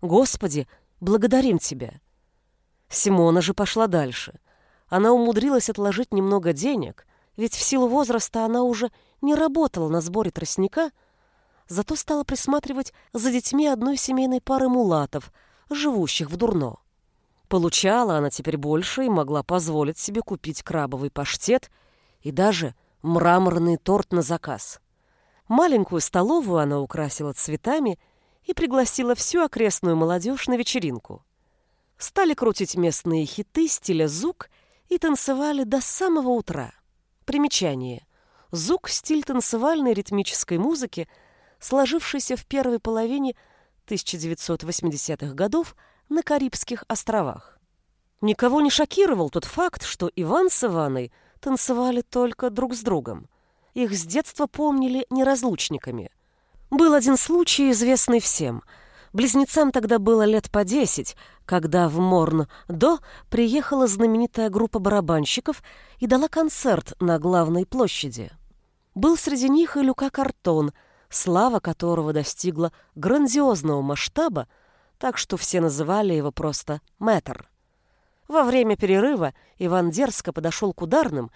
Speaker 2: «Господи, благодарим Тебя!» Симона же пошла дальше. Она умудрилась отложить немного денег, ведь в силу возраста она уже не работала на сборе тростника — зато стала присматривать за детьми одной семейной пары мулатов, живущих в Дурно. Получала она теперь больше и могла позволить себе купить крабовый паштет и даже мраморный торт на заказ. Маленькую столовую она украсила цветами и пригласила всю окрестную молодежь на вечеринку. Стали крутить местные хиты стиля зук и танцевали до самого утра. Примечание. Зук – стиль танцевальной ритмической музыки – сложившийся в первой половине 1980-х годов на Карибских островах. Никого не шокировал тот факт, что Иван с Иваной танцевали только друг с другом. Их с детства помнили неразлучниками. Был один случай, известный всем. Близнецам тогда было лет по десять, когда в Морн-До приехала знаменитая группа барабанщиков и дала концерт на главной площади. Был среди них и Люка Картон – слава которого достигла грандиозного масштаба, так что все называли его просто «мэтр». Во время перерыва Иван дерзко подошел к ударным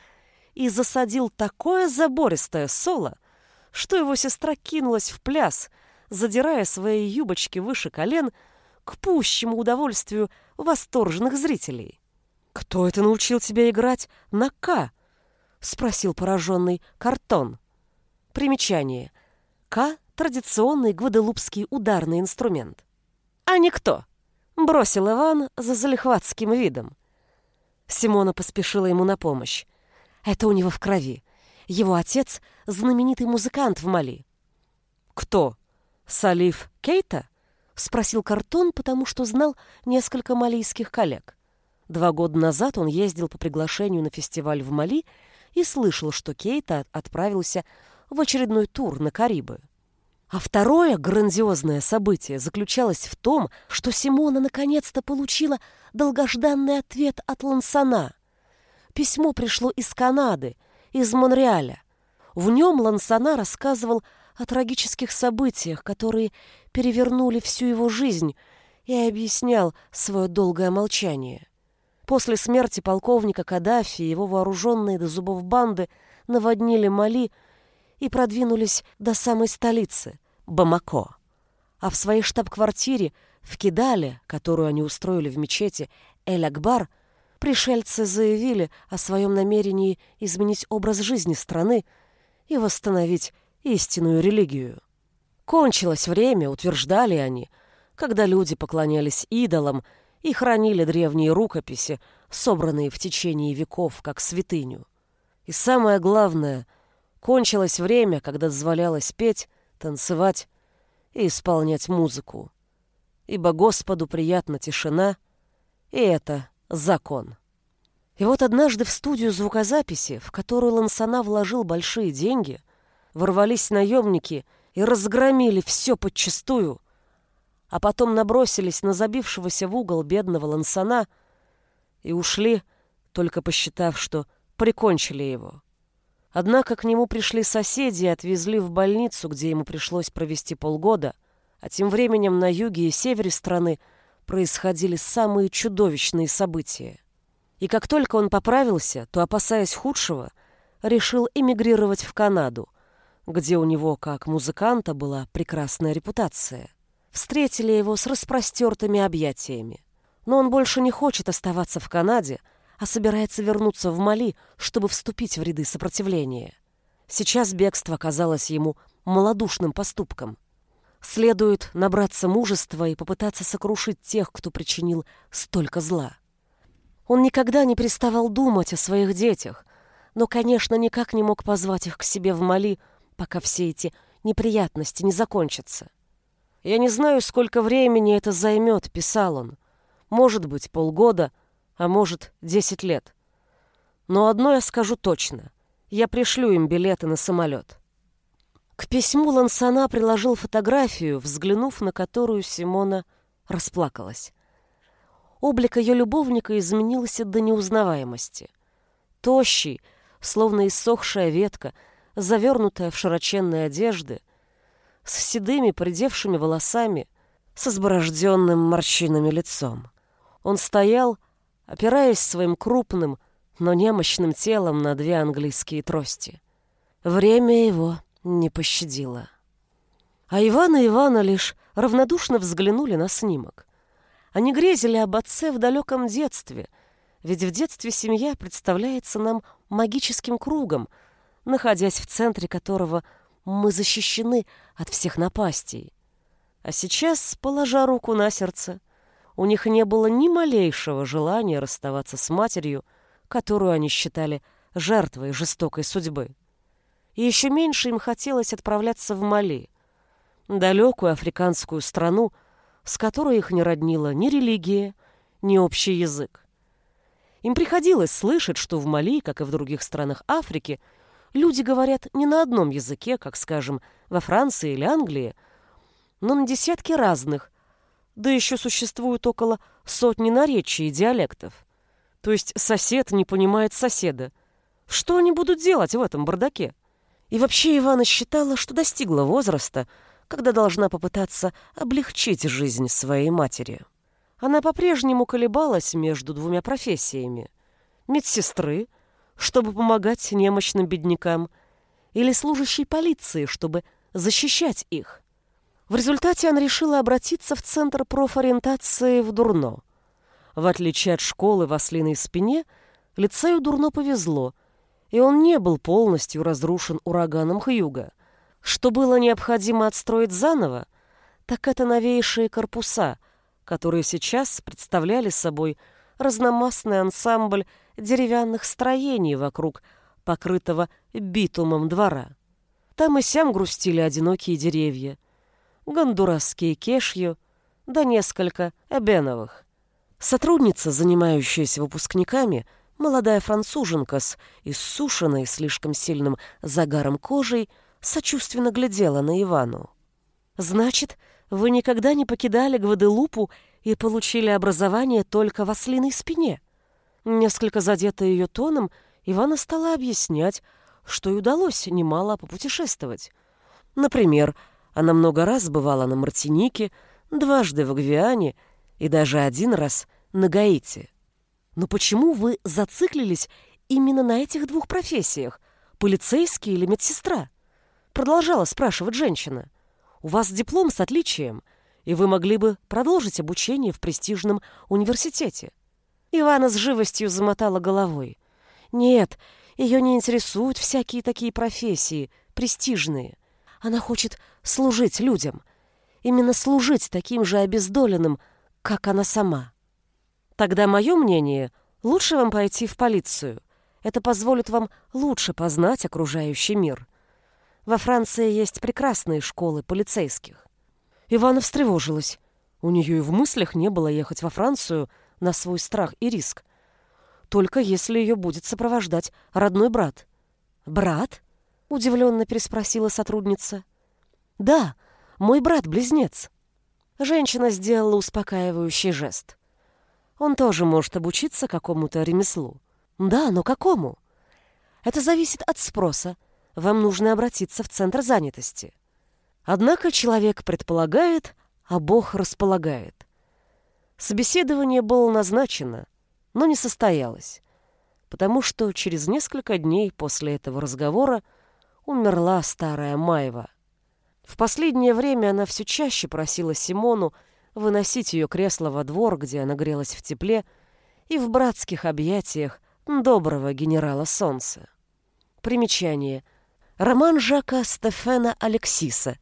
Speaker 2: и засадил такое забористое соло, что его сестра кинулась в пляс, задирая свои юбочки выше колен к пущему удовольствию восторженных зрителей. «Кто это научил тебя играть на «К»?» — спросил пораженный Картон. Примечание. Ка — традиционный гваделупский ударный инструмент. «А никто!» — бросил Иван за залихватским видом. Симона поспешила ему на помощь. Это у него в крови. Его отец — знаменитый музыкант в Мали. «Кто? Салиф Кейта?» — спросил Картон, потому что знал несколько малийских коллег. Два года назад он ездил по приглашению на фестиваль в Мали и слышал, что Кейта отправился в очередной тур на Карибы. А второе грандиозное событие заключалось в том, что Симона наконец-то получила долгожданный ответ от Лансана. Письмо пришло из Канады, из Монреаля. В нем Лансана рассказывал о трагических событиях, которые перевернули всю его жизнь, и объяснял свое долгое молчание. После смерти полковника Каддафи его вооруженные до зубов банды наводнили Мали и продвинулись до самой столицы – Бамако. А в своей штаб-квартире в Кидале, которую они устроили в мечети Эль-Акбар, пришельцы заявили о своем намерении изменить образ жизни страны и восстановить истинную религию. Кончилось время, утверждали они, когда люди поклонялись идолам и хранили древние рукописи, собранные в течение веков как святыню. И самое главное, кончилось время, когда дозволялось петь, танцевать и исполнять музыку. Ибо Господу приятна тишина, и это закон. И вот однажды в студию звукозаписи, в которую Лансана вложил большие деньги, ворвались наемники и разгромили все подчистую, а потом набросились на забившегося в угол бедного Лансана и ушли, только посчитав, что прикончили его. Однако к нему пришли соседи и отвезли в больницу, где ему пришлось провести полгода, а тем временем на юге и севере страны происходили самые чудовищные события. И как только он поправился, то, опасаясь худшего, решил эмигрировать в Канаду, где у него, как музыканта, была прекрасная репутация. Встретили его с распростертыми объятиями. Но он больше не хочет оставаться в Канаде, а собирается вернуться в Мали, чтобы вступить в ряды сопротивления. Сейчас бегство казалось ему малодушным поступком. Следует набраться мужества и попытаться сокрушить тех, кто причинил столько зла. Он никогда не переставал думать о своих детях, но, конечно, никак не мог позвать их к себе в Мали, пока все эти неприятности не закончатся. «Я не знаю, сколько времени это займет», — писал он. «Может быть, полгода, а может, десять лет. Но одно я скажу точно. Я пришлю им билеты на самолет». К письму Лансана приложил фотографию, взглянув на которую Симона расплакалась. Облик ее любовника изменился до неузнаваемости. Тощий, словно иссохшая ветка, завернутая в широченные одежды, с седыми придевшими волосами, с изборожденным морщинами лицом. Он стоял, опираясь своим крупным, но немощным телом на две английские трости. Время его не пощадило. А Иван и Ивана лишь равнодушно взглянули на снимок. Они грезили об отце в далеком детстве, ведь в детстве семья представляется нам магическим кругом, находясь в центре которого мы защищены от всех напастей. А сейчас, положа руку на сердце, у них не было ни малейшего желания расставаться с матерью, которую они считали жертвой жестокой судьбы. И еще меньше им хотелось отправляться в Мали, далекую африканскую страну, с которой их не роднила ни религия, ни общий язык. Им приходилось слышать, что в Мали, как и в других странах Африки, люди говорят не на одном языке, как, скажем, во Франции или Англии, но на десятки разных, да еще существует около сотни наречий и диалектов. То есть сосед не понимает соседа. Что они будут делать в этом бардаке? И вообще Ивана считала, что достигла возраста, когда должна попытаться облегчить жизнь своей матери. Она по-прежнему колебалась между двумя профессиями. Медсестры, чтобы помогать немощным беднякам, или служащей полиции, чтобы защищать их. В результате она решила обратиться в Центр профориентации в Дурно. В отличие от школы в ослиной спине, лицею Дурно повезло, и он не был полностью разрушен ураганом Хьюга – что было необходимо отстроить заново, так это новейшие корпуса, которые сейчас представляли собой разномастный ансамбль деревянных строений вокруг покрытого битумом двора. Там и сям грустили одинокие деревья, гондурасские кешью, да несколько эбеновых. Сотрудница, занимающаяся выпускниками, молодая француженка с иссушенной слишком сильным загаром кожей, сочувственно глядела на Ивану. «Значит, вы никогда не покидали Гваделупу и получили образование только в ослиной спине?» Несколько задетая ее тоном, Ивана стала объяснять, что и удалось немало попутешествовать. Например, она много раз бывала на Мартинике, дважды в Гвиане и даже один раз на Гаити. Но почему вы зациклились именно на этих двух профессиях, полицейский или медсестра? Продолжала спрашивать женщина. У вас диплом с отличием, и вы могли бы продолжить обучение в престижном университете. Ивана с живостью замотала головой. Нет, ее не интересуют всякие такие профессии, престижные. Она хочет служить людям. Именно служить таким же обездоленным, как она сама. Тогда мое мнение, лучше вам пойти в полицию. Это позволит вам лучше познать окружающий мир. Во Франции есть прекрасные школы полицейских. Ивана встревожилась. У нее и в мыслях не было ехать во Францию на свой страх и риск. Только если ее будет сопровождать родной брат. «Брат?» — удивленно переспросила сотрудница. «Да, мой брат-близнец». Женщина сделала успокаивающий жест. Он тоже может обучиться какому-то ремеслу. Да, но какому? Это зависит от спроса. Вам нужно обратиться в центр занятости. Однако человек предполагает, а Бог располагает. Собеседование было назначено, но не состоялось, потому что через несколько дней после этого разговора умерла старая Майва. В последнее время она все чаще просила Симону выносить ее кресло во двор, где она грелась в тепле, и в братских объятиях доброго генерала Солнца. Примечание. Роман Жака Стефена Алексиса,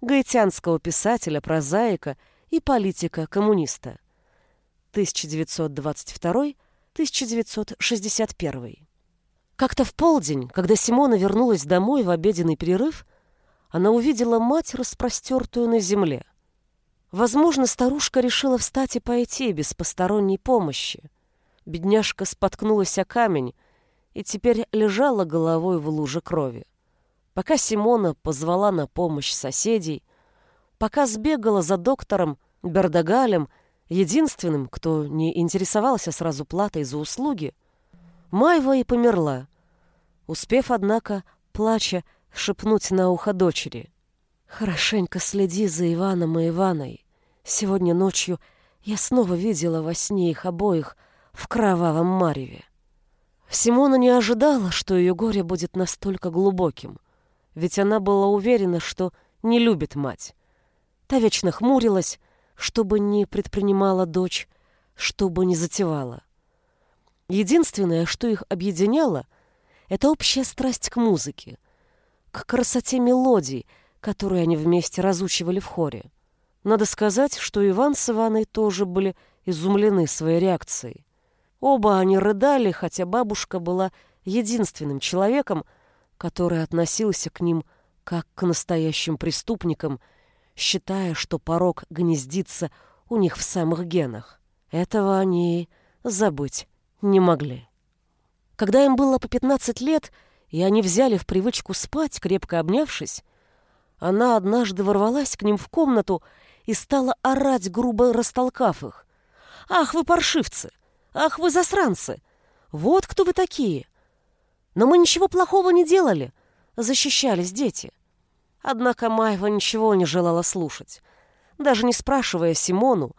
Speaker 2: гаитянского писателя-прозаика и политика-коммуниста. 1922-1961. Как-то в полдень, когда Симона вернулась домой в обеденный перерыв, она увидела мать, распростертую на земле. Возможно, старушка решила встать и пойти без посторонней помощи. Бедняжка споткнулась о камень и теперь лежала головой в луже крови. Пока Симона позвала на помощь соседей, пока сбегала за доктором Бердагалем, единственным, кто не интересовался сразу платой за услуги, Майва и померла, успев, однако, плача, шепнуть на ухо дочери. «Хорошенько следи за Иваном и Иваной. Сегодня ночью я снова видела во сне их обоих в кровавом мареве». Симона не ожидала, что ее горе будет настолько глубоким, ведь она была уверена, что не любит мать. Та вечно хмурилась, чтобы не предпринимала дочь, чтобы не затевала. Единственное, что их объединяло, это общая страсть к музыке, к красоте мелодий — которые они вместе разучивали в хоре. Надо сказать, что Иван с Иваной тоже были изумлены своей реакцией. Оба они рыдали, хотя бабушка была единственным человеком, который относился к ним как к настоящим преступникам, считая, что порог гнездится у них в самых генах. Этого они забыть не могли. Когда им было по 15 лет, и они взяли в привычку спать, крепко обнявшись, она однажды ворвалась к ним в комнату и стала орать, грубо растолкав их. «Ах, вы паршивцы! Ах, вы засранцы! Вот кто вы такие! Но мы ничего плохого не делали!» Защищались дети. Однако Майва ничего не желала слушать. Даже не спрашивая Симону,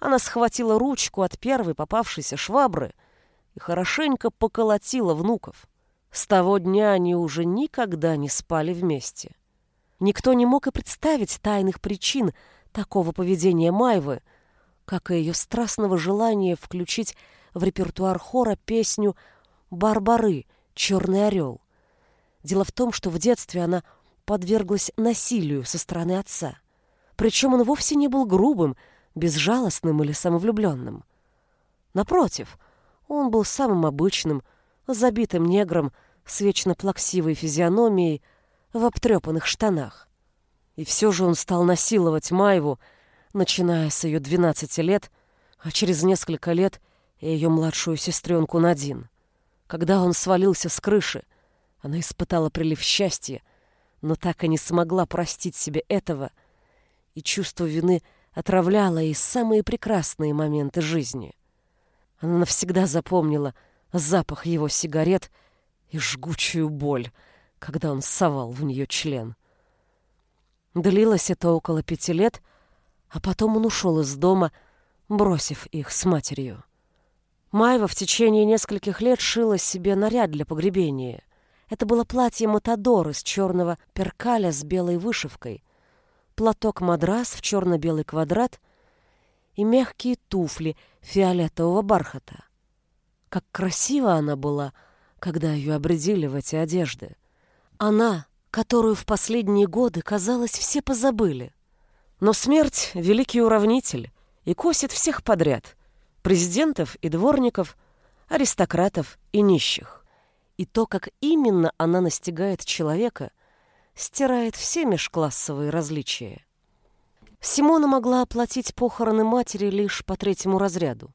Speaker 2: она схватила ручку от первой попавшейся швабры и хорошенько поколотила внуков. С того дня они уже никогда не спали вместе. Никто не мог и представить тайных причин такого поведения Майвы, как и ее страстного желания включить в репертуар хора песню «Барбары. Черный орел». Дело в том, что в детстве она подверглась насилию со стороны отца. Причем он вовсе не был грубым, безжалостным или самовлюбленным. Напротив, он был самым обычным, забитым негром с вечно плаксивой физиономией, в обтрепанных штанах. И все же он стал насиловать Майву, начиная с ее 12 лет, а через несколько лет и ее младшую сестренку Надин. Когда он свалился с крыши, она испытала прилив счастья, но так и не смогла простить себе этого, и чувство вины отравляло ей самые прекрасные моменты жизни. Она навсегда запомнила запах его сигарет и жгучую боль — когда он совал в нее член. Длилось это около пяти лет, а потом он ушел из дома, бросив их с матерью. Майва в течение нескольких лет шила себе наряд для погребения. Это было платье Матадор из черного перкаля с белой вышивкой, платок-мадрас в черно-белый квадрат и мягкие туфли фиолетового бархата. Как красиво она была, когда ее обредили в эти одежды. Она, которую в последние годы, казалось, все позабыли. Но смерть — великий уравнитель и косит всех подряд — президентов и дворников, аристократов и нищих. И то, как именно она настигает человека, стирает все межклассовые различия. Симона могла оплатить похороны матери лишь по третьему разряду.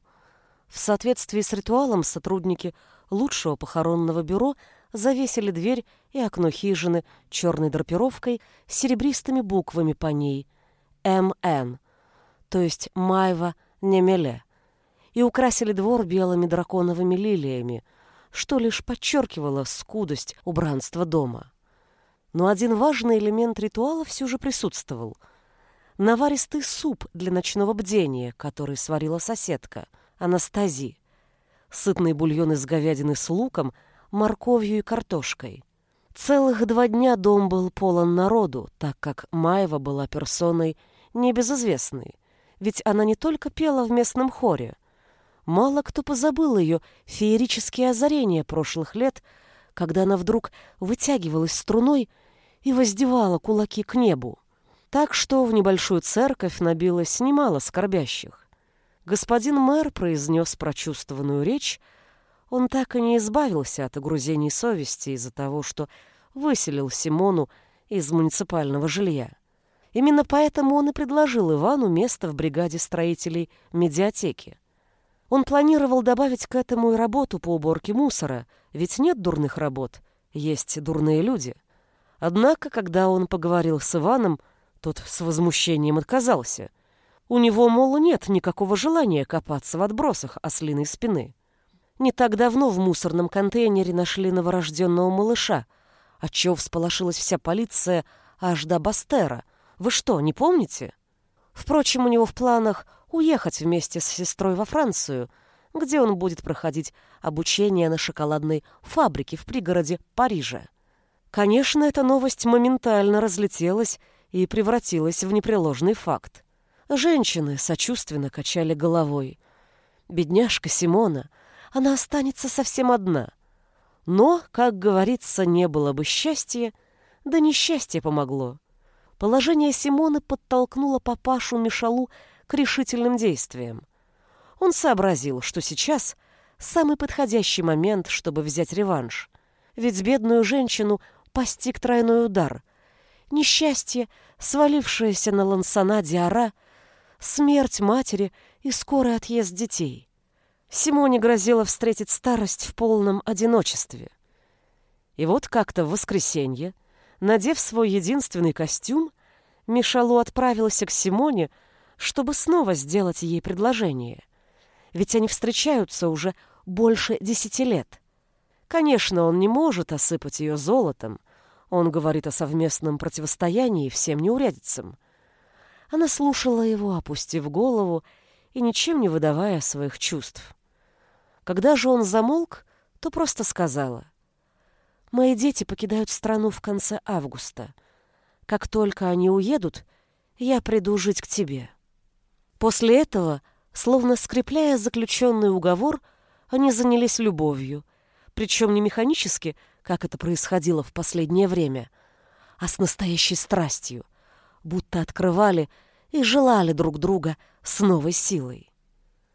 Speaker 2: В соответствии с ритуалом сотрудники лучшего похоронного бюро завесили дверь и окно хижины черной драпировкой с серебристыми буквами по ней «МН», то есть «Майва Немеле», и украсили двор белыми драконовыми лилиями, что лишь подчеркивало скудость убранства дома. Но один важный элемент ритуала все же присутствовал. Наваристый суп для ночного бдения, который сварила соседка, Анастази. Сытный бульон из говядины с луком, морковью и картошкой. Целых два дня дом был полон народу, так как Маева была персоной небезызвестной. Ведь она не только пела в местном хоре. Мало кто позабыл ее феерические озарения прошлых лет, когда она вдруг вытягивалась струной и воздевала кулаки к небу. Так что в небольшую церковь набилось немало скорбящих. Господин мэр произнес прочувствованную речь, он так и не избавился от огрузений совести из-за того, что выселил Симону из муниципального жилья. Именно поэтому он и предложил Ивану место в бригаде строителей медиатеки. Он планировал добавить к этому и работу по уборке мусора, ведь нет дурных работ, есть дурные люди. Однако, когда он поговорил с Иваном, тот с возмущением отказался. У него, мол, нет никакого желания копаться в отбросах ослиной спины. Не так давно в мусорном контейнере нашли новорожденного малыша, отчего всполошилась вся полиция аж до Бастера. Вы что, не помните? Впрочем, у него в планах уехать вместе с сестрой во Францию, где он будет проходить обучение на шоколадной фабрике в пригороде Парижа. Конечно, эта новость моментально разлетелась и превратилась в непреложный факт. Женщины сочувственно качали головой. Бедняжка Симона — она останется совсем одна. Но, как говорится, не было бы счастья, да несчастье помогло. Положение Симоны подтолкнуло папашу Мишалу к решительным действиям. Он сообразил, что сейчас самый подходящий момент, чтобы взять реванш. Ведь бедную женщину постиг тройной удар. Несчастье, свалившееся на Лансана Диара, смерть матери и скорый отъезд детей. Симоне грозило встретить старость в полном одиночестве. И вот как-то в воскресенье, надев свой единственный костюм, Мишалу отправился к Симоне, чтобы снова сделать ей предложение. Ведь они встречаются уже больше десяти лет. Конечно, он не может осыпать ее золотом. Он говорит о совместном противостоянии всем неурядицам. Она слушала его, опустив голову и ничем не выдавая своих чувств. Когда же он замолк, то просто сказала. «Мои дети покидают страну в конце августа. Как только они уедут, я приду жить к тебе». После этого, словно скрепляя заключенный уговор, они занялись любовью, причем не механически, как это происходило в последнее время, а с настоящей страстью, будто открывали и желали друг друга с новой силой.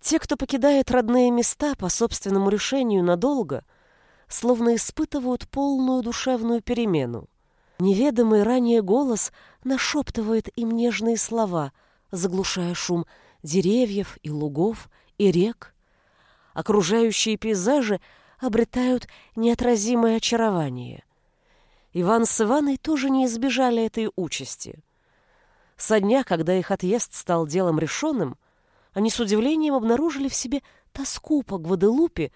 Speaker 2: Те, кто покидает родные места по собственному решению надолго, словно испытывают полную душевную перемену. Неведомый ранее голос нашептывает им нежные слова, заглушая шум деревьев и лугов и рек. Окружающие пейзажи обретают неотразимое очарование. Иван с Иваной тоже не избежали этой участи. Со дня, когда их отъезд стал делом решенным, они с удивлением обнаружили в себе тоску по Гваделупе,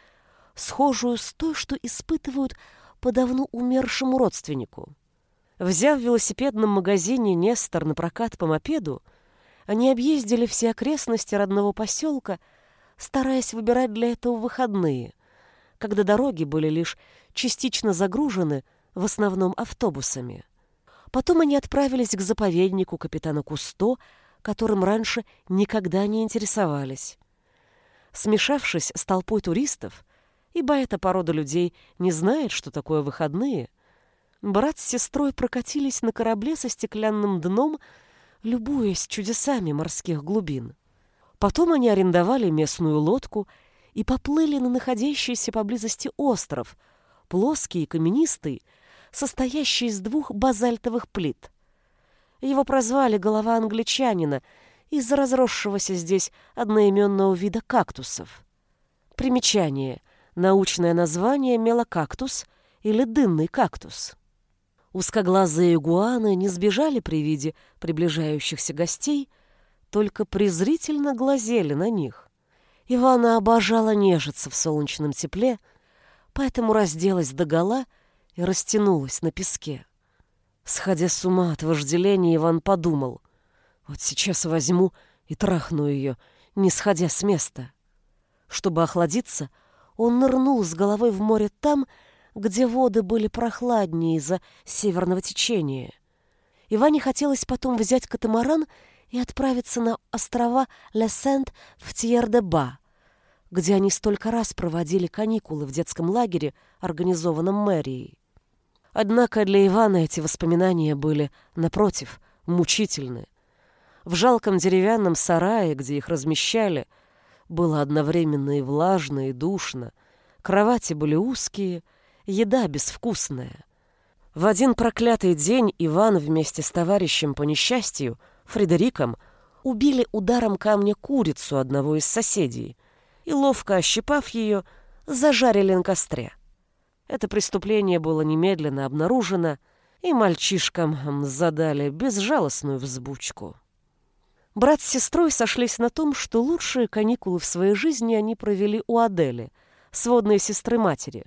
Speaker 2: схожую с той, что испытывают по давно умершему родственнику. Взяв в велосипедном магазине Нестор на прокат по мопеду, они объездили все окрестности родного поселка, стараясь выбирать для этого выходные, когда дороги были лишь частично загружены, в основном автобусами. Потом они отправились к заповеднику капитана Кусто, которым раньше никогда не интересовались. Смешавшись с толпой туристов, ибо эта порода людей не знает, что такое выходные, брат с сестрой прокатились на корабле со стеклянным дном, любуясь чудесами морских глубин. Потом они арендовали местную лодку и поплыли на находящийся поблизости остров, плоский и каменистый, состоящий из двух базальтовых плит. Его прозвали «голова англичанина» из-за разросшегося здесь одноименного вида кактусов. Примечание. Научное название мелокактус или дынный кактус. Узкоглазые игуаны не сбежали при виде приближающихся гостей, только презрительно глазели на них. Ивана обожала нежиться в солнечном тепле, поэтому разделась догола и растянулась на песке. Сходя с ума от вожделения, Иван подумал, вот сейчас возьму и трахну ее, не сходя с места. Чтобы охладиться, он нырнул с головой в море там, где воды были прохладнее из-за северного течения. Иване хотелось потом взять катамаран и отправиться на острова Ле-Сент в Тьер-де-Ба, где они столько раз проводили каникулы в детском лагере, организованном мэрией. Однако для Ивана эти воспоминания были, напротив, мучительны. В жалком деревянном сарае, где их размещали, было одновременно и влажно, и душно. Кровати были узкие, еда безвкусная. В один проклятый день Иван вместе с товарищем по несчастью, Фредериком, убили ударом камня курицу одного из соседей и, ловко ощипав ее, зажарили на костре. Это преступление было немедленно обнаружено, и мальчишкам задали безжалостную взбучку. Брат с сестрой сошлись на том, что лучшие каникулы в своей жизни они провели у Адели, сводной сестры матери.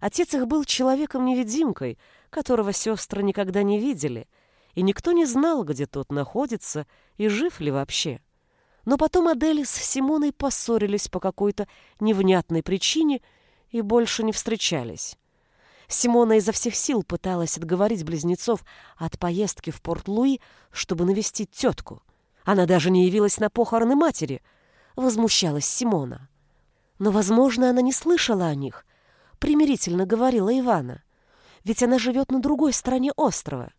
Speaker 2: Отец их был человеком-невидимкой, которого сестры никогда не видели, и никто не знал, где тот находится и жив ли вообще. Но потом Адели с Симоной поссорились по какой-то невнятной причине и больше не встречались. Симона изо всех сил пыталась отговорить близнецов от поездки в Порт-Луи, чтобы навестить тетку. Она даже не явилась на похороны матери, возмущалась Симона. Но, возможно, она не слышала о них, примирительно говорила Ивана. Ведь она живет на другой стороне острова.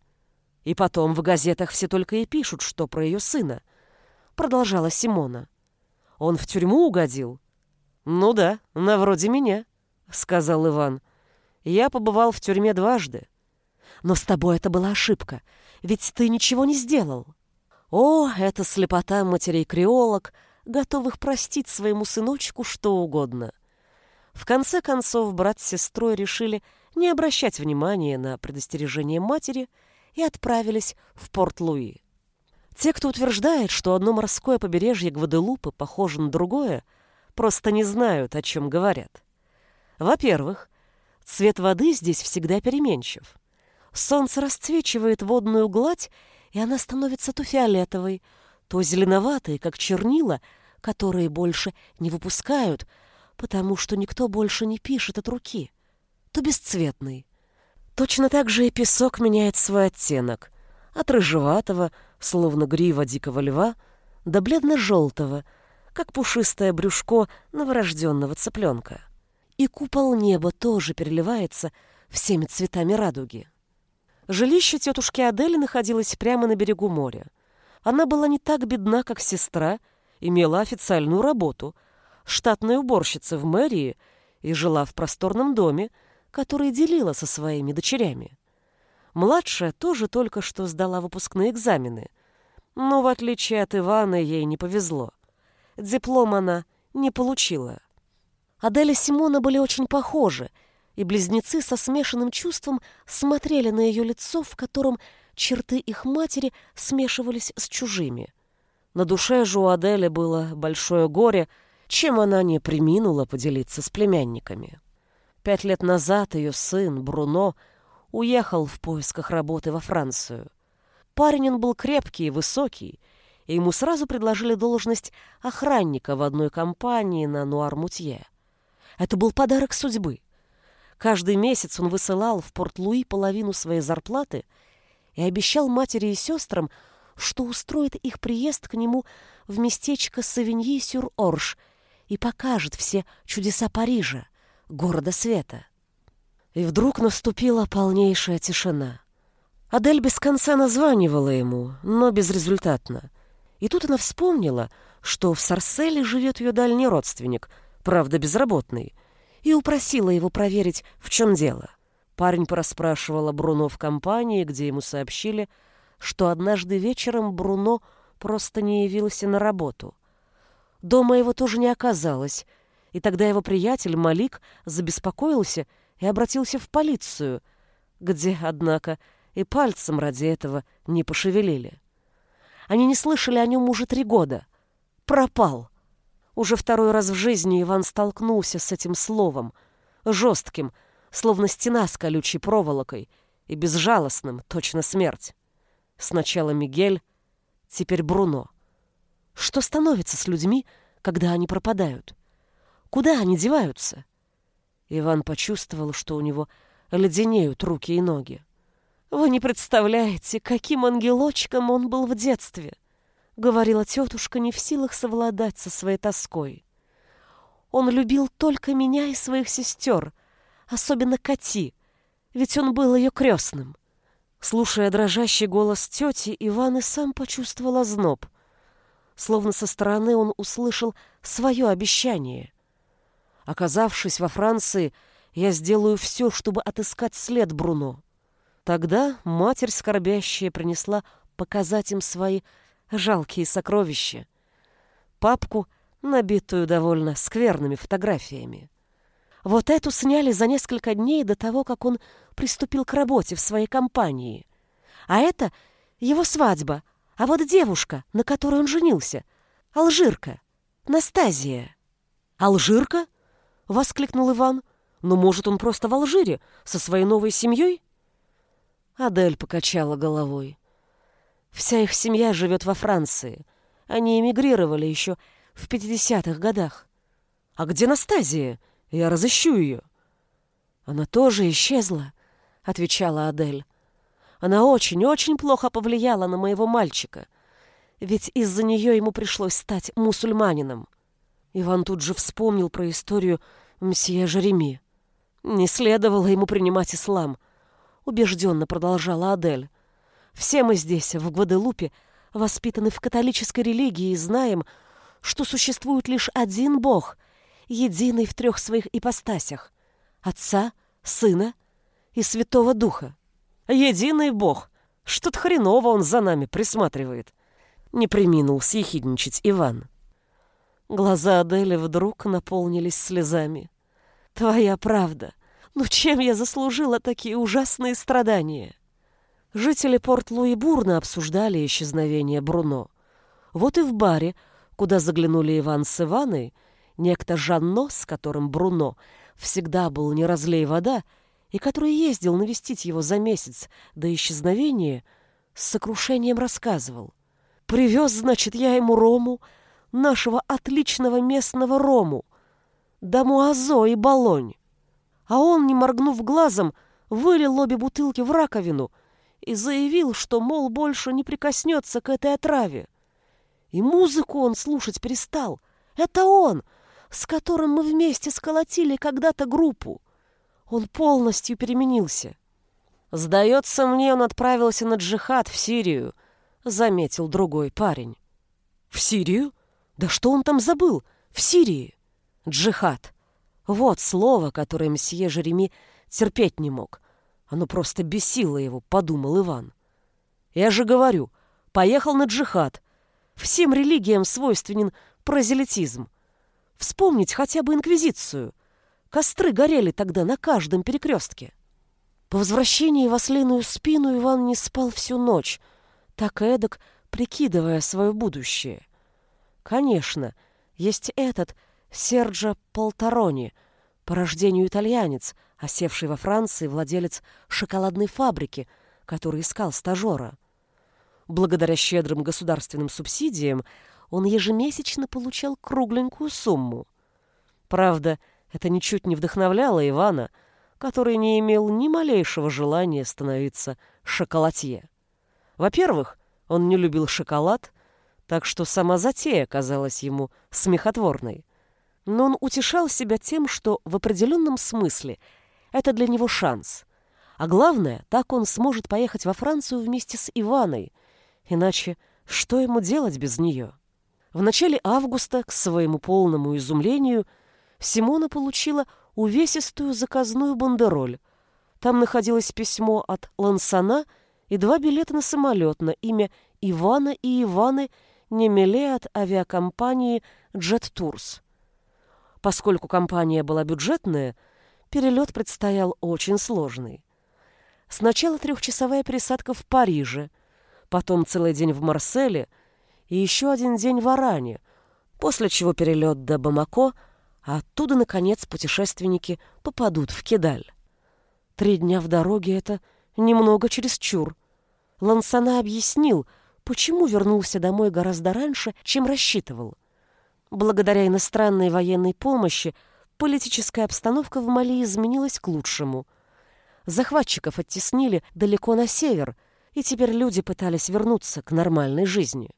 Speaker 2: И потом в газетах все только и пишут, что про ее сына. Продолжала Симона. Он в тюрьму угодил? Ну да, на вроде меня. — сказал Иван. «Я побывал в тюрьме дважды. Но с тобой это была ошибка, ведь ты ничего не сделал». О, это слепота матерей-креолог, готовых простить своему сыночку что угодно. В конце концов, брат с сестрой решили не обращать внимания на предостережение матери и отправились в Порт-Луи. Те, кто утверждает, что одно морское побережье Гваделупы похоже на другое, просто не знают, о чем говорят. Во-первых, цвет воды здесь всегда переменчив. Солнце расцвечивает водную гладь, и она становится то фиолетовой, то зеленоватой, как чернила, которые больше не выпускают, потому что никто больше не пишет от руки, то бесцветной. Точно так же и песок меняет свой оттенок, от рыжеватого, словно грива дикого льва, до бледно-желтого, как пушистое брюшко новорожденного цыпленка и купол неба тоже переливается всеми цветами радуги. Жилище тетушки Адели находилось прямо на берегу моря. Она была не так бедна, как сестра, имела официальную работу, штатной уборщицы в мэрии и жила в просторном доме, который делила со своими дочерями. Младшая тоже только что сдала выпускные экзамены, но, в отличие от Ивана, ей не повезло. Диплом она не получила. Адель и Симона были очень похожи, и близнецы со смешанным чувством смотрели на ее лицо, в котором черты их матери смешивались с чужими. На душе же у Адели было большое горе, чем она не приминула поделиться с племянниками.
Speaker 1: Пять лет назад ее сын, Бруно, уехал в поисках работы во Францию. Парень он был крепкий и высокий, и ему сразу предложили должность охранника в одной компании на Нуар-Мутье. Это был подарок судьбы. Каждый месяц он высылал в Порт-Луи половину своей зарплаты и обещал матери и сестрам, что устроит их приезд к нему в местечко Савиньи-сюр-Орш и покажет все чудеса Парижа, города света. И вдруг наступила полнейшая тишина. Адель без конца названивала ему, но безрезультатно. И тут она вспомнила, что в Сарселе живет ее дальний родственник, правда безработный, и упросила его проверить, в чем дело. Парень порасспрашивала Бруно в компании, где ему сообщили, что однажды вечером Бруно просто не явился на работу. Дома его тоже не оказалось, и тогда его приятель Малик забеспокоился и обратился в полицию, где, однако, и пальцем ради этого не пошевелили. Они не слышали о нем уже три года. Пропал. Уже второй раз в жизни Иван столкнулся с этим словом, жестким, словно стена с колючей проволокой, и безжалостным, точно смерть. Сначала Мигель, теперь Бруно. Что становится с людьми, когда они пропадают? Куда они деваются? Иван почувствовал, что у него леденеют руки и ноги. «Вы не представляете, каким ангелочком он был в детстве!» — говорила тетушка, не в силах совладать со своей тоской. «Он любил только меня и своих сестер, особенно Кати, ведь он был ее крестным». Слушая дрожащий голос тети, Иван и сам почувствовал озноб. Словно со стороны он услышал свое обещание. Оказавшись во Франции, я сделаю все, чтобы отыскать след Бруно. Тогда матерь скорбящая принесла показать им свои жалкие сокровища. Папку, набитую довольно скверными фотографиями. Вот эту сняли за несколько дней до того, как он приступил к работе в своей компании. А это его свадьба, а вот девушка, на которой он женился, алжирка, Настазия. «Алжирка?» — воскликнул Иван. «Ну, может, он просто в Алжире со своей новой семьей?» Адель покачала головой. Вся их семья живет во Франции. Они эмигрировали еще в 50-х годах. А где Настазия? Я разыщу ее. Она тоже исчезла, отвечала Адель. Она очень-очень плохо повлияла на моего мальчика. Ведь из-за нее ему пришлось стать мусульманином. Иван тут же вспомнил про историю мсье Жереми. Не следовало ему принимать ислам — убежденно продолжала Адель. Все мы здесь, в Гваделупе, воспитаны в католической религии и знаем, что существует лишь один Бог, единый в трех своих ипостасях — Отца, Сына и Святого Духа. Единый Бог! Что-то хреново он за нами присматривает. Не приминул съехидничать Иван. Глаза Адели вдруг наполнились слезами. «Твоя правда. Но чем я заслужила такие ужасные страдания? Жители Порт-Луи бурно обсуждали исчезновение Бруно. Вот и в баре, куда заглянули Иван с Иваной, некто Жанно, с которым Бруно всегда был не разлей вода, и который ездил навестить его за месяц до исчезновения, с сокрушением рассказывал. «Привез, значит, я ему рому, нашего отличного местного рому, дамуазо и балонь а он, не моргнув глазом, вылил обе бутылки в раковину и заявил, что, мол, больше не прикоснется к этой отраве. И музыку он слушать перестал. Это он, с которым мы вместе сколотили когда-то группу. Он полностью переменился. «Сдается мне, он отправился на джихад в Сирию», — заметил другой парень. «В Сирию? Да что он там забыл? В Сирии?» «Джихад. Вот слово, которое мсье Жереми терпеть не мог. Оно просто бесило его, подумал Иван. Я же говорю, поехал на джихад. Всем религиям свойственен прозелитизм. Вспомнить хотя бы инквизицию. Костры горели тогда на каждом перекрестке. По возвращении в ослиную спину Иван не спал всю ночь, так эдак прикидывая свое будущее. Конечно, есть этот Серджа Полторони,
Speaker 2: По рождению итальянец, осевший во Франции владелец шоколадной фабрики, который искал стажера. Благодаря щедрым государственным субсидиям он ежемесячно получал кругленькую сумму. Правда, это ничуть не вдохновляло Ивана, который не имел ни малейшего желания становиться шоколадье. Во-первых, он не любил шоколад, так что сама затея казалась ему смехотворной. Но он утешал себя тем, что в определенном смысле это для него шанс. А главное, так он сможет поехать во Францию вместе с Иваной. Иначе что ему делать без нее? В начале августа, к своему полному изумлению, Симона получила увесистую заказную бандероль. Там находилось письмо от Лансана и два билета на самолет на имя Ивана и Иваны Немеле от авиакомпании Jet Tours. Поскольку компания была бюджетная, перелет предстоял очень сложный. Сначала трехчасовая пересадка в Париже, потом целый день в Марселе и еще один день в Аране, после чего перелет до Бамако, а оттуда, наконец, путешественники попадут в Кедаль. Три дня в дороге — это немного чересчур. Лансана объяснил, почему вернулся домой гораздо раньше, чем рассчитывал — Благодаря иностранной военной помощи политическая обстановка в Мали изменилась к лучшему. Захватчиков оттеснили далеко на север, и теперь люди пытались вернуться к нормальной жизни.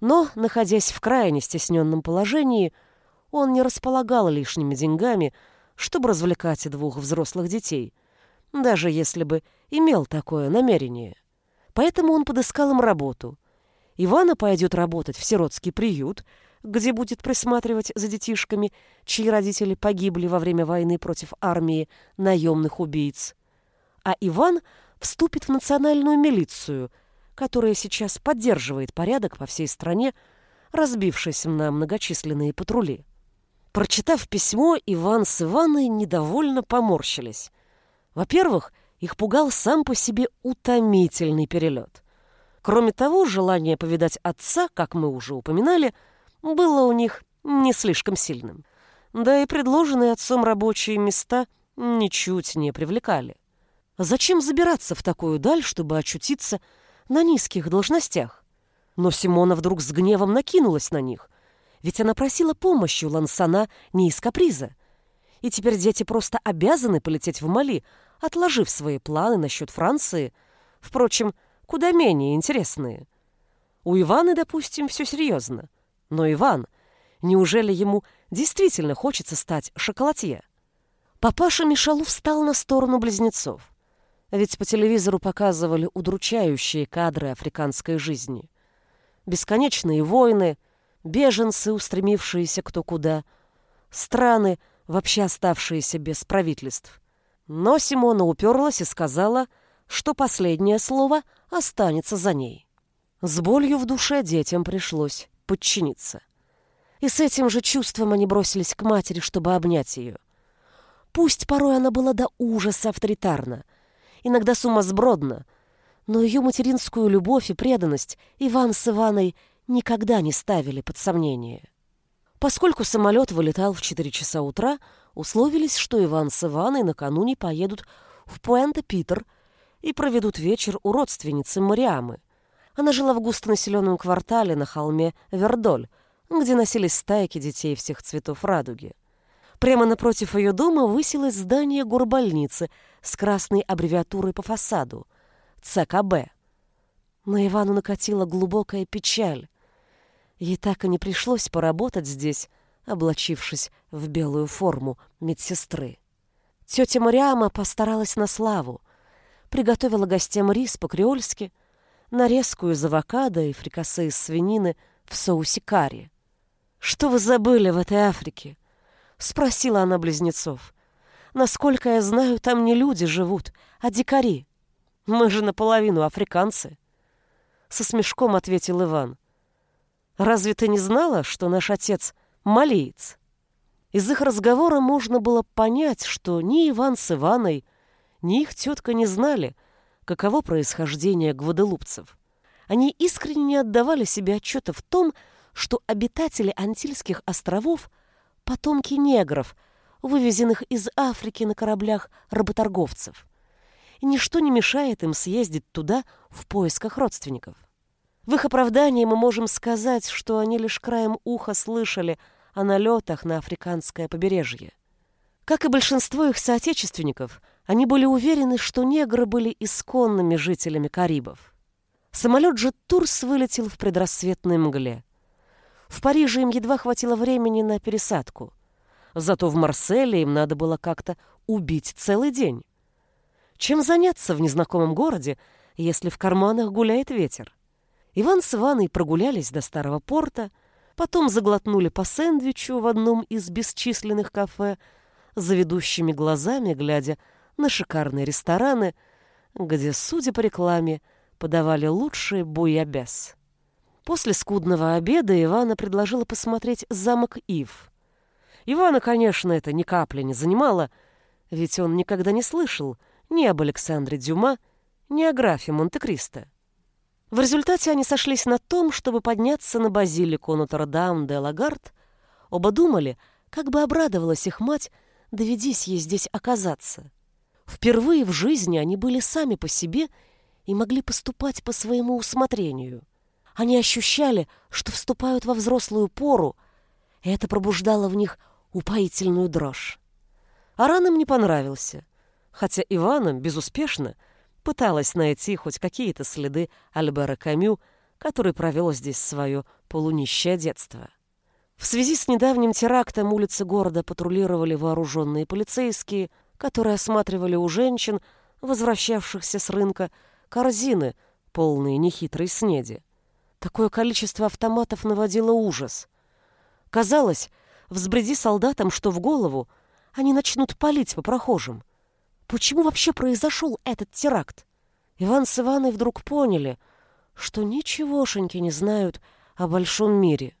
Speaker 2: Но, находясь в крайне стесненном положении, он не располагал лишними деньгами, чтобы развлекать двух взрослых детей, даже если бы имел такое намерение. Поэтому он подыскал им работу. Ивана пойдет работать в сиротский приют – где будет присматривать за детишками, чьи родители погибли во время войны против армии наемных убийц. А Иван вступит в национальную милицию, которая сейчас поддерживает порядок по всей стране, разбившись на многочисленные патрули. Прочитав письмо, Иван с Иваной недовольно поморщились. Во-первых, их пугал сам по себе утомительный перелет. Кроме того, желание повидать отца, как мы уже упоминали, – было у них не слишком сильным. Да и предложенные отцом рабочие места ничуть не привлекали. Зачем забираться в такую даль, чтобы очутиться на низких должностях? Но Симона вдруг с гневом накинулась на них, ведь она просила помощи у Лансана не из каприза. И теперь дети просто обязаны полететь в Мали, отложив свои планы насчет Франции, впрочем, куда менее интересные. У Иваны, допустим, все серьезно. Но Иван, неужели ему действительно хочется стать шоколадье? Папаша Мишалу встал на сторону близнецов. Ведь по телевизору показывали удручающие кадры африканской жизни. Бесконечные войны, беженцы, устремившиеся кто куда, страны, вообще оставшиеся без правительств. Но Симона уперлась и сказала, что последнее слово останется за ней. С болью в душе детям пришлось подчиниться. И с этим же чувством они бросились к матери, чтобы обнять ее. Пусть порой она была до ужаса авторитарна, иногда сумасбродна, но ее материнскую любовь и преданность Иван с Иваной никогда не ставили под сомнение. Поскольку самолет вылетал в 4 часа утра, условились, что Иван с Иваной накануне поедут в Пуэнто-Питер и проведут вечер у родственницы Мариамы. Она жила в густонаселенном квартале на холме Вердоль, где носились стайки детей всех цветов радуги. Прямо напротив ее дома высилось здание горбольницы с красной аббревиатурой по фасаду — ЦКБ. На Ивану накатила глубокая печаль. Ей так и не пришлось поработать здесь, облачившись в белую форму медсестры. Тетя Мариама постаралась на славу, приготовила гостям рис по-креольски — нарезку из авокадо и фрикасе из свинины в соусе карри. «Что вы забыли в этой Африке?» — спросила она близнецов. «Насколько я знаю, там не люди живут, а дикари. Мы же наполовину африканцы». Со смешком ответил Иван. «Разве ты не знала, что наш отец — малиец?» Из их разговора можно было понять, что ни Иван с Иваной, ни их тетка не знали — каково происхождение гваделупцев. Они искренне не отдавали себе отчета в том, что обитатели Антильских островов – потомки негров, вывезенных из Африки на кораблях работорговцев. И ничто не мешает им съездить туда в поисках родственников. В их оправдании мы можем сказать, что они лишь краем уха слышали о налетах на африканское побережье. Как и большинство их соотечественников, они были уверены, что негры были исконными жителями Карибов. Самолет же Турс вылетел в предрассветной мгле. В Париже им едва хватило времени на пересадку. Зато в Марселе им надо было как-то убить целый день. Чем заняться в незнакомом городе, если в карманах гуляет ветер? Иван с Иваной прогулялись до старого порта, потом заглотнули по сэндвичу в одном из бесчисленных кафе, за ведущими глазами глядя на шикарные рестораны, где, судя по рекламе, подавали лучшие буябес. После скудного обеда Ивана предложила посмотреть замок Ив. Ивана, конечно, это ни капли не занимало, ведь он никогда не слышал ни об Александре Дюма, ни о графе Монте-Кристо. В результате они сошлись на том, чтобы подняться на базилику Нотр-Дам-де-Лагард. Оба думали, как бы обрадовалась их мать, доведись ей здесь оказаться. Впервые в жизни они были сами по себе и могли поступать по своему усмотрению. Они ощущали, что вступают во взрослую пору, и это пробуждало в них упоительную дрожь. Аран им не понравился, хотя Ивана безуспешно пыталась найти хоть какие-то следы Альбера Камю, который провел здесь свое полунищее детство. В связи с недавним терактом улицы города патрулировали вооруженные полицейские, которые осматривали у женщин, возвращавшихся с рынка, корзины, полные нехитрой снеди. Такое количество автоматов наводило ужас. Казалось, взбреди солдатам, что в голову, они начнут палить по прохожим. Почему вообще произошел этот теракт? Иван с Иваной вдруг поняли, что ничегошеньки не знают о большом мире.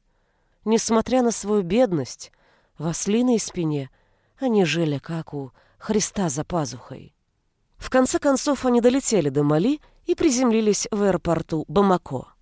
Speaker 2: Несмотря на свою бедность, в ослиной спине они жили как у Христа за пазухой. В конце концов они долетели до Мали и приземлились в аэропорту Бамако.